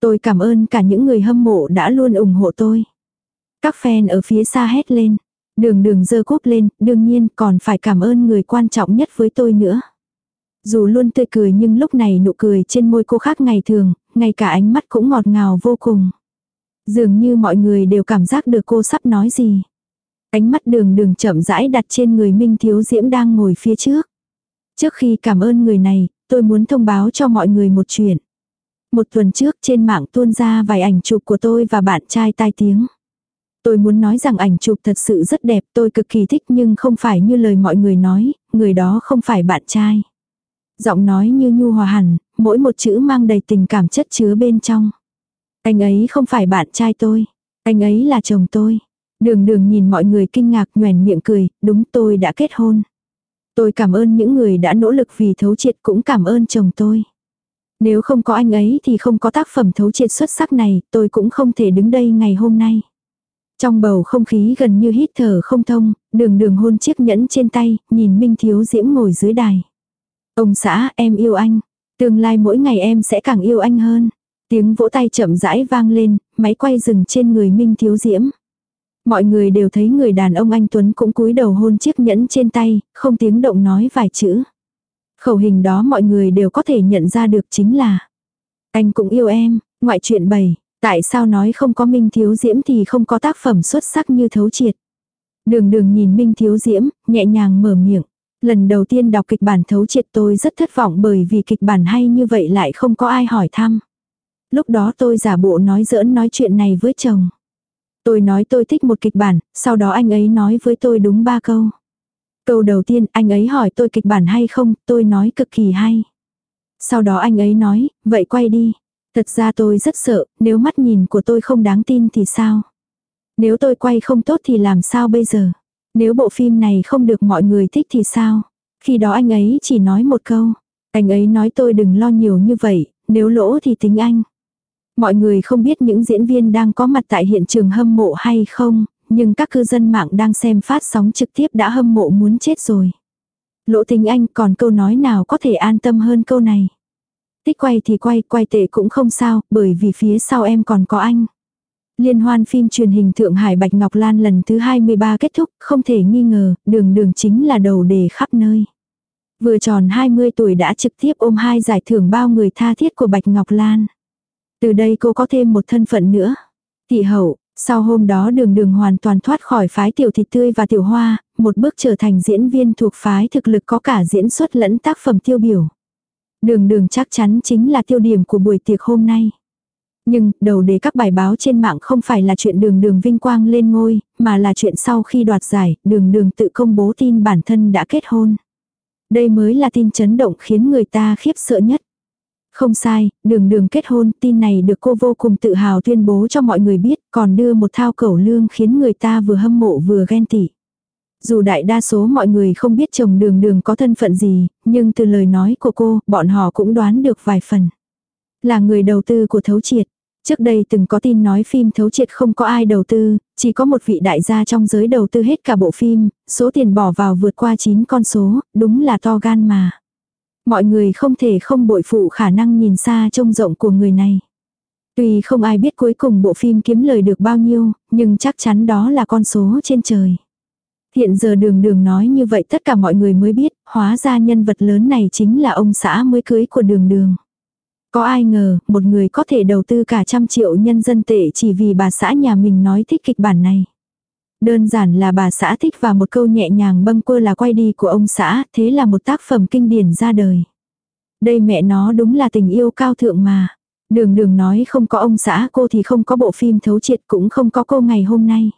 Tôi cảm ơn cả những người hâm mộ đã luôn ủng hộ tôi. Các fan ở phía xa hét lên. Đường đường dơ cúp lên, đương nhiên còn phải cảm ơn người quan trọng nhất với tôi nữa. Dù luôn tươi cười nhưng lúc này nụ cười trên môi cô khác ngày thường, ngay cả ánh mắt cũng ngọt ngào vô cùng. Dường như mọi người đều cảm giác được cô sắp nói gì. Ánh mắt đường đường chậm rãi đặt trên người Minh Thiếu Diễm đang ngồi phía trước. Trước khi cảm ơn người này, tôi muốn thông báo cho mọi người một chuyện. Một tuần trước trên mạng tuôn ra vài ảnh chụp của tôi và bạn trai tai tiếng. Tôi muốn nói rằng ảnh chụp thật sự rất đẹp, tôi cực kỳ thích nhưng không phải như lời mọi người nói, người đó không phải bạn trai. Giọng nói như nhu hòa hẳn, mỗi một chữ mang đầy tình cảm chất chứa bên trong. Anh ấy không phải bạn trai tôi, anh ấy là chồng tôi. Đường đường nhìn mọi người kinh ngạc nhoèn miệng cười, đúng tôi đã kết hôn. Tôi cảm ơn những người đã nỗ lực vì thấu triệt cũng cảm ơn chồng tôi. Nếu không có anh ấy thì không có tác phẩm thấu triệt xuất sắc này, tôi cũng không thể đứng đây ngày hôm nay. Trong bầu không khí gần như hít thở không thông, đường đường hôn chiếc nhẫn trên tay, nhìn Minh Thiếu Diễm ngồi dưới đài. Ông xã, em yêu anh. Tương lai mỗi ngày em sẽ càng yêu anh hơn. Tiếng vỗ tay chậm rãi vang lên, máy quay dừng trên người Minh Thiếu Diễm. Mọi người đều thấy người đàn ông anh Tuấn cũng cúi đầu hôn chiếc nhẫn trên tay, không tiếng động nói vài chữ. Khẩu hình đó mọi người đều có thể nhận ra được chính là Anh cũng yêu em, ngoại chuyện bày, tại sao nói không có Minh Thiếu Diễm thì không có tác phẩm xuất sắc như thấu triệt. Đường đường nhìn Minh Thiếu Diễm, nhẹ nhàng mở miệng. Lần đầu tiên đọc kịch bản thấu triệt tôi rất thất vọng bởi vì kịch bản hay như vậy lại không có ai hỏi thăm. Lúc đó tôi giả bộ nói giỡn nói chuyện này với chồng. Tôi nói tôi thích một kịch bản, sau đó anh ấy nói với tôi đúng ba câu. Câu đầu tiên anh ấy hỏi tôi kịch bản hay không, tôi nói cực kỳ hay. Sau đó anh ấy nói, vậy quay đi. Thật ra tôi rất sợ, nếu mắt nhìn của tôi không đáng tin thì sao? Nếu tôi quay không tốt thì làm sao bây giờ? Nếu bộ phim này không được mọi người thích thì sao? Khi đó anh ấy chỉ nói một câu. Anh ấy nói tôi đừng lo nhiều như vậy, nếu lỗ thì tính anh. Mọi người không biết những diễn viên đang có mặt tại hiện trường hâm mộ hay không, nhưng các cư dân mạng đang xem phát sóng trực tiếp đã hâm mộ muốn chết rồi. Lỗ tình anh còn câu nói nào có thể an tâm hơn câu này. tích quay thì quay, quay tệ cũng không sao, bởi vì phía sau em còn có anh. Liên hoan phim truyền hình Thượng Hải Bạch Ngọc Lan lần thứ 23 kết thúc, không thể nghi ngờ, đường đường chính là đầu đề khắp nơi. Vừa tròn 20 tuổi đã trực tiếp ôm hai giải thưởng bao người tha thiết của Bạch Ngọc Lan. Từ đây cô có thêm một thân phận nữa. Thị hậu, sau hôm đó đường đường hoàn toàn thoát khỏi phái tiểu thịt tươi và tiểu hoa, một bước trở thành diễn viên thuộc phái thực lực có cả diễn xuất lẫn tác phẩm tiêu biểu. Đường đường chắc chắn chính là tiêu điểm của buổi tiệc hôm nay. Nhưng, đầu đề các bài báo trên mạng không phải là chuyện đường đường vinh quang lên ngôi, mà là chuyện sau khi đoạt giải, đường đường tự công bố tin bản thân đã kết hôn. Đây mới là tin chấn động khiến người ta khiếp sợ nhất. Không sai, đường đường kết hôn, tin này được cô vô cùng tự hào tuyên bố cho mọi người biết, còn đưa một thao cẩu lương khiến người ta vừa hâm mộ vừa ghen tị. Dù đại đa số mọi người không biết chồng đường đường có thân phận gì, nhưng từ lời nói của cô, bọn họ cũng đoán được vài phần. Là người đầu tư của Thấu Triệt. Trước đây từng có tin nói phim Thấu Triệt không có ai đầu tư, chỉ có một vị đại gia trong giới đầu tư hết cả bộ phim, số tiền bỏ vào vượt qua 9 con số, đúng là to gan mà. Mọi người không thể không bội phụ khả năng nhìn xa trông rộng của người này. Tuy không ai biết cuối cùng bộ phim kiếm lời được bao nhiêu, nhưng chắc chắn đó là con số trên trời. Hiện giờ đường đường nói như vậy tất cả mọi người mới biết, hóa ra nhân vật lớn này chính là ông xã mới cưới của đường đường. Có ai ngờ, một người có thể đầu tư cả trăm triệu nhân dân tệ chỉ vì bà xã nhà mình nói thích kịch bản này. Đơn giản là bà xã thích và một câu nhẹ nhàng bâng quơ là quay đi của ông xã, thế là một tác phẩm kinh điển ra đời. Đây mẹ nó đúng là tình yêu cao thượng mà. Đường đường nói không có ông xã cô thì không có bộ phim thấu triệt cũng không có cô ngày hôm nay.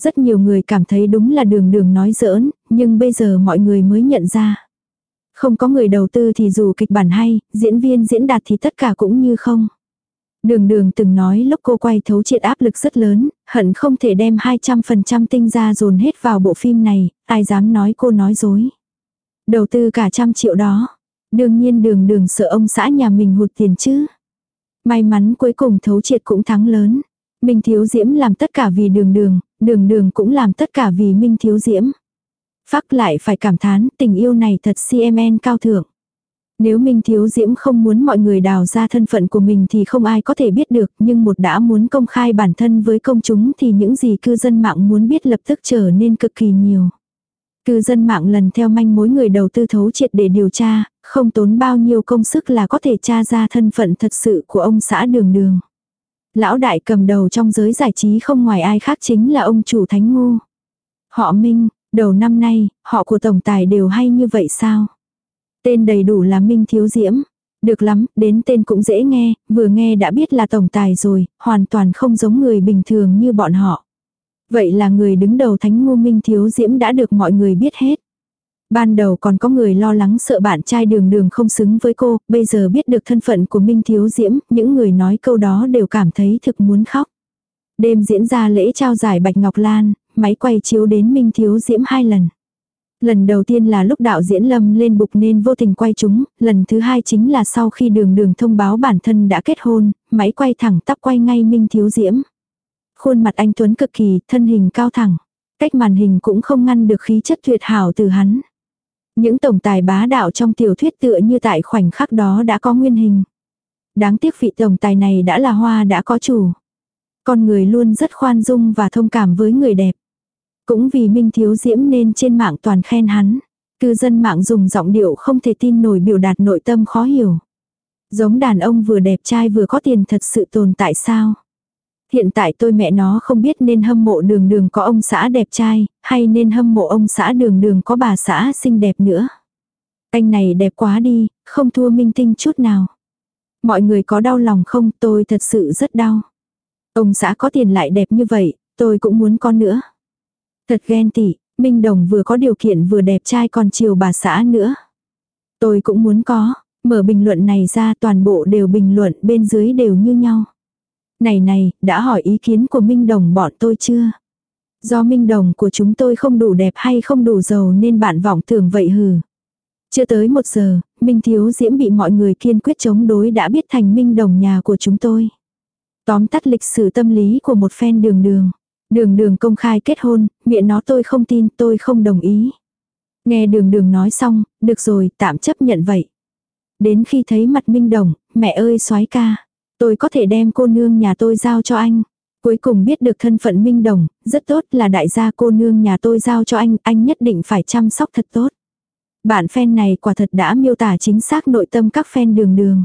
Rất nhiều người cảm thấy đúng là đường đường nói giỡn, nhưng bây giờ mọi người mới nhận ra. Không có người đầu tư thì dù kịch bản hay, diễn viên diễn đạt thì tất cả cũng như không. Đường đường từng nói lúc cô quay thấu triệt áp lực rất lớn, hận không thể đem 200% tinh ra dồn hết vào bộ phim này, ai dám nói cô nói dối. Đầu tư cả trăm triệu đó. Đương nhiên đường đường sợ ông xã nhà mình hụt tiền chứ. May mắn cuối cùng thấu triệt cũng thắng lớn. Minh Thiếu Diễm làm tất cả vì đường đường, đường đường cũng làm tất cả vì Minh Thiếu Diễm. Phác lại phải cảm thán tình yêu này thật CMN cao thượng. Nếu Minh Thiếu Diễm không muốn mọi người đào ra thân phận của mình thì không ai có thể biết được, nhưng một đã muốn công khai bản thân với công chúng thì những gì cư dân mạng muốn biết lập tức trở nên cực kỳ nhiều. Cư dân mạng lần theo manh mối người đầu tư thấu triệt để điều tra, không tốn bao nhiêu công sức là có thể tra ra thân phận thật sự của ông xã đường đường. Lão đại cầm đầu trong giới giải trí không ngoài ai khác chính là ông chủ Thánh Ngu. Họ Minh, đầu năm nay, họ của tổng tài đều hay như vậy sao? Tên đầy đủ là Minh Thiếu Diễm. Được lắm, đến tên cũng dễ nghe, vừa nghe đã biết là tổng tài rồi, hoàn toàn không giống người bình thường như bọn họ. Vậy là người đứng đầu thánh ngu Minh Thiếu Diễm đã được mọi người biết hết. Ban đầu còn có người lo lắng sợ bạn trai đường đường không xứng với cô, bây giờ biết được thân phận của Minh Thiếu Diễm, những người nói câu đó đều cảm thấy thực muốn khóc. Đêm diễn ra lễ trao giải Bạch Ngọc Lan, máy quay chiếu đến Minh Thiếu Diễm hai lần. Lần đầu tiên là lúc đạo diễn lâm lên bục nên vô tình quay chúng, lần thứ hai chính là sau khi đường đường thông báo bản thân đã kết hôn, máy quay thẳng tắp quay ngay Minh Thiếu Diễm. Khuôn mặt anh Tuấn cực kỳ, thân hình cao thẳng. Cách màn hình cũng không ngăn được khí chất tuyệt hảo từ hắn. Những tổng tài bá đạo trong tiểu thuyết tựa như tại khoảnh khắc đó đã có nguyên hình. Đáng tiếc vị tổng tài này đã là hoa đã có chủ. Con người luôn rất khoan dung và thông cảm với người đẹp. Cũng vì Minh Thiếu Diễm nên trên mạng toàn khen hắn. Cư dân mạng dùng giọng điệu không thể tin nổi biểu đạt nội tâm khó hiểu. Giống đàn ông vừa đẹp trai vừa có tiền thật sự tồn tại sao? Hiện tại tôi mẹ nó không biết nên hâm mộ đường đường có ông xã đẹp trai, hay nên hâm mộ ông xã đường đường có bà xã xinh đẹp nữa. Anh này đẹp quá đi, không thua minh tinh chút nào. Mọi người có đau lòng không, tôi thật sự rất đau. Ông xã có tiền lại đẹp như vậy, tôi cũng muốn con nữa. Thật ghen tị, Minh Đồng vừa có điều kiện vừa đẹp trai còn chiều bà xã nữa. Tôi cũng muốn có, mở bình luận này ra toàn bộ đều bình luận bên dưới đều như nhau. Này này, đã hỏi ý kiến của Minh Đồng bọn tôi chưa? Do Minh Đồng của chúng tôi không đủ đẹp hay không đủ giàu nên bạn vọng tưởng vậy hừ. Chưa tới một giờ, Minh Thiếu Diễm bị mọi người kiên quyết chống đối đã biết thành Minh Đồng nhà của chúng tôi. Tóm tắt lịch sử tâm lý của một fan đường đường. Đường đường công khai kết hôn, miệng nó tôi không tin, tôi không đồng ý. Nghe đường đường nói xong, được rồi, tạm chấp nhận vậy. Đến khi thấy mặt Minh Đồng, mẹ ơi soái ca. Tôi có thể đem cô nương nhà tôi giao cho anh. Cuối cùng biết được thân phận Minh Đồng, rất tốt là đại gia cô nương nhà tôi giao cho anh, anh nhất định phải chăm sóc thật tốt. Bạn fan này quả thật đã miêu tả chính xác nội tâm các fan đường đường.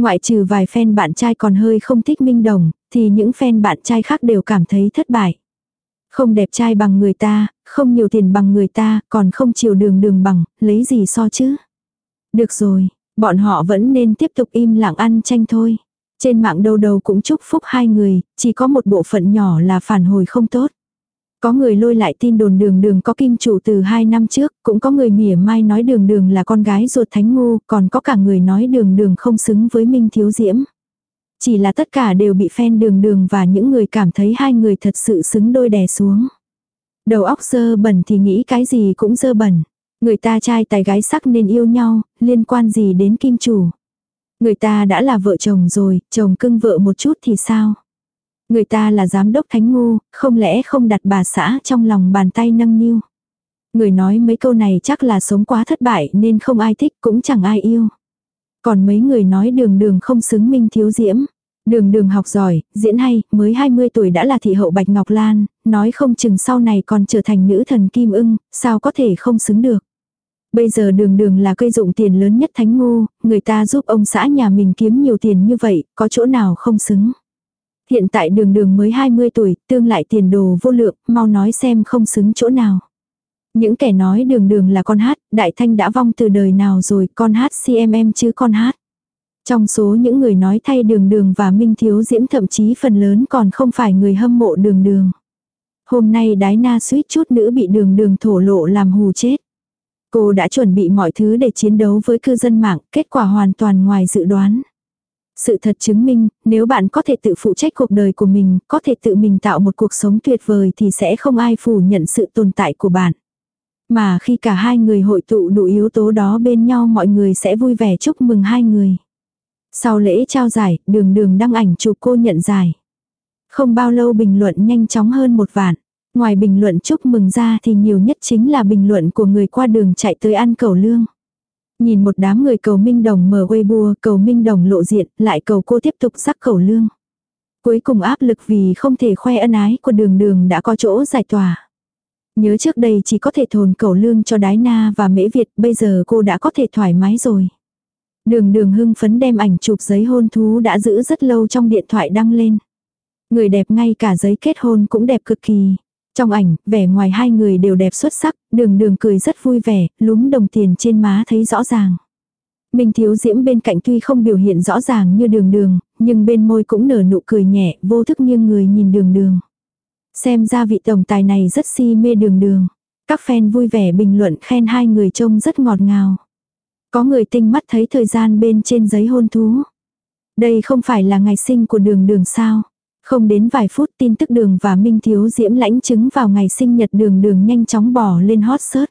Ngoại trừ vài fan bạn trai còn hơi không thích Minh Đồng, thì những fan bạn trai khác đều cảm thấy thất bại. Không đẹp trai bằng người ta, không nhiều tiền bằng người ta, còn không chiều đường đường bằng, lấy gì so chứ. Được rồi, bọn họ vẫn nên tiếp tục im lặng ăn tranh thôi. Trên mạng đâu đâu cũng chúc phúc hai người, chỉ có một bộ phận nhỏ là phản hồi không tốt. Có người lôi lại tin đồn đường đường có kim chủ từ hai năm trước, cũng có người mỉa mai nói đường đường là con gái ruột thánh ngu, còn có cả người nói đường đường không xứng với Minh Thiếu Diễm. Chỉ là tất cả đều bị phen đường đường và những người cảm thấy hai người thật sự xứng đôi đè xuống. Đầu óc dơ bẩn thì nghĩ cái gì cũng dơ bẩn. Người ta trai tài gái sắc nên yêu nhau, liên quan gì đến kim chủ. Người ta đã là vợ chồng rồi, chồng cưng vợ một chút thì sao? Người ta là giám đốc thánh ngu, không lẽ không đặt bà xã trong lòng bàn tay nâng niu. Người nói mấy câu này chắc là sống quá thất bại nên không ai thích cũng chẳng ai yêu. Còn mấy người nói đường đường không xứng minh thiếu diễm. Đường đường học giỏi, diễn hay, mới 20 tuổi đã là thị hậu Bạch Ngọc Lan, nói không chừng sau này còn trở thành nữ thần Kim ưng, sao có thể không xứng được. Bây giờ đường đường là cây dụng tiền lớn nhất thánh ngu, người ta giúp ông xã nhà mình kiếm nhiều tiền như vậy, có chỗ nào không xứng. Hiện tại đường đường mới 20 tuổi, tương lại tiền đồ vô lượng, mau nói xem không xứng chỗ nào. Những kẻ nói đường đường là con hát, đại thanh đã vong từ đời nào rồi, con hát CMM chứ con hát. Trong số những người nói thay đường đường và Minh Thiếu Diễm thậm chí phần lớn còn không phải người hâm mộ đường đường. Hôm nay đái na suýt chút nữ bị đường đường thổ lộ làm hù chết. Cô đã chuẩn bị mọi thứ để chiến đấu với cư dân mạng, kết quả hoàn toàn ngoài dự đoán. Sự thật chứng minh, nếu bạn có thể tự phụ trách cuộc đời của mình, có thể tự mình tạo một cuộc sống tuyệt vời thì sẽ không ai phủ nhận sự tồn tại của bạn. Mà khi cả hai người hội tụ đủ yếu tố đó bên nhau mọi người sẽ vui vẻ chúc mừng hai người. Sau lễ trao giải, đường đường đăng ảnh chụp cô nhận giải. Không bao lâu bình luận nhanh chóng hơn một vạn. Ngoài bình luận chúc mừng ra thì nhiều nhất chính là bình luận của người qua đường chạy tới ăn cầu lương. Nhìn một đám người cầu Minh Đồng mở Weibo, cầu Minh Đồng lộ diện, lại cầu cô tiếp tục rắc khẩu lương. Cuối cùng áp lực vì không thể khoe ân ái của đường đường đã có chỗ giải tỏa. Nhớ trước đây chỉ có thể thồn cầu lương cho đái na và mễ Việt, bây giờ cô đã có thể thoải mái rồi. Đường đường hưng phấn đem ảnh chụp giấy hôn thú đã giữ rất lâu trong điện thoại đăng lên. Người đẹp ngay cả giấy kết hôn cũng đẹp cực kỳ. Trong ảnh, vẻ ngoài hai người đều đẹp xuất sắc, đường đường cười rất vui vẻ, lúm đồng tiền trên má thấy rõ ràng. Minh thiếu diễm bên cạnh tuy không biểu hiện rõ ràng như đường đường, nhưng bên môi cũng nở nụ cười nhẹ, vô thức nghiêng người nhìn đường đường. Xem ra vị tổng tài này rất si mê đường đường. Các fan vui vẻ bình luận khen hai người trông rất ngọt ngào. Có người tinh mắt thấy thời gian bên trên giấy hôn thú. Đây không phải là ngày sinh của đường đường sao. Không đến vài phút tin tức đường và Minh Thiếu Diễm lãnh chứng vào ngày sinh nhật đường đường nhanh chóng bỏ lên hot search.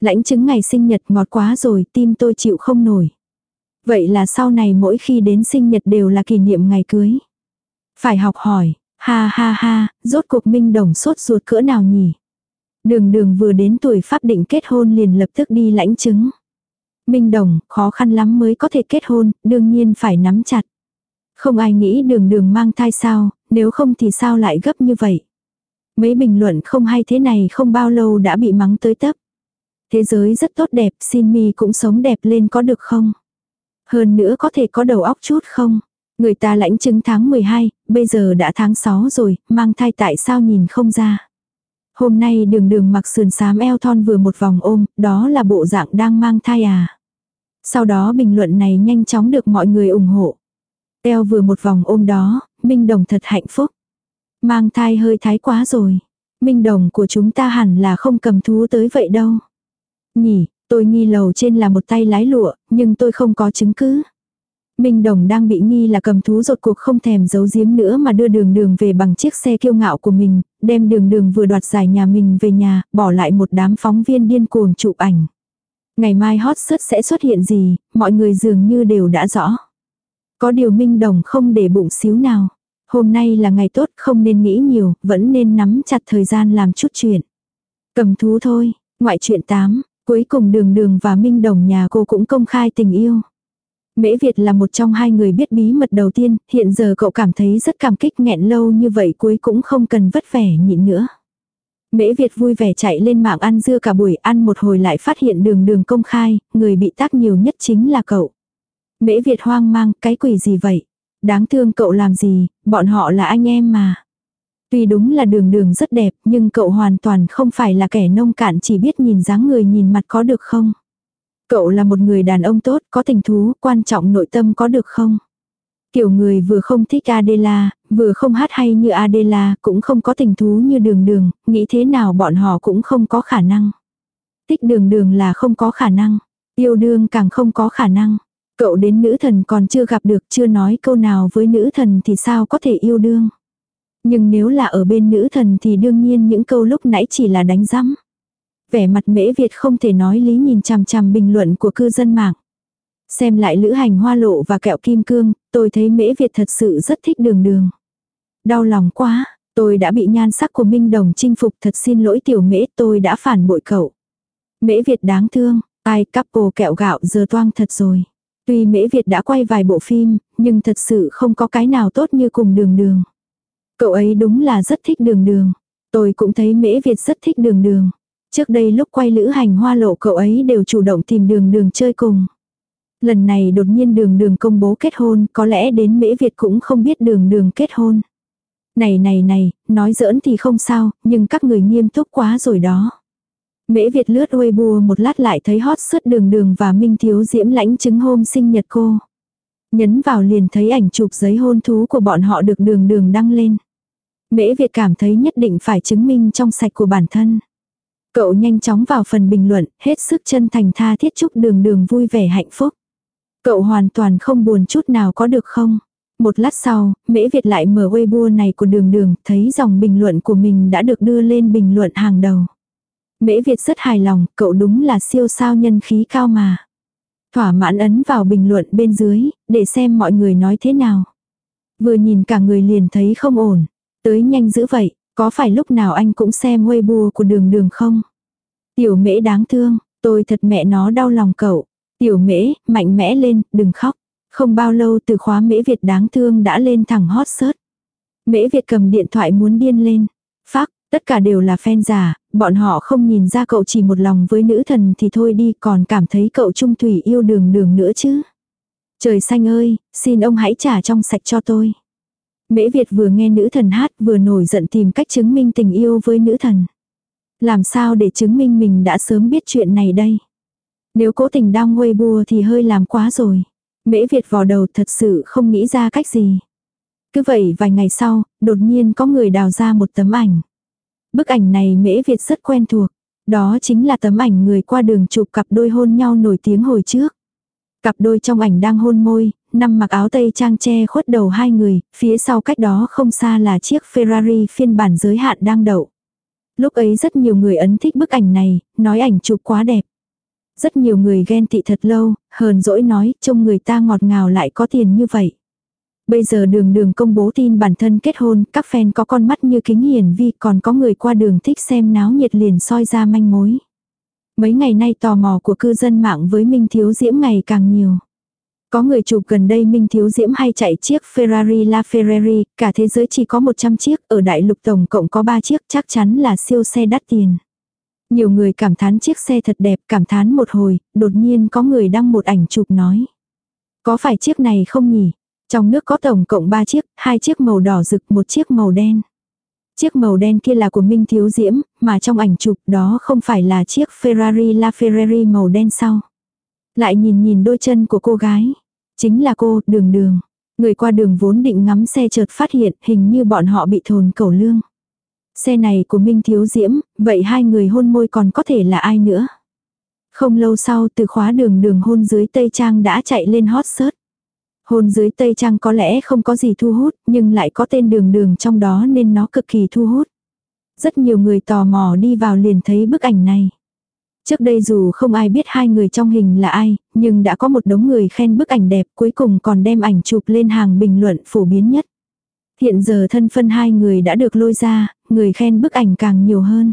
Lãnh chứng ngày sinh nhật ngọt quá rồi tim tôi chịu không nổi. Vậy là sau này mỗi khi đến sinh nhật đều là kỷ niệm ngày cưới. Phải học hỏi, ha ha ha, rốt cuộc Minh Đồng sốt ruột cỡ nào nhỉ? Đường đường vừa đến tuổi pháp định kết hôn liền lập tức đi lãnh chứng. Minh Đồng, khó khăn lắm mới có thể kết hôn, đương nhiên phải nắm chặt. Không ai nghĩ đường đường mang thai sao, nếu không thì sao lại gấp như vậy. Mấy bình luận không hay thế này không bao lâu đã bị mắng tới tấp. Thế giới rất tốt đẹp, xin mi cũng sống đẹp lên có được không? Hơn nữa có thể có đầu óc chút không? Người ta lãnh chứng tháng 12, bây giờ đã tháng 6 rồi, mang thai tại sao nhìn không ra? Hôm nay đường đường mặc sườn xám eo thon vừa một vòng ôm, đó là bộ dạng đang mang thai à? Sau đó bình luận này nhanh chóng được mọi người ủng hộ. Eo vừa một vòng ôm đó, Minh Đồng thật hạnh phúc. Mang thai hơi thái quá rồi. Minh Đồng của chúng ta hẳn là không cầm thú tới vậy đâu. Nhỉ, tôi nghi lầu trên là một tay lái lụa, nhưng tôi không có chứng cứ. Minh Đồng đang bị nghi là cầm thú rột cuộc không thèm giấu giếm nữa mà đưa đường đường về bằng chiếc xe kiêu ngạo của mình, đem đường đường vừa đoạt giải nhà mình về nhà, bỏ lại một đám phóng viên điên cuồng chụp ảnh. Ngày mai hot search sẽ xuất hiện gì, mọi người dường như đều đã rõ. Có điều Minh Đồng không để bụng xíu nào. Hôm nay là ngày tốt không nên nghĩ nhiều, vẫn nên nắm chặt thời gian làm chút chuyện. Cầm thú thôi, ngoại chuyện 8, cuối cùng đường đường và Minh Đồng nhà cô cũng công khai tình yêu. Mễ Việt là một trong hai người biết bí mật đầu tiên, hiện giờ cậu cảm thấy rất cảm kích nghẹn lâu như vậy cuối cũng không cần vất vẻ nhịn nữa. Mễ Việt vui vẻ chạy lên mạng ăn dưa cả buổi ăn một hồi lại phát hiện đường đường công khai, người bị tác nhiều nhất chính là cậu. Mễ Việt hoang mang, cái quỷ gì vậy? Đáng thương cậu làm gì, bọn họ là anh em mà. Tuy đúng là đường đường rất đẹp, nhưng cậu hoàn toàn không phải là kẻ nông cạn chỉ biết nhìn dáng người nhìn mặt có được không? Cậu là một người đàn ông tốt, có tình thú, quan trọng nội tâm có được không? Kiểu người vừa không thích Adela, vừa không hát hay như Adela, cũng không có tình thú như đường đường, nghĩ thế nào bọn họ cũng không có khả năng. Thích đường đường là không có khả năng, yêu đương càng không có khả năng. Cậu đến nữ thần còn chưa gặp được chưa nói câu nào với nữ thần thì sao có thể yêu đương. Nhưng nếu là ở bên nữ thần thì đương nhiên những câu lúc nãy chỉ là đánh rắm. Vẻ mặt mễ Việt không thể nói lý nhìn chằm chằm bình luận của cư dân mạng. Xem lại lữ hành hoa lộ và kẹo kim cương, tôi thấy mễ Việt thật sự rất thích đường đường. Đau lòng quá, tôi đã bị nhan sắc của Minh Đồng chinh phục thật xin lỗi tiểu mễ tôi đã phản bội cậu. Mễ Việt đáng thương, ai cắp cô kẹo gạo giờ toang thật rồi. Tuy Mễ Việt đã quay vài bộ phim, nhưng thật sự không có cái nào tốt như cùng đường đường. Cậu ấy đúng là rất thích đường đường. Tôi cũng thấy Mễ Việt rất thích đường đường. Trước đây lúc quay lữ hành hoa lộ cậu ấy đều chủ động tìm đường đường chơi cùng. Lần này đột nhiên đường đường công bố kết hôn, có lẽ đến Mễ Việt cũng không biết đường đường kết hôn. Này này này, nói giỡn thì không sao, nhưng các người nghiêm túc quá rồi đó. Mễ Việt lướt Weibo một lát lại thấy hot suốt đường đường và Minh Thiếu Diễm lãnh chứng hôm sinh nhật cô. Nhấn vào liền thấy ảnh chụp giấy hôn thú của bọn họ được đường đường đăng lên. Mễ Việt cảm thấy nhất định phải chứng minh trong sạch của bản thân. Cậu nhanh chóng vào phần bình luận, hết sức chân thành tha thiết chúc đường đường vui vẻ hạnh phúc. Cậu hoàn toàn không buồn chút nào có được không? Một lát sau, Mễ Việt lại mở Weibo này của đường đường, thấy dòng bình luận của mình đã được đưa lên bình luận hàng đầu. Mễ Việt rất hài lòng, cậu đúng là siêu sao nhân khí cao mà. Thỏa mãn ấn vào bình luận bên dưới, để xem mọi người nói thế nào. Vừa nhìn cả người liền thấy không ổn. Tới nhanh dữ vậy, có phải lúc nào anh cũng xem Weibo của đường đường không? Tiểu mễ đáng thương, tôi thật mẹ nó đau lòng cậu. Tiểu mễ, mạnh mẽ lên, đừng khóc. Không bao lâu từ khóa mễ Việt đáng thương đã lên thẳng hot search. Mễ Việt cầm điện thoại muốn điên lên. Phác, tất cả đều là fan giả, bọn họ không nhìn ra cậu chỉ một lòng với nữ thần thì thôi đi còn cảm thấy cậu trung thủy yêu đường đường nữa chứ. Trời xanh ơi, xin ông hãy trả trong sạch cho tôi. Mễ Việt vừa nghe nữ thần hát vừa nổi giận tìm cách chứng minh tình yêu với nữ thần. Làm sao để chứng minh mình đã sớm biết chuyện này đây? Nếu cố tình đang nguôi bùa thì hơi làm quá rồi. Mễ Việt vò đầu thật sự không nghĩ ra cách gì. Cứ vậy vài ngày sau, đột nhiên có người đào ra một tấm ảnh. Bức ảnh này Mễ Việt rất quen thuộc. Đó chính là tấm ảnh người qua đường chụp cặp đôi hôn nhau nổi tiếng hồi trước. Cặp đôi trong ảnh đang hôn môi, nằm mặc áo tây trang che khuất đầu hai người, phía sau cách đó không xa là chiếc Ferrari phiên bản giới hạn đang đậu. Lúc ấy rất nhiều người ấn thích bức ảnh này, nói ảnh chụp quá đẹp. Rất nhiều người ghen tị thật lâu, hờn dỗi nói, trông người ta ngọt ngào lại có tiền như vậy. Bây giờ đường đường công bố tin bản thân kết hôn, các fan có con mắt như kính hiển vi còn có người qua đường thích xem náo nhiệt liền soi ra manh mối. Mấy ngày nay tò mò của cư dân mạng với Minh Thiếu Diễm ngày càng nhiều. Có người chụp gần đây Minh Thiếu Diễm hay chạy chiếc Ferrari La Ferrari, cả thế giới chỉ có 100 chiếc, ở đại lục tổng cộng có 3 chiếc chắc chắn là siêu xe đắt tiền. Nhiều người cảm thán chiếc xe thật đẹp, cảm thán một hồi, đột nhiên có người đăng một ảnh chụp nói. Có phải chiếc này không nhỉ? Trong nước có tổng cộng 3 chiếc, hai chiếc màu đỏ rực, một chiếc màu đen. Chiếc màu đen kia là của Minh Thiếu Diễm, mà trong ảnh chụp đó không phải là chiếc Ferrari La Ferrari màu đen sau. Lại nhìn nhìn đôi chân của cô gái. Chính là cô, đường đường. Người qua đường vốn định ngắm xe chợt phát hiện hình như bọn họ bị thồn cẩu lương. Xe này của Minh Thiếu Diễm, vậy hai người hôn môi còn có thể là ai nữa? Không lâu sau từ khóa đường đường hôn dưới Tây Trang đã chạy lên hot search. Hôn dưới Tây Trang có lẽ không có gì thu hút, nhưng lại có tên đường đường trong đó nên nó cực kỳ thu hút. Rất nhiều người tò mò đi vào liền thấy bức ảnh này. Trước đây dù không ai biết hai người trong hình là ai, nhưng đã có một đống người khen bức ảnh đẹp cuối cùng còn đem ảnh chụp lên hàng bình luận phổ biến nhất. Hiện giờ thân phân hai người đã được lôi ra, người khen bức ảnh càng nhiều hơn.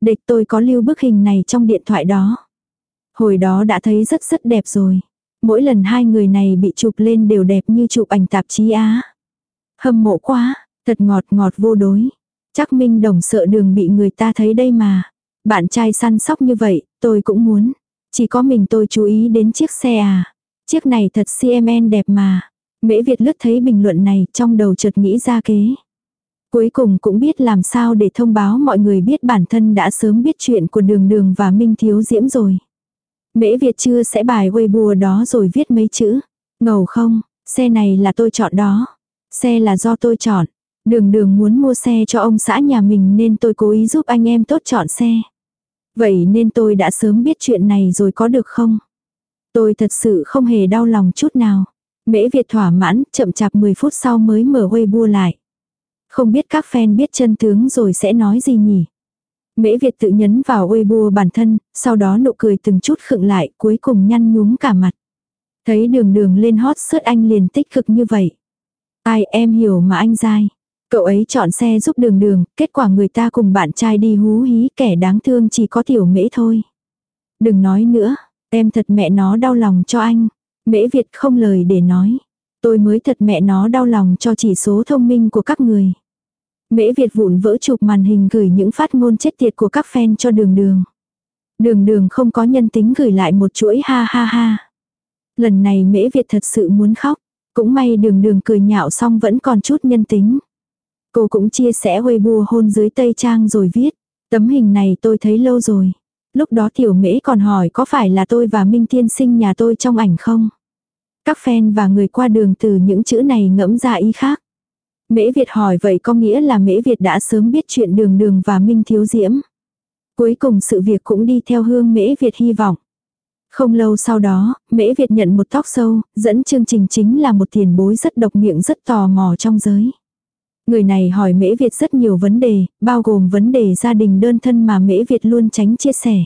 Địch tôi có lưu bức hình này trong điện thoại đó. Hồi đó đã thấy rất rất đẹp rồi. Mỗi lần hai người này bị chụp lên đều đẹp như chụp ảnh tạp chí Á. Hâm mộ quá, thật ngọt ngọt vô đối. Chắc Minh Đồng sợ đường bị người ta thấy đây mà. Bạn trai săn sóc như vậy, tôi cũng muốn. Chỉ có mình tôi chú ý đến chiếc xe à. Chiếc này thật CMN đẹp mà. Mễ Việt lướt thấy bình luận này trong đầu chợt nghĩ ra kế. Cuối cùng cũng biết làm sao để thông báo mọi người biết bản thân đã sớm biết chuyện của đường đường và Minh Thiếu Diễm rồi. Mễ Việt chưa sẽ bài Weibo đó rồi viết mấy chữ. Ngầu không, xe này là tôi chọn đó. Xe là do tôi chọn. Đường đường muốn mua xe cho ông xã nhà mình nên tôi cố ý giúp anh em tốt chọn xe. Vậy nên tôi đã sớm biết chuyện này rồi có được không? Tôi thật sự không hề đau lòng chút nào. Mễ Việt thỏa mãn, chậm chạp 10 phút sau mới mở Weibo lại. Không biết các fan biết chân tướng rồi sẽ nói gì nhỉ? Mễ Việt tự nhấn vào Weibo bản thân, sau đó nụ cười từng chút khựng lại, cuối cùng nhăn nhúm cả mặt. Thấy đường đường lên hot search anh liền tích cực như vậy. Ai em hiểu mà anh dai. Cậu ấy chọn xe giúp đường đường, kết quả người ta cùng bạn trai đi hú hí kẻ đáng thương chỉ có tiểu mễ thôi. Đừng nói nữa, em thật mẹ nó đau lòng cho anh. Mễ Việt không lời để nói. Tôi mới thật mẹ nó đau lòng cho chỉ số thông minh của các người. Mễ Việt vụn vỡ chụp màn hình gửi những phát ngôn chết tiệt của các fan cho đường đường. Đường đường không có nhân tính gửi lại một chuỗi ha ha ha. Lần này Mễ Việt thật sự muốn khóc. Cũng may đường đường cười nhạo xong vẫn còn chút nhân tính. Cô cũng chia sẻ Weibo hôn dưới Tây Trang rồi viết. Tấm hình này tôi thấy lâu rồi. Lúc đó tiểu mễ còn hỏi có phải là tôi và Minh Tiên sinh nhà tôi trong ảnh không? Các fan và người qua đường từ những chữ này ngẫm ra ý khác. Mễ Việt hỏi vậy có nghĩa là Mễ Việt đã sớm biết chuyện đường đường và Minh Thiếu Diễm. Cuối cùng sự việc cũng đi theo hương Mễ Việt hy vọng. Không lâu sau đó, Mễ Việt nhận một tóc sâu, dẫn chương trình chính là một tiền bối rất độc miệng rất tò mò trong giới. Người này hỏi Mễ Việt rất nhiều vấn đề, bao gồm vấn đề gia đình đơn thân mà Mễ Việt luôn tránh chia sẻ.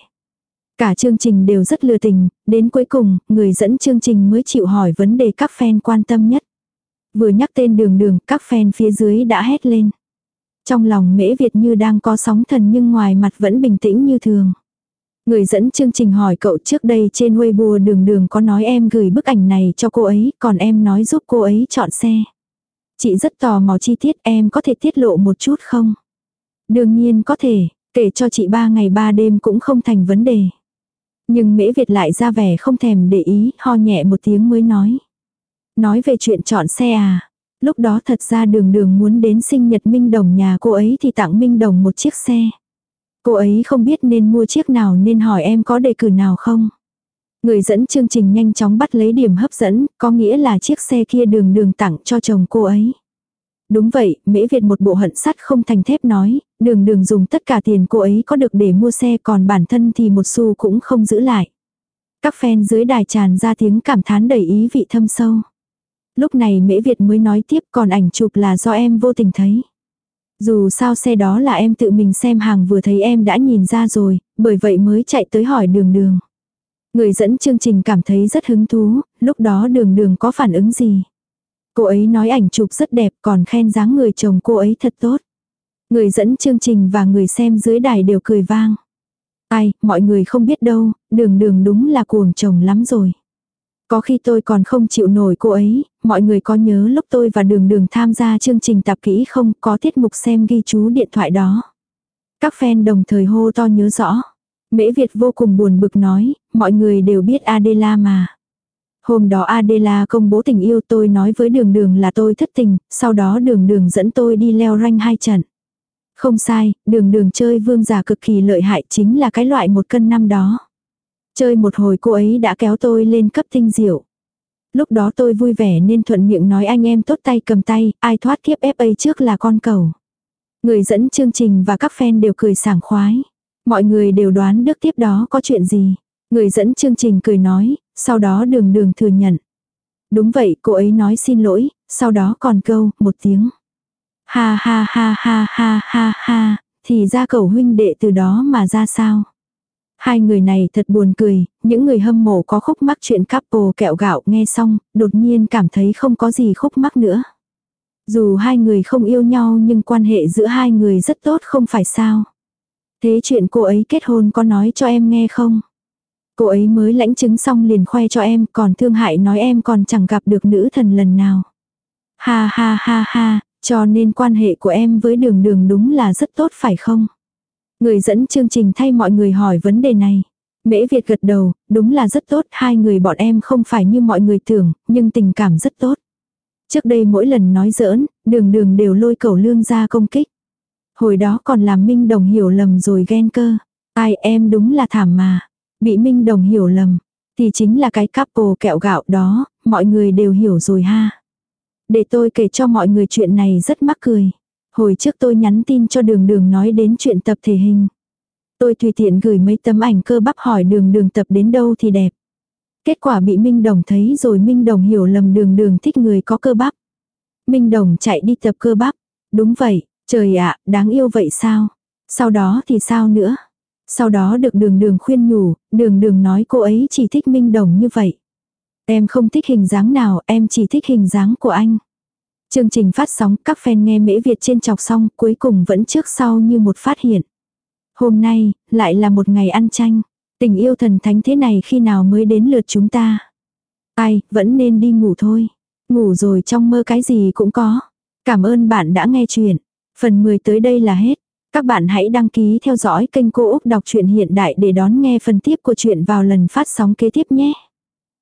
Cả chương trình đều rất lừa tình, đến cuối cùng, người dẫn chương trình mới chịu hỏi vấn đề các fan quan tâm nhất. Vừa nhắc tên đường đường, các fan phía dưới đã hét lên. Trong lòng Mễ Việt như đang có sóng thần nhưng ngoài mặt vẫn bình tĩnh như thường. Người dẫn chương trình hỏi cậu trước đây trên Weibo đường đường có nói em gửi bức ảnh này cho cô ấy, còn em nói giúp cô ấy chọn xe. Chị rất tò mò chi tiết em có thể tiết lộ một chút không? Đương nhiên có thể, kể cho chị ba ngày ba đêm cũng không thành vấn đề. Nhưng Mễ Việt lại ra vẻ không thèm để ý, ho nhẹ một tiếng mới nói. Nói về chuyện chọn xe à? Lúc đó thật ra đường đường muốn đến sinh nhật Minh Đồng nhà cô ấy thì tặng Minh Đồng một chiếc xe. Cô ấy không biết nên mua chiếc nào nên hỏi em có đề cử nào không. Người dẫn chương trình nhanh chóng bắt lấy điểm hấp dẫn, có nghĩa là chiếc xe kia đường đường tặng cho chồng cô ấy. Đúng vậy, Mễ Việt một bộ hận sắt không thành thép nói, đường đường dùng tất cả tiền cô ấy có được để mua xe còn bản thân thì một xu cũng không giữ lại. Các fan dưới đài tràn ra tiếng cảm thán đầy ý vị thâm sâu. Lúc này Mễ Việt mới nói tiếp còn ảnh chụp là do em vô tình thấy. Dù sao xe đó là em tự mình xem hàng vừa thấy em đã nhìn ra rồi, bởi vậy mới chạy tới hỏi đường đường. Người dẫn chương trình cảm thấy rất hứng thú, lúc đó đường đường có phản ứng gì. Cô ấy nói ảnh chụp rất đẹp còn khen dáng người chồng cô ấy thật tốt. Người dẫn chương trình và người xem dưới đài đều cười vang. Ai, mọi người không biết đâu, đường đường đúng là cuồng chồng lắm rồi. Có khi tôi còn không chịu nổi cô ấy, mọi người có nhớ lúc tôi và đường đường tham gia chương trình tạp kỹ không có tiết mục xem ghi chú điện thoại đó. Các fan đồng thời hô to nhớ rõ. Mễ Việt vô cùng buồn bực nói, mọi người đều biết Adela mà. Hôm đó Adela công bố tình yêu tôi nói với đường đường là tôi thất tình, sau đó đường đường dẫn tôi đi leo ranh hai trận. Không sai, đường đường chơi vương giả cực kỳ lợi hại chính là cái loại một cân năm đó. Chơi một hồi cô ấy đã kéo tôi lên cấp tinh diệu. Lúc đó tôi vui vẻ nên thuận miệng nói anh em tốt tay cầm tay, ai thoát kiếp FA trước là con cầu. Người dẫn chương trình và các fan đều cười sảng khoái. Mọi người đều đoán được tiếp đó có chuyện gì. Người dẫn chương trình cười nói, sau đó đường đường thừa nhận. Đúng vậy, cô ấy nói xin lỗi, sau đó còn câu, một tiếng. Ha ha ha ha ha ha ha, thì ra cầu huynh đệ từ đó mà ra sao. Hai người này thật buồn cười, những người hâm mộ có khúc mắc chuyện couple kẹo gạo nghe xong, đột nhiên cảm thấy không có gì khúc mắc nữa. Dù hai người không yêu nhau nhưng quan hệ giữa hai người rất tốt không phải sao. Thế chuyện cô ấy kết hôn có nói cho em nghe không? Cô ấy mới lãnh chứng xong liền khoe cho em còn thương hại nói em còn chẳng gặp được nữ thần lần nào. Ha ha ha ha, cho nên quan hệ của em với đường đường đúng là rất tốt phải không? Người dẫn chương trình thay mọi người hỏi vấn đề này. Mễ Việt gật đầu, đúng là rất tốt, hai người bọn em không phải như mọi người tưởng, nhưng tình cảm rất tốt. Trước đây mỗi lần nói giỡn, đường đường đều lôi cầu lương ra công kích. Hồi đó còn làm Minh Đồng hiểu lầm rồi ghen cơ. Ai em đúng là thảm mà. Bị Minh Đồng hiểu lầm. Thì chính là cái couple kẹo gạo đó, mọi người đều hiểu rồi ha. Để tôi kể cho mọi người chuyện này rất mắc cười. Hồi trước tôi nhắn tin cho đường đường nói đến chuyện tập thể hình. Tôi tùy tiện gửi mấy tấm ảnh cơ bắp hỏi đường đường tập đến đâu thì đẹp. Kết quả bị Minh Đồng thấy rồi Minh Đồng hiểu lầm đường đường thích người có cơ bắp. Minh Đồng chạy đi tập cơ bắp. Đúng vậy, trời ạ, đáng yêu vậy sao? Sau đó thì sao nữa? Sau đó được đường đường khuyên nhủ, đường đường nói cô ấy chỉ thích Minh Đồng như vậy. Em không thích hình dáng nào, em chỉ thích hình dáng của anh. Chương trình phát sóng, các fan nghe mễ Việt trên chọc xong, cuối cùng vẫn trước sau như một phát hiện. Hôm nay, lại là một ngày ăn chanh. Tình yêu thần thánh thế này khi nào mới đến lượt chúng ta. Ai, vẫn nên đi ngủ thôi. Ngủ rồi trong mơ cái gì cũng có. Cảm ơn bạn đã nghe chuyện. Phần 10 tới đây là hết. Các bạn hãy đăng ký theo dõi kênh Cô Úc Đọc truyện Hiện Đại để đón nghe phần tiếp của chuyện vào lần phát sóng kế tiếp nhé.